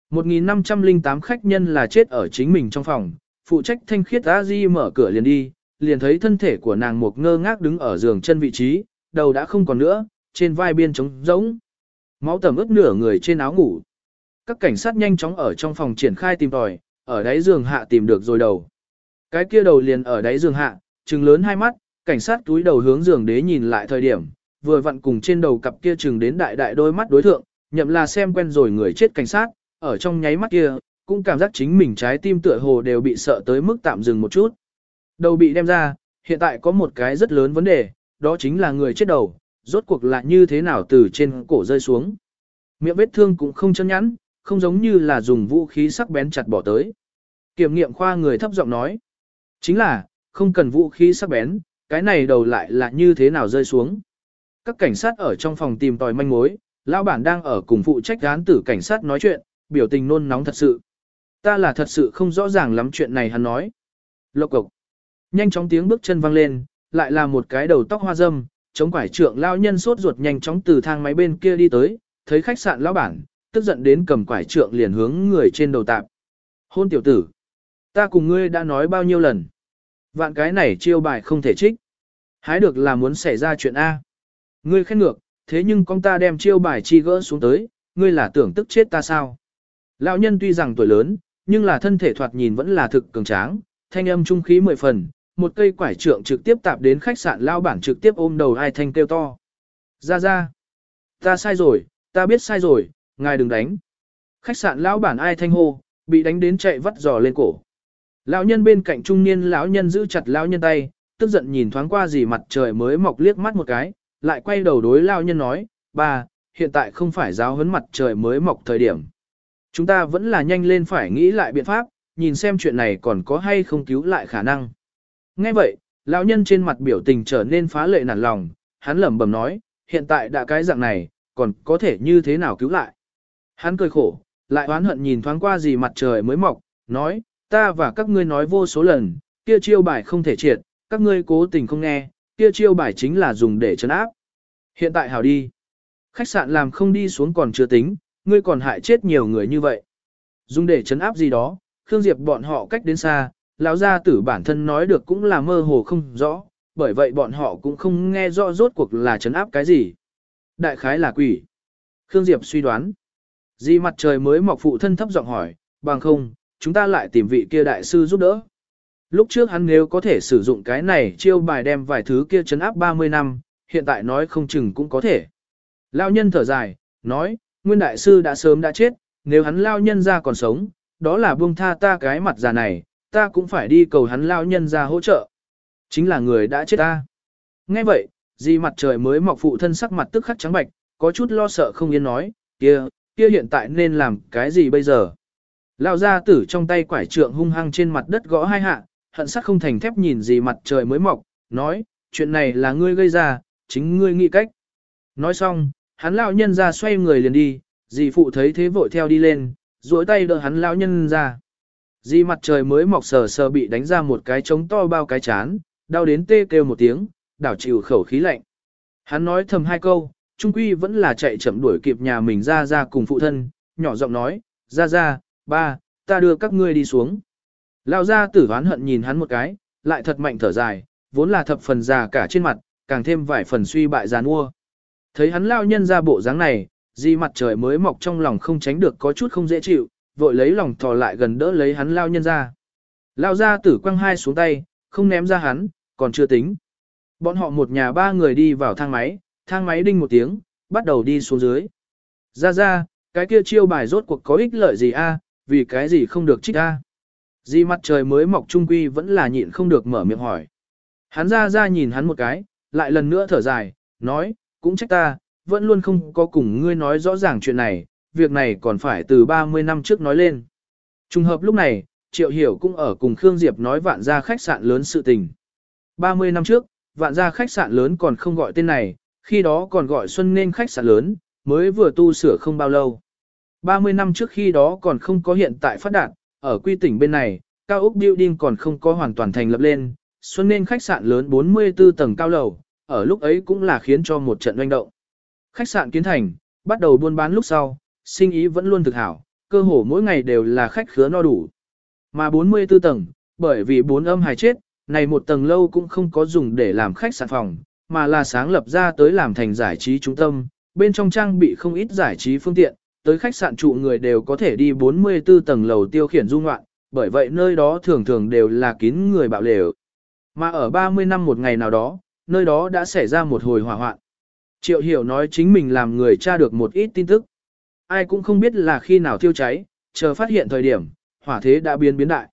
1508 khách nhân là chết ở chính mình trong phòng, phụ trách thanh khiết a di mở cửa liền đi, liền thấy thân thể của nàng một ngơ ngác đứng ở giường chân vị trí, đầu đã không còn nữa, trên vai biên trống rỗng. Máu tầm ướt nửa người trên áo ngủ. Các cảnh sát nhanh chóng ở trong phòng triển khai tìm tòi, ở đáy giường hạ tìm được rồi đầu. Cái kia đầu liền ở đáy giường hạ, trừng lớn hai mắt, cảnh sát túi đầu hướng giường đế nhìn lại thời điểm, vừa vặn cùng trên đầu cặp kia chừng đến đại đại đôi mắt đối thượng, nhậm là xem quen rồi người chết cảnh sát, ở trong nháy mắt kia, cũng cảm giác chính mình trái tim tựa hồ đều bị sợ tới mức tạm dừng một chút. Đầu bị đem ra, hiện tại có một cái rất lớn vấn đề, đó chính là người chết đầu, rốt cuộc là như thế nào từ trên cổ rơi xuống. Miệng vết thương cũng không chân nhẵn, không giống như là dùng vũ khí sắc bén chặt bỏ tới. Kiểm nghiệm khoa người thấp giọng nói, chính là, không cần vũ khí sắc bén, cái này đầu lại là như thế nào rơi xuống. Các cảnh sát ở trong phòng tìm tòi manh mối, lão bản đang ở cùng phụ trách án tử cảnh sát nói chuyện, biểu tình nôn nóng thật sự. Ta là thật sự không rõ ràng lắm chuyện này hắn nói. Lộc cộc. Nhanh chóng tiếng bước chân vang lên, lại là một cái đầu tóc hoa dâm, chống quải trượng lao nhân sốt ruột nhanh chóng từ thang máy bên kia đi tới, thấy khách sạn lão bản, tức giận đến cầm quải trượng liền hướng người trên đầu tạp. Hôn tiểu tử, ta cùng ngươi đã nói bao nhiêu lần. Vạn cái này chiêu bài không thể trích. Hái được là muốn xảy ra chuyện A. Ngươi khen ngược, thế nhưng con ta đem chiêu bài chi gỡ xuống tới, ngươi là tưởng tức chết ta sao. Lão nhân tuy rằng tuổi lớn, nhưng là thân thể thoạt nhìn vẫn là thực cường tráng, thanh âm trung khí mười phần, một cây quải trượng trực tiếp tạp đến khách sạn lao bản trực tiếp ôm đầu ai thanh kêu to. Ra ra, ta sai rồi, ta biết sai rồi, ngài đừng đánh. Khách sạn lão bản ai thanh hô, bị đánh đến chạy vắt giò lên cổ. Lão nhân bên cạnh trung niên lão nhân giữ chặt lão nhân tay, tức giận nhìn thoáng qua gì mặt trời mới mọc liếc mắt một cái, lại quay đầu đối lao nhân nói, bà, hiện tại không phải giáo huấn mặt trời mới mọc thời điểm. Chúng ta vẫn là nhanh lên phải nghĩ lại biện pháp, nhìn xem chuyện này còn có hay không cứu lại khả năng. Nghe vậy, lão nhân trên mặt biểu tình trở nên phá lệ nản lòng, hắn lẩm bẩm nói, hiện tại đã cái dạng này, còn có thể như thế nào cứu lại. Hắn cười khổ, lại oán hận nhìn thoáng qua gì mặt trời mới mọc, nói, ta và các ngươi nói vô số lần, kia chiêu bài không thể triệt, các ngươi cố tình không nghe, kia chiêu bài chính là dùng để chấn áp. Hiện tại hảo đi. Khách sạn làm không đi xuống còn chưa tính, ngươi còn hại chết nhiều người như vậy. Dùng để chấn áp gì đó, Khương Diệp bọn họ cách đến xa, lão gia tử bản thân nói được cũng là mơ hồ không rõ, bởi vậy bọn họ cũng không nghe rõ rốt cuộc là chấn áp cái gì. Đại khái là quỷ. Khương Diệp suy đoán. Di mặt trời mới mọc phụ thân thấp giọng hỏi, bằng không, chúng ta lại tìm vị kia đại sư giúp đỡ. Lúc trước hắn nếu có thể sử dụng cái này chiêu bài đem vài thứ kia chấn áp 30 năm, hiện tại nói không chừng cũng có thể. Lao nhân thở dài, nói, nguyên đại sư đã sớm đã chết, nếu hắn lao nhân ra còn sống, đó là buông tha ta cái mặt già này, ta cũng phải đi cầu hắn lao nhân ra hỗ trợ. Chính là người đã chết ta. Nghe vậy, di mặt trời mới mọc phụ thân sắc mặt tức khắc trắng bạch, có chút lo sợ không yên nói, kia, kia hiện tại nên làm cái gì bây giờ? Lao ra tử trong tay quải trượng hung hăng trên mặt đất gõ hai hạ, hận sắc không thành thép nhìn gì mặt trời mới mọc, nói, chuyện này là ngươi gây ra, chính ngươi nghĩ cách. Nói xong, hắn lão nhân ra xoay người liền đi, dì phụ thấy thế vội theo đi lên, duỗi tay đỡ hắn lão nhân ra. Dì mặt trời mới mọc sờ sờ bị đánh ra một cái trống to bao cái chán, đau đến tê kêu một tiếng, đảo chịu khẩu khí lạnh. Hắn nói thầm hai câu, trung quy vẫn là chạy chậm đuổi kịp nhà mình ra ra cùng phụ thân, nhỏ giọng nói, ra ra, ba, ta đưa các ngươi đi xuống. Lão gia tử ván hận nhìn hắn một cái, lại thật mạnh thở dài, vốn là thập phần già cả trên mặt, càng thêm vài phần suy bại già nua. Thấy hắn lao nhân ra bộ dáng này, di mặt trời mới mọc trong lòng không tránh được có chút không dễ chịu, vội lấy lòng thò lại gần đỡ lấy hắn lao nhân ra. Lao gia tử quăng hai xuống tay, không ném ra hắn, còn chưa tính. Bọn họ một nhà ba người đi vào thang máy, thang máy đinh một tiếng, bắt đầu đi xuống dưới. Ra ra, cái kia chiêu bài rốt cuộc có ích lợi gì a? vì cái gì không được trích a? Di mặt trời mới mọc trung quy vẫn là nhịn không được mở miệng hỏi. Hắn ra ra nhìn hắn một cái, lại lần nữa thở dài, nói, cũng trách ta, vẫn luôn không có cùng ngươi nói rõ ràng chuyện này, việc này còn phải từ 30 năm trước nói lên. Trùng hợp lúc này, Triệu Hiểu cũng ở cùng Khương Diệp nói vạn gia khách sạn lớn sự tình. 30 năm trước, vạn gia khách sạn lớn còn không gọi tên này, khi đó còn gọi Xuân nên khách sạn lớn, mới vừa tu sửa không bao lâu. 30 năm trước khi đó còn không có hiện tại phát đạt, ở quy tỉnh bên này, cao ốc building còn không có hoàn toàn thành lập lên, Xuân nên khách sạn lớn 44 tầng cao lầu, ở lúc ấy cũng là khiến cho một trận doanh động. Khách sạn kiến thành, bắt đầu buôn bán lúc sau, sinh ý vẫn luôn thực hảo, cơ hồ mỗi ngày đều là khách khứa no đủ. Mà 44 tầng, bởi vì bốn âm hài chết, này một tầng lâu cũng không có dùng để làm khách sạn phòng, mà là sáng lập ra tới làm thành giải trí trung tâm, bên trong trang bị không ít giải trí phương tiện, tới khách sạn trụ người đều có thể đi 44 tầng lầu tiêu khiển du ngoạn, bởi vậy nơi đó thường thường đều là kín người bạo lều. Mà ở 30 năm một ngày nào đó, nơi đó đã xảy ra một hồi hỏa hoạn. Triệu hiểu nói chính mình làm người tra được một ít tin tức. Ai cũng không biết là khi nào thiêu cháy, chờ phát hiện thời điểm, hỏa thế đã biến biến đại.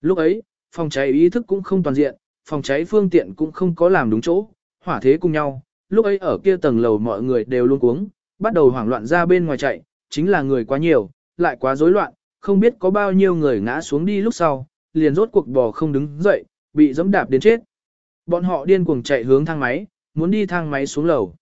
Lúc ấy, phòng cháy ý thức cũng không toàn diện, phòng cháy phương tiện cũng không có làm đúng chỗ, hỏa thế cùng nhau. Lúc ấy ở kia tầng lầu mọi người đều luôn cuống, bắt đầu hoảng loạn ra bên ngoài chạy, chính là người quá nhiều, lại quá rối loạn, không biết có bao nhiêu người ngã xuống đi lúc sau, liền rốt cuộc bò không đứng dậy, bị dẫm đạp đến chết. Bọn họ điên cuồng chạy hướng thang máy, muốn đi thang máy xuống lầu.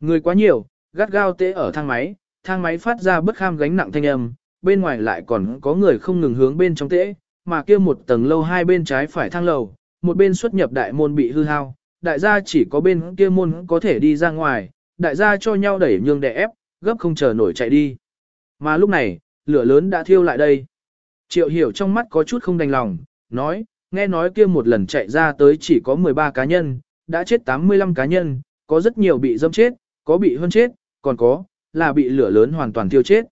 Người quá nhiều, gắt gao tê ở thang máy, thang máy phát ra bất kham gánh nặng thanh âm, bên ngoài lại còn có người không ngừng hướng bên trong tễ, mà kia một tầng lâu hai bên trái phải thang lầu, một bên xuất nhập đại môn bị hư hao, đại gia chỉ có bên kia môn có thể đi ra ngoài, đại gia cho nhau đẩy nhương đè ép, gấp không chờ nổi chạy đi. Mà lúc này, lửa lớn đã thiêu lại đây. Triệu hiểu trong mắt có chút không đành lòng, nói, nghe nói kia một lần chạy ra tới chỉ có 13 cá nhân, đã chết 85 cá nhân, có rất nhiều bị dâm chết, có bị hơn chết, còn có, là bị lửa lớn hoàn toàn thiêu chết.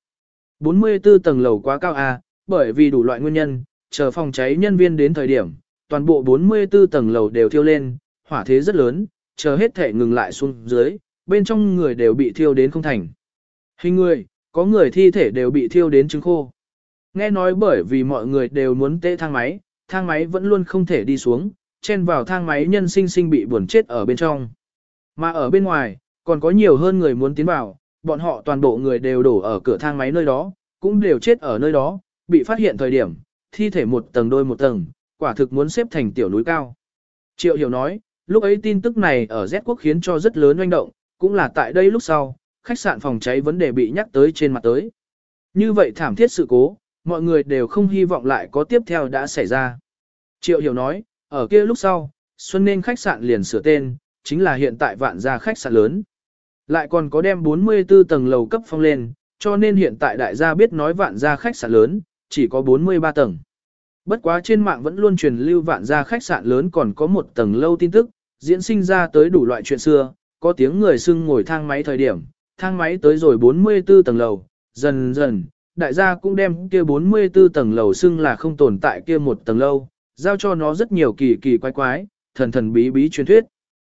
44 tầng lầu quá cao à, bởi vì đủ loại nguyên nhân, chờ phòng cháy nhân viên đến thời điểm, toàn bộ 44 tầng lầu đều thiêu lên, hỏa thế rất lớn, chờ hết thể ngừng lại xuống dưới, bên trong người đều bị thiêu đến không thành. Hình người, có người thi thể đều bị thiêu đến trứng khô. Nghe nói bởi vì mọi người đều muốn tê thang máy, thang máy vẫn luôn không thể đi xuống, chen vào thang máy nhân sinh sinh bị buồn chết ở bên trong. Mà ở bên ngoài, còn có nhiều hơn người muốn tiến vào, bọn họ toàn bộ người đều đổ ở cửa thang máy nơi đó, cũng đều chết ở nơi đó, bị phát hiện thời điểm, thi thể một tầng đôi một tầng, quả thực muốn xếp thành tiểu núi cao. Triệu Hiểu nói, lúc ấy tin tức này ở Z quốc khiến cho rất lớn oanh động, cũng là tại đây lúc sau, khách sạn phòng cháy vấn đề bị nhắc tới trên mặt tới. Như vậy thảm thiết sự cố, mọi người đều không hy vọng lại có tiếp theo đã xảy ra. Triệu Hiểu nói, Ở kia lúc sau, Xuân nên khách sạn liền sửa tên, chính là hiện tại vạn gia khách sạn lớn. Lại còn có đem 44 tầng lầu cấp phong lên, cho nên hiện tại đại gia biết nói vạn gia khách sạn lớn, chỉ có 43 tầng. Bất quá trên mạng vẫn luôn truyền lưu vạn gia khách sạn lớn còn có một tầng lâu tin tức, diễn sinh ra tới đủ loại chuyện xưa, có tiếng người xưng ngồi thang máy thời điểm, thang máy tới rồi 44 tầng lầu, dần dần, đại gia cũng đem kia 44 tầng lầu xưng là không tồn tại kia một tầng lâu, giao cho nó rất nhiều kỳ kỳ quái quái, thần thần bí bí truyền thuyết.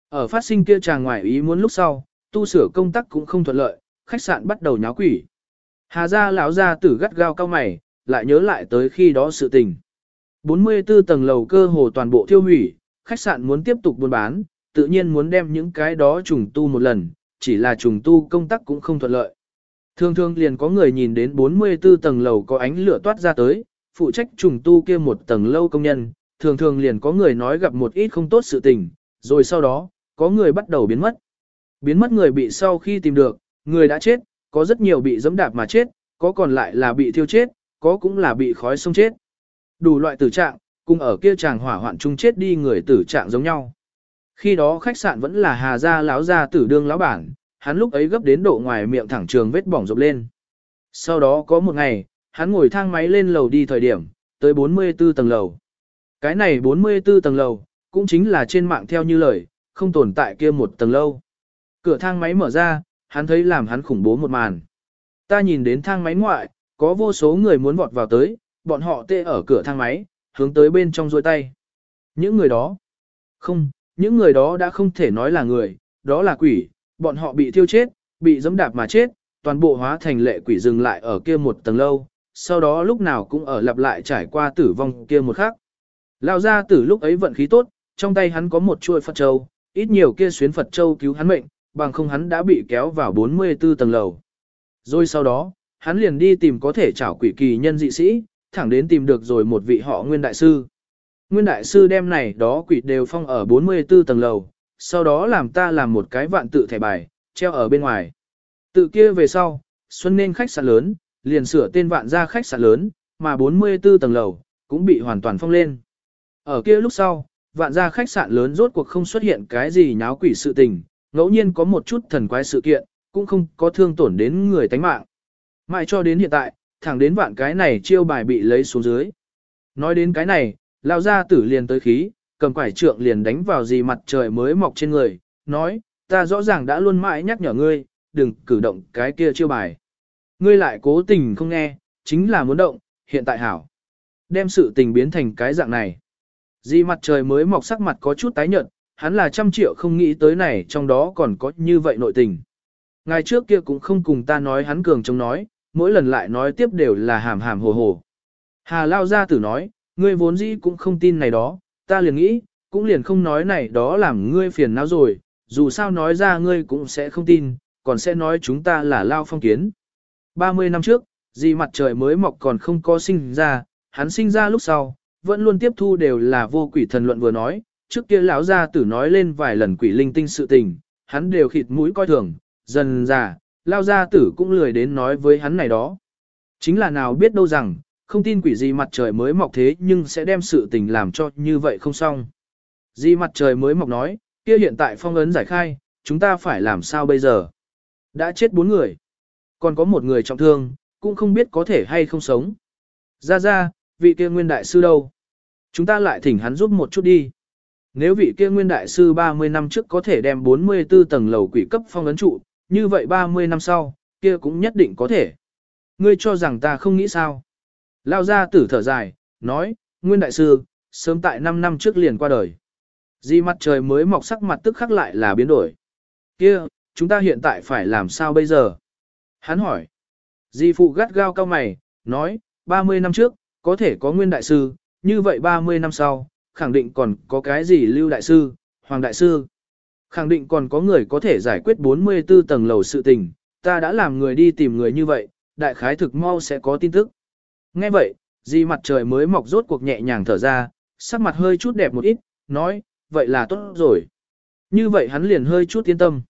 Ở phát sinh kia chàng ngoài ý muốn lúc sau, tu sửa công tác cũng không thuận lợi, khách sạn bắt đầu nháo quỷ. Hà gia lão gia tử gắt gao cao mày, lại nhớ lại tới khi đó sự tình. 44 tầng lầu cơ hồ toàn bộ thiêu hủy, khách sạn muốn tiếp tục buôn bán, tự nhiên muốn đem những cái đó trùng tu một lần, chỉ là trùng tu công tác cũng không thuận lợi. Thường thường liền có người nhìn đến 44 tầng lầu có ánh lửa toát ra tới, phụ trách trùng tu kia một tầng lâu công nhân, thường thường liền có người nói gặp một ít không tốt sự tình, rồi sau đó, có người bắt đầu biến mất. Biến mất người bị sau khi tìm được, người đã chết, có rất nhiều bị dẫm đạp mà chết, có còn lại là bị thiêu chết, có cũng là bị khói sông chết. Đủ loại tử trạng, cùng ở kia chàng hỏa hoạn chung chết đi người tử trạng giống nhau. Khi đó khách sạn vẫn là Hà gia lão gia tử đương lão bản, hắn lúc ấy gấp đến độ ngoài miệng thẳng trường vết bỏng rộp lên. Sau đó có một ngày, hắn ngồi thang máy lên lầu đi thời điểm, tới 44 tầng lầu. Cái này 44 tầng lầu, cũng chính là trên mạng theo như lời, không tồn tại kia một tầng lâu. Cửa thang máy mở ra, hắn thấy làm hắn khủng bố một màn. Ta nhìn đến thang máy ngoại, có vô số người muốn vọt vào tới, bọn họ tê ở cửa thang máy, hướng tới bên trong rôi tay. Những người đó, không, những người đó đã không thể nói là người, đó là quỷ, bọn họ bị thiêu chết, bị dẫm đạp mà chết, toàn bộ hóa thành lệ quỷ dừng lại ở kia một tầng lâu, sau đó lúc nào cũng ở lặp lại trải qua tử vong kia một khắc. Lao ra tử lúc ấy vận khí tốt, trong tay hắn có một chuôi Phật Châu, ít nhiều kia xuyến Phật Châu cứu hắn mệnh, bằng không hắn đã bị kéo vào 44 tầng lầu. Rồi sau đó, hắn liền đi tìm có thể trảo quỷ kỳ nhân dị sĩ, thẳng đến tìm được rồi một vị họ Nguyên Đại Sư. Nguyên Đại Sư đem này đó quỷ đều phong ở 44 tầng lầu, sau đó làm ta làm một cái vạn tự thẻ bài, treo ở bên ngoài. Tự kia về sau, Xuân nên khách sạn lớn, liền sửa tên vạn ra khách sạn lớn, mà 44 tầng lầu, cũng bị hoàn toàn phong lên. Ở kia lúc sau, vạn ra khách sạn lớn rốt cuộc không xuất hiện cái gì nháo quỷ sự tình, ngẫu nhiên có một chút thần quái sự kiện, cũng không có thương tổn đến người tánh mạng. Mãi cho đến hiện tại, thẳng đến vạn cái này chiêu bài bị lấy xuống dưới. Nói đến cái này, lao gia tử liền tới khí, cầm quải trượng liền đánh vào gì mặt trời mới mọc trên người, nói, ta rõ ràng đã luôn mãi nhắc nhở ngươi, đừng cử động cái kia chiêu bài. Ngươi lại cố tình không nghe, chính là muốn động, hiện tại hảo. Đem sự tình biến thành cái dạng này. Di mặt trời mới mọc sắc mặt có chút tái nhợt, hắn là trăm triệu không nghĩ tới này trong đó còn có như vậy nội tình. Ngày trước kia cũng không cùng ta nói hắn cường chống nói, mỗi lần lại nói tiếp đều là hàm hàm hồ hồ. Hà Lao Gia Tử nói, ngươi vốn dĩ cũng không tin này đó, ta liền nghĩ, cũng liền không nói này đó làm ngươi phiền não rồi, dù sao nói ra ngươi cũng sẽ không tin, còn sẽ nói chúng ta là Lao Phong Kiến. 30 năm trước, di mặt trời mới mọc còn không có sinh ra, hắn sinh ra lúc sau, vẫn luôn tiếp thu đều là vô quỷ thần luận vừa nói, trước kia lão gia tử nói lên vài lần quỷ linh tinh sự tình, hắn đều khịt mũi coi thường, dần già, lao gia tử cũng lười đến nói với hắn này đó. Chính là nào biết đâu rằng, không tin quỷ gì mặt trời mới mọc thế nhưng sẽ đem sự tình làm cho như vậy không xong. Di mặt trời mới mọc nói, kia hiện tại phong ấn giải khai, chúng ta phải làm sao bây giờ? Đã chết bốn người. Còn có một người trọng thương, cũng không biết có thể hay không sống. Ra ra, vị kia nguyên đại sư đâu? Chúng ta lại thỉnh hắn giúp một chút đi. Nếu vị kia nguyên đại sư 30 năm trước có thể đem 44 tầng lầu quỷ cấp phong ấn trụ, như vậy 30 năm sau, kia cũng nhất định có thể. Ngươi cho rằng ta không nghĩ sao? Lao ra tử thở dài, nói, nguyên đại sư, sớm tại 5 năm trước liền qua đời. Di mặt trời mới mọc sắc mặt tức khắc lại là biến đổi. Kia, chúng ta hiện tại phải làm sao bây giờ? Hắn hỏi. Di phụ gắt gao cao mày, nói, 30 năm trước, có thể có nguyên đại sư, như vậy 30 năm sau, khẳng định còn có cái gì lưu đại sư, hoàng đại sư. Khẳng định còn có người có thể giải quyết 44 tầng lầu sự tình, ta đã làm người đi tìm người như vậy, đại khái thực mau sẽ có tin tức. Nghe vậy, di mặt trời mới mọc rốt cuộc nhẹ nhàng thở ra, sắc mặt hơi chút đẹp một ít, nói, vậy là tốt rồi. Như vậy hắn liền hơi chút yên tâm.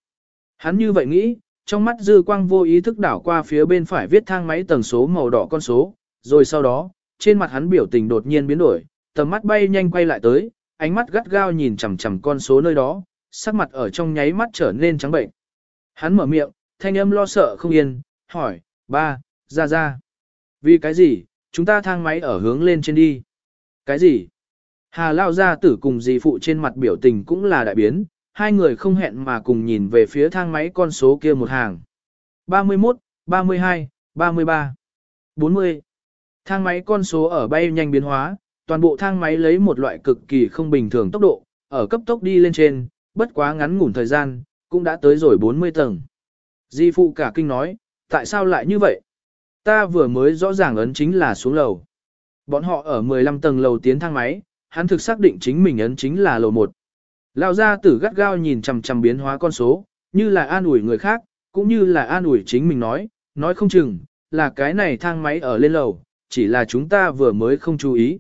Hắn như vậy nghĩ, trong mắt dư quang vô ý thức đảo qua phía bên phải viết thang máy tầng số màu đỏ con số, rồi sau đó, trên mặt hắn biểu tình đột nhiên biến đổi, tầm mắt bay nhanh quay lại tới, ánh mắt gắt gao nhìn chằm chằm con số nơi đó, sắc mặt ở trong nháy mắt trở nên trắng bệnh. Hắn mở miệng, thanh âm lo sợ không yên, hỏi, ba, ra ra. Vì cái gì, chúng ta thang máy ở hướng lên trên đi. Cái gì? Hà Lao gia tử cùng dì phụ trên mặt biểu tình cũng là đại biến, hai người không hẹn mà cùng nhìn về phía thang máy con số kia một hàng. 31, 32, 33, 40. Thang máy con số ở bay nhanh biến hóa, toàn bộ thang máy lấy một loại cực kỳ không bình thường tốc độ, ở cấp tốc đi lên trên, bất quá ngắn ngủn thời gian, cũng đã tới rồi 40 tầng. Di phụ cả kinh nói, tại sao lại như vậy? Ta vừa mới rõ ràng ấn chính là xuống lầu. Bọn họ ở 15 tầng lầu tiến thang máy, hắn thực xác định chính mình ấn chính là lầu 1. Lao ra tử gắt gao nhìn chằm chằm biến hóa con số, như là an ủi người khác, cũng như là an ủi chính mình nói, nói không chừng, là cái này thang máy ở lên lầu, chỉ là chúng ta vừa mới không chú ý.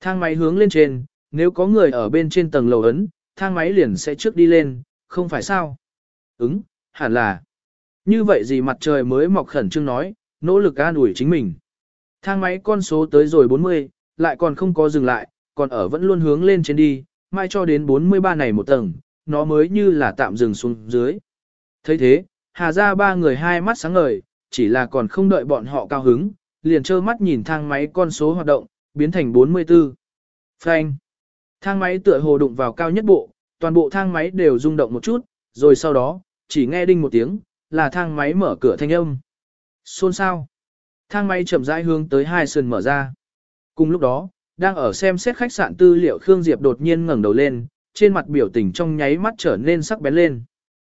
Thang máy hướng lên trên, nếu có người ở bên trên tầng lầu ấn, thang máy liền sẽ trước đi lên, không phải sao? Ứng, hẳn là. Như vậy gì mặt trời mới mọc khẩn trương nói, nỗ lực an ủi chính mình. Thang máy con số tới rồi 40, lại còn không có dừng lại, còn ở vẫn luôn hướng lên trên đi, mai cho đến 43 này một tầng, nó mới như là tạm dừng xuống dưới. thấy thế, Hà ra ba người hai mắt sáng ngời, chỉ là còn không đợi bọn họ cao hứng, liền trơ mắt nhìn thang máy con số hoạt động, biến thành 44. Phanh. Thang máy tựa hồ đụng vào cao nhất bộ, toàn bộ thang máy đều rung động một chút, rồi sau đó, chỉ nghe đinh một tiếng, là thang máy mở cửa thanh âm. Xôn sao? Thang máy chậm rãi hướng tới hai sườn mở ra. Cùng lúc đó, đang ở xem xét khách sạn tư liệu Khương Diệp đột nhiên ngẩng đầu lên, trên mặt biểu tình trong nháy mắt trở nên sắc bén lên.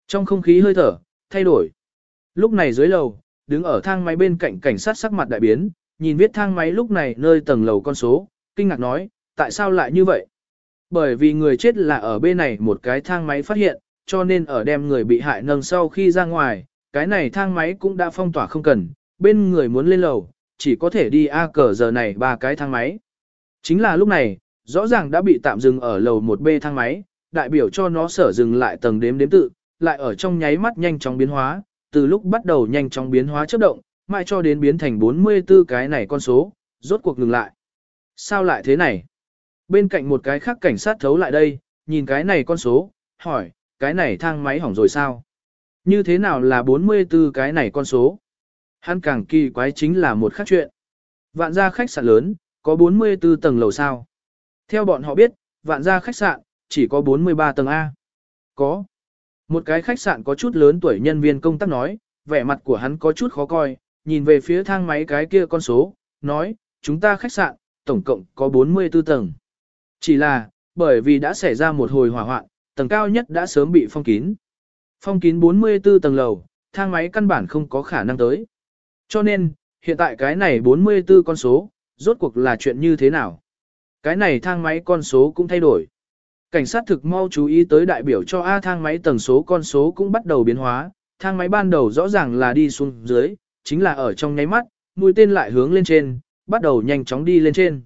Trong không khí hơi thở, thay đổi. Lúc này dưới lầu, đứng ở thang máy bên cạnh cảnh sát sắc mặt đại biến, nhìn viết thang máy lúc này nơi tầng lầu con số, kinh ngạc nói, tại sao lại như vậy? Bởi vì người chết là ở bên này một cái thang máy phát hiện, cho nên ở đem người bị hại nâng sau khi ra ngoài, cái này thang máy cũng đã phong tỏa không cần, bên người muốn lên lầu, chỉ có thể đi A cờ giờ này ba cái thang máy. Chính là lúc này, rõ ràng đã bị tạm dừng ở lầu 1B thang máy, đại biểu cho nó sở dừng lại tầng đếm đếm tự, lại ở trong nháy mắt nhanh chóng biến hóa, từ lúc bắt đầu nhanh chóng biến hóa chấp động, mãi cho đến biến thành 44 cái này con số, rốt cuộc ngừng lại. Sao lại thế này? Bên cạnh một cái khác cảnh sát thấu lại đây, nhìn cái này con số, hỏi, cái này thang máy hỏng rồi sao? Như thế nào là 44 cái này con số? Hắn càng kỳ quái chính là một khác chuyện. Vạn gia khách sạn lớn, có 44 tầng lầu sao? Theo bọn họ biết, vạn gia khách sạn, chỉ có 43 tầng A. Có. Một cái khách sạn có chút lớn tuổi nhân viên công tác nói, vẻ mặt của hắn có chút khó coi, nhìn về phía thang máy cái kia con số, nói, chúng ta khách sạn, tổng cộng có 44 tầng. Chỉ là, bởi vì đã xảy ra một hồi hỏa hoạn, tầng cao nhất đã sớm bị phong kín. Phong kín 44 tầng lầu, thang máy căn bản không có khả năng tới. Cho nên, hiện tại cái này 44 con số, rốt cuộc là chuyện như thế nào? Cái này thang máy con số cũng thay đổi. Cảnh sát thực mau chú ý tới đại biểu cho A thang máy tầng số con số cũng bắt đầu biến hóa, thang máy ban đầu rõ ràng là đi xuống dưới, chính là ở trong nháy mắt, mũi tên lại hướng lên trên, bắt đầu nhanh chóng đi lên trên.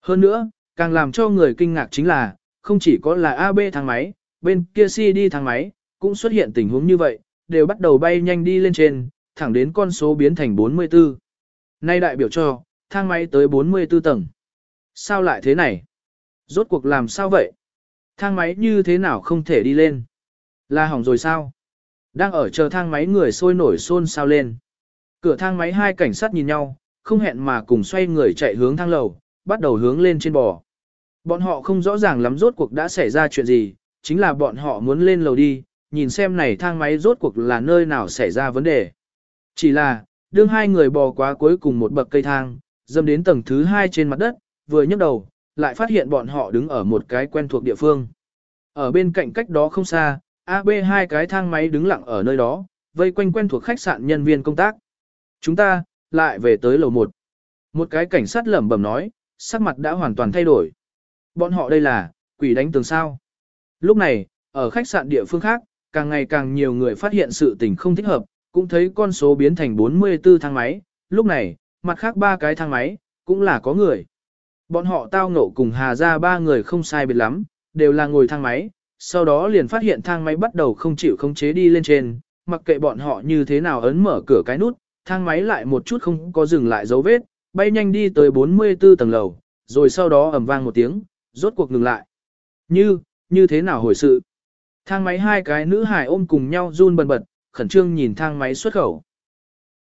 Hơn nữa, càng làm cho người kinh ngạc chính là, không chỉ có là AB thang máy, bên kia CD thang máy, cũng xuất hiện tình huống như vậy, đều bắt đầu bay nhanh đi lên trên, thẳng đến con số biến thành 44. Nay đại biểu cho, thang máy tới 44 tầng. Sao lại thế này? Rốt cuộc làm sao vậy? Thang máy như thế nào không thể đi lên? Là hỏng rồi sao? Đang ở chờ thang máy người sôi nổi xôn xao lên. Cửa thang máy hai cảnh sát nhìn nhau, không hẹn mà cùng xoay người chạy hướng thang lầu, bắt đầu hướng lên trên bò. Bọn họ không rõ ràng lắm rốt cuộc đã xảy ra chuyện gì, chính là bọn họ muốn lên lầu đi, nhìn xem này thang máy rốt cuộc là nơi nào xảy ra vấn đề. Chỉ là, đương hai người bò qua cuối cùng một bậc cây thang, dâm đến tầng thứ hai trên mặt đất, vừa nhấc đầu, lại phát hiện bọn họ đứng ở một cái quen thuộc địa phương. Ở bên cạnh cách đó không xa, AB hai cái thang máy đứng lặng ở nơi đó, vây quanh quen thuộc khách sạn nhân viên công tác. Chúng ta, lại về tới lầu 1. Một cái cảnh sát lẩm bẩm nói, sắc mặt đã hoàn toàn thay đổi. Bọn họ đây là, quỷ đánh tường sao. Lúc này, ở khách sạn địa phương khác, càng ngày càng nhiều người phát hiện sự tình không thích hợp, cũng thấy con số biến thành 44 thang máy. Lúc này, mặt khác ba cái thang máy, cũng là có người. Bọn họ tao ngộ cùng Hà ra ba người không sai biệt lắm, đều là ngồi thang máy, sau đó liền phát hiện thang máy bắt đầu không chịu khống chế đi lên trên, mặc kệ bọn họ như thế nào ấn mở cửa cái nút, thang máy lại một chút không có dừng lại dấu vết, bay nhanh đi tới 44 tầng lầu, rồi sau đó ầm vang một tiếng, rốt cuộc ngừng lại. Như, như thế nào hồi sự? Thang máy hai cái nữ hải ôm cùng nhau run bần bật, khẩn trương nhìn thang máy xuất khẩu.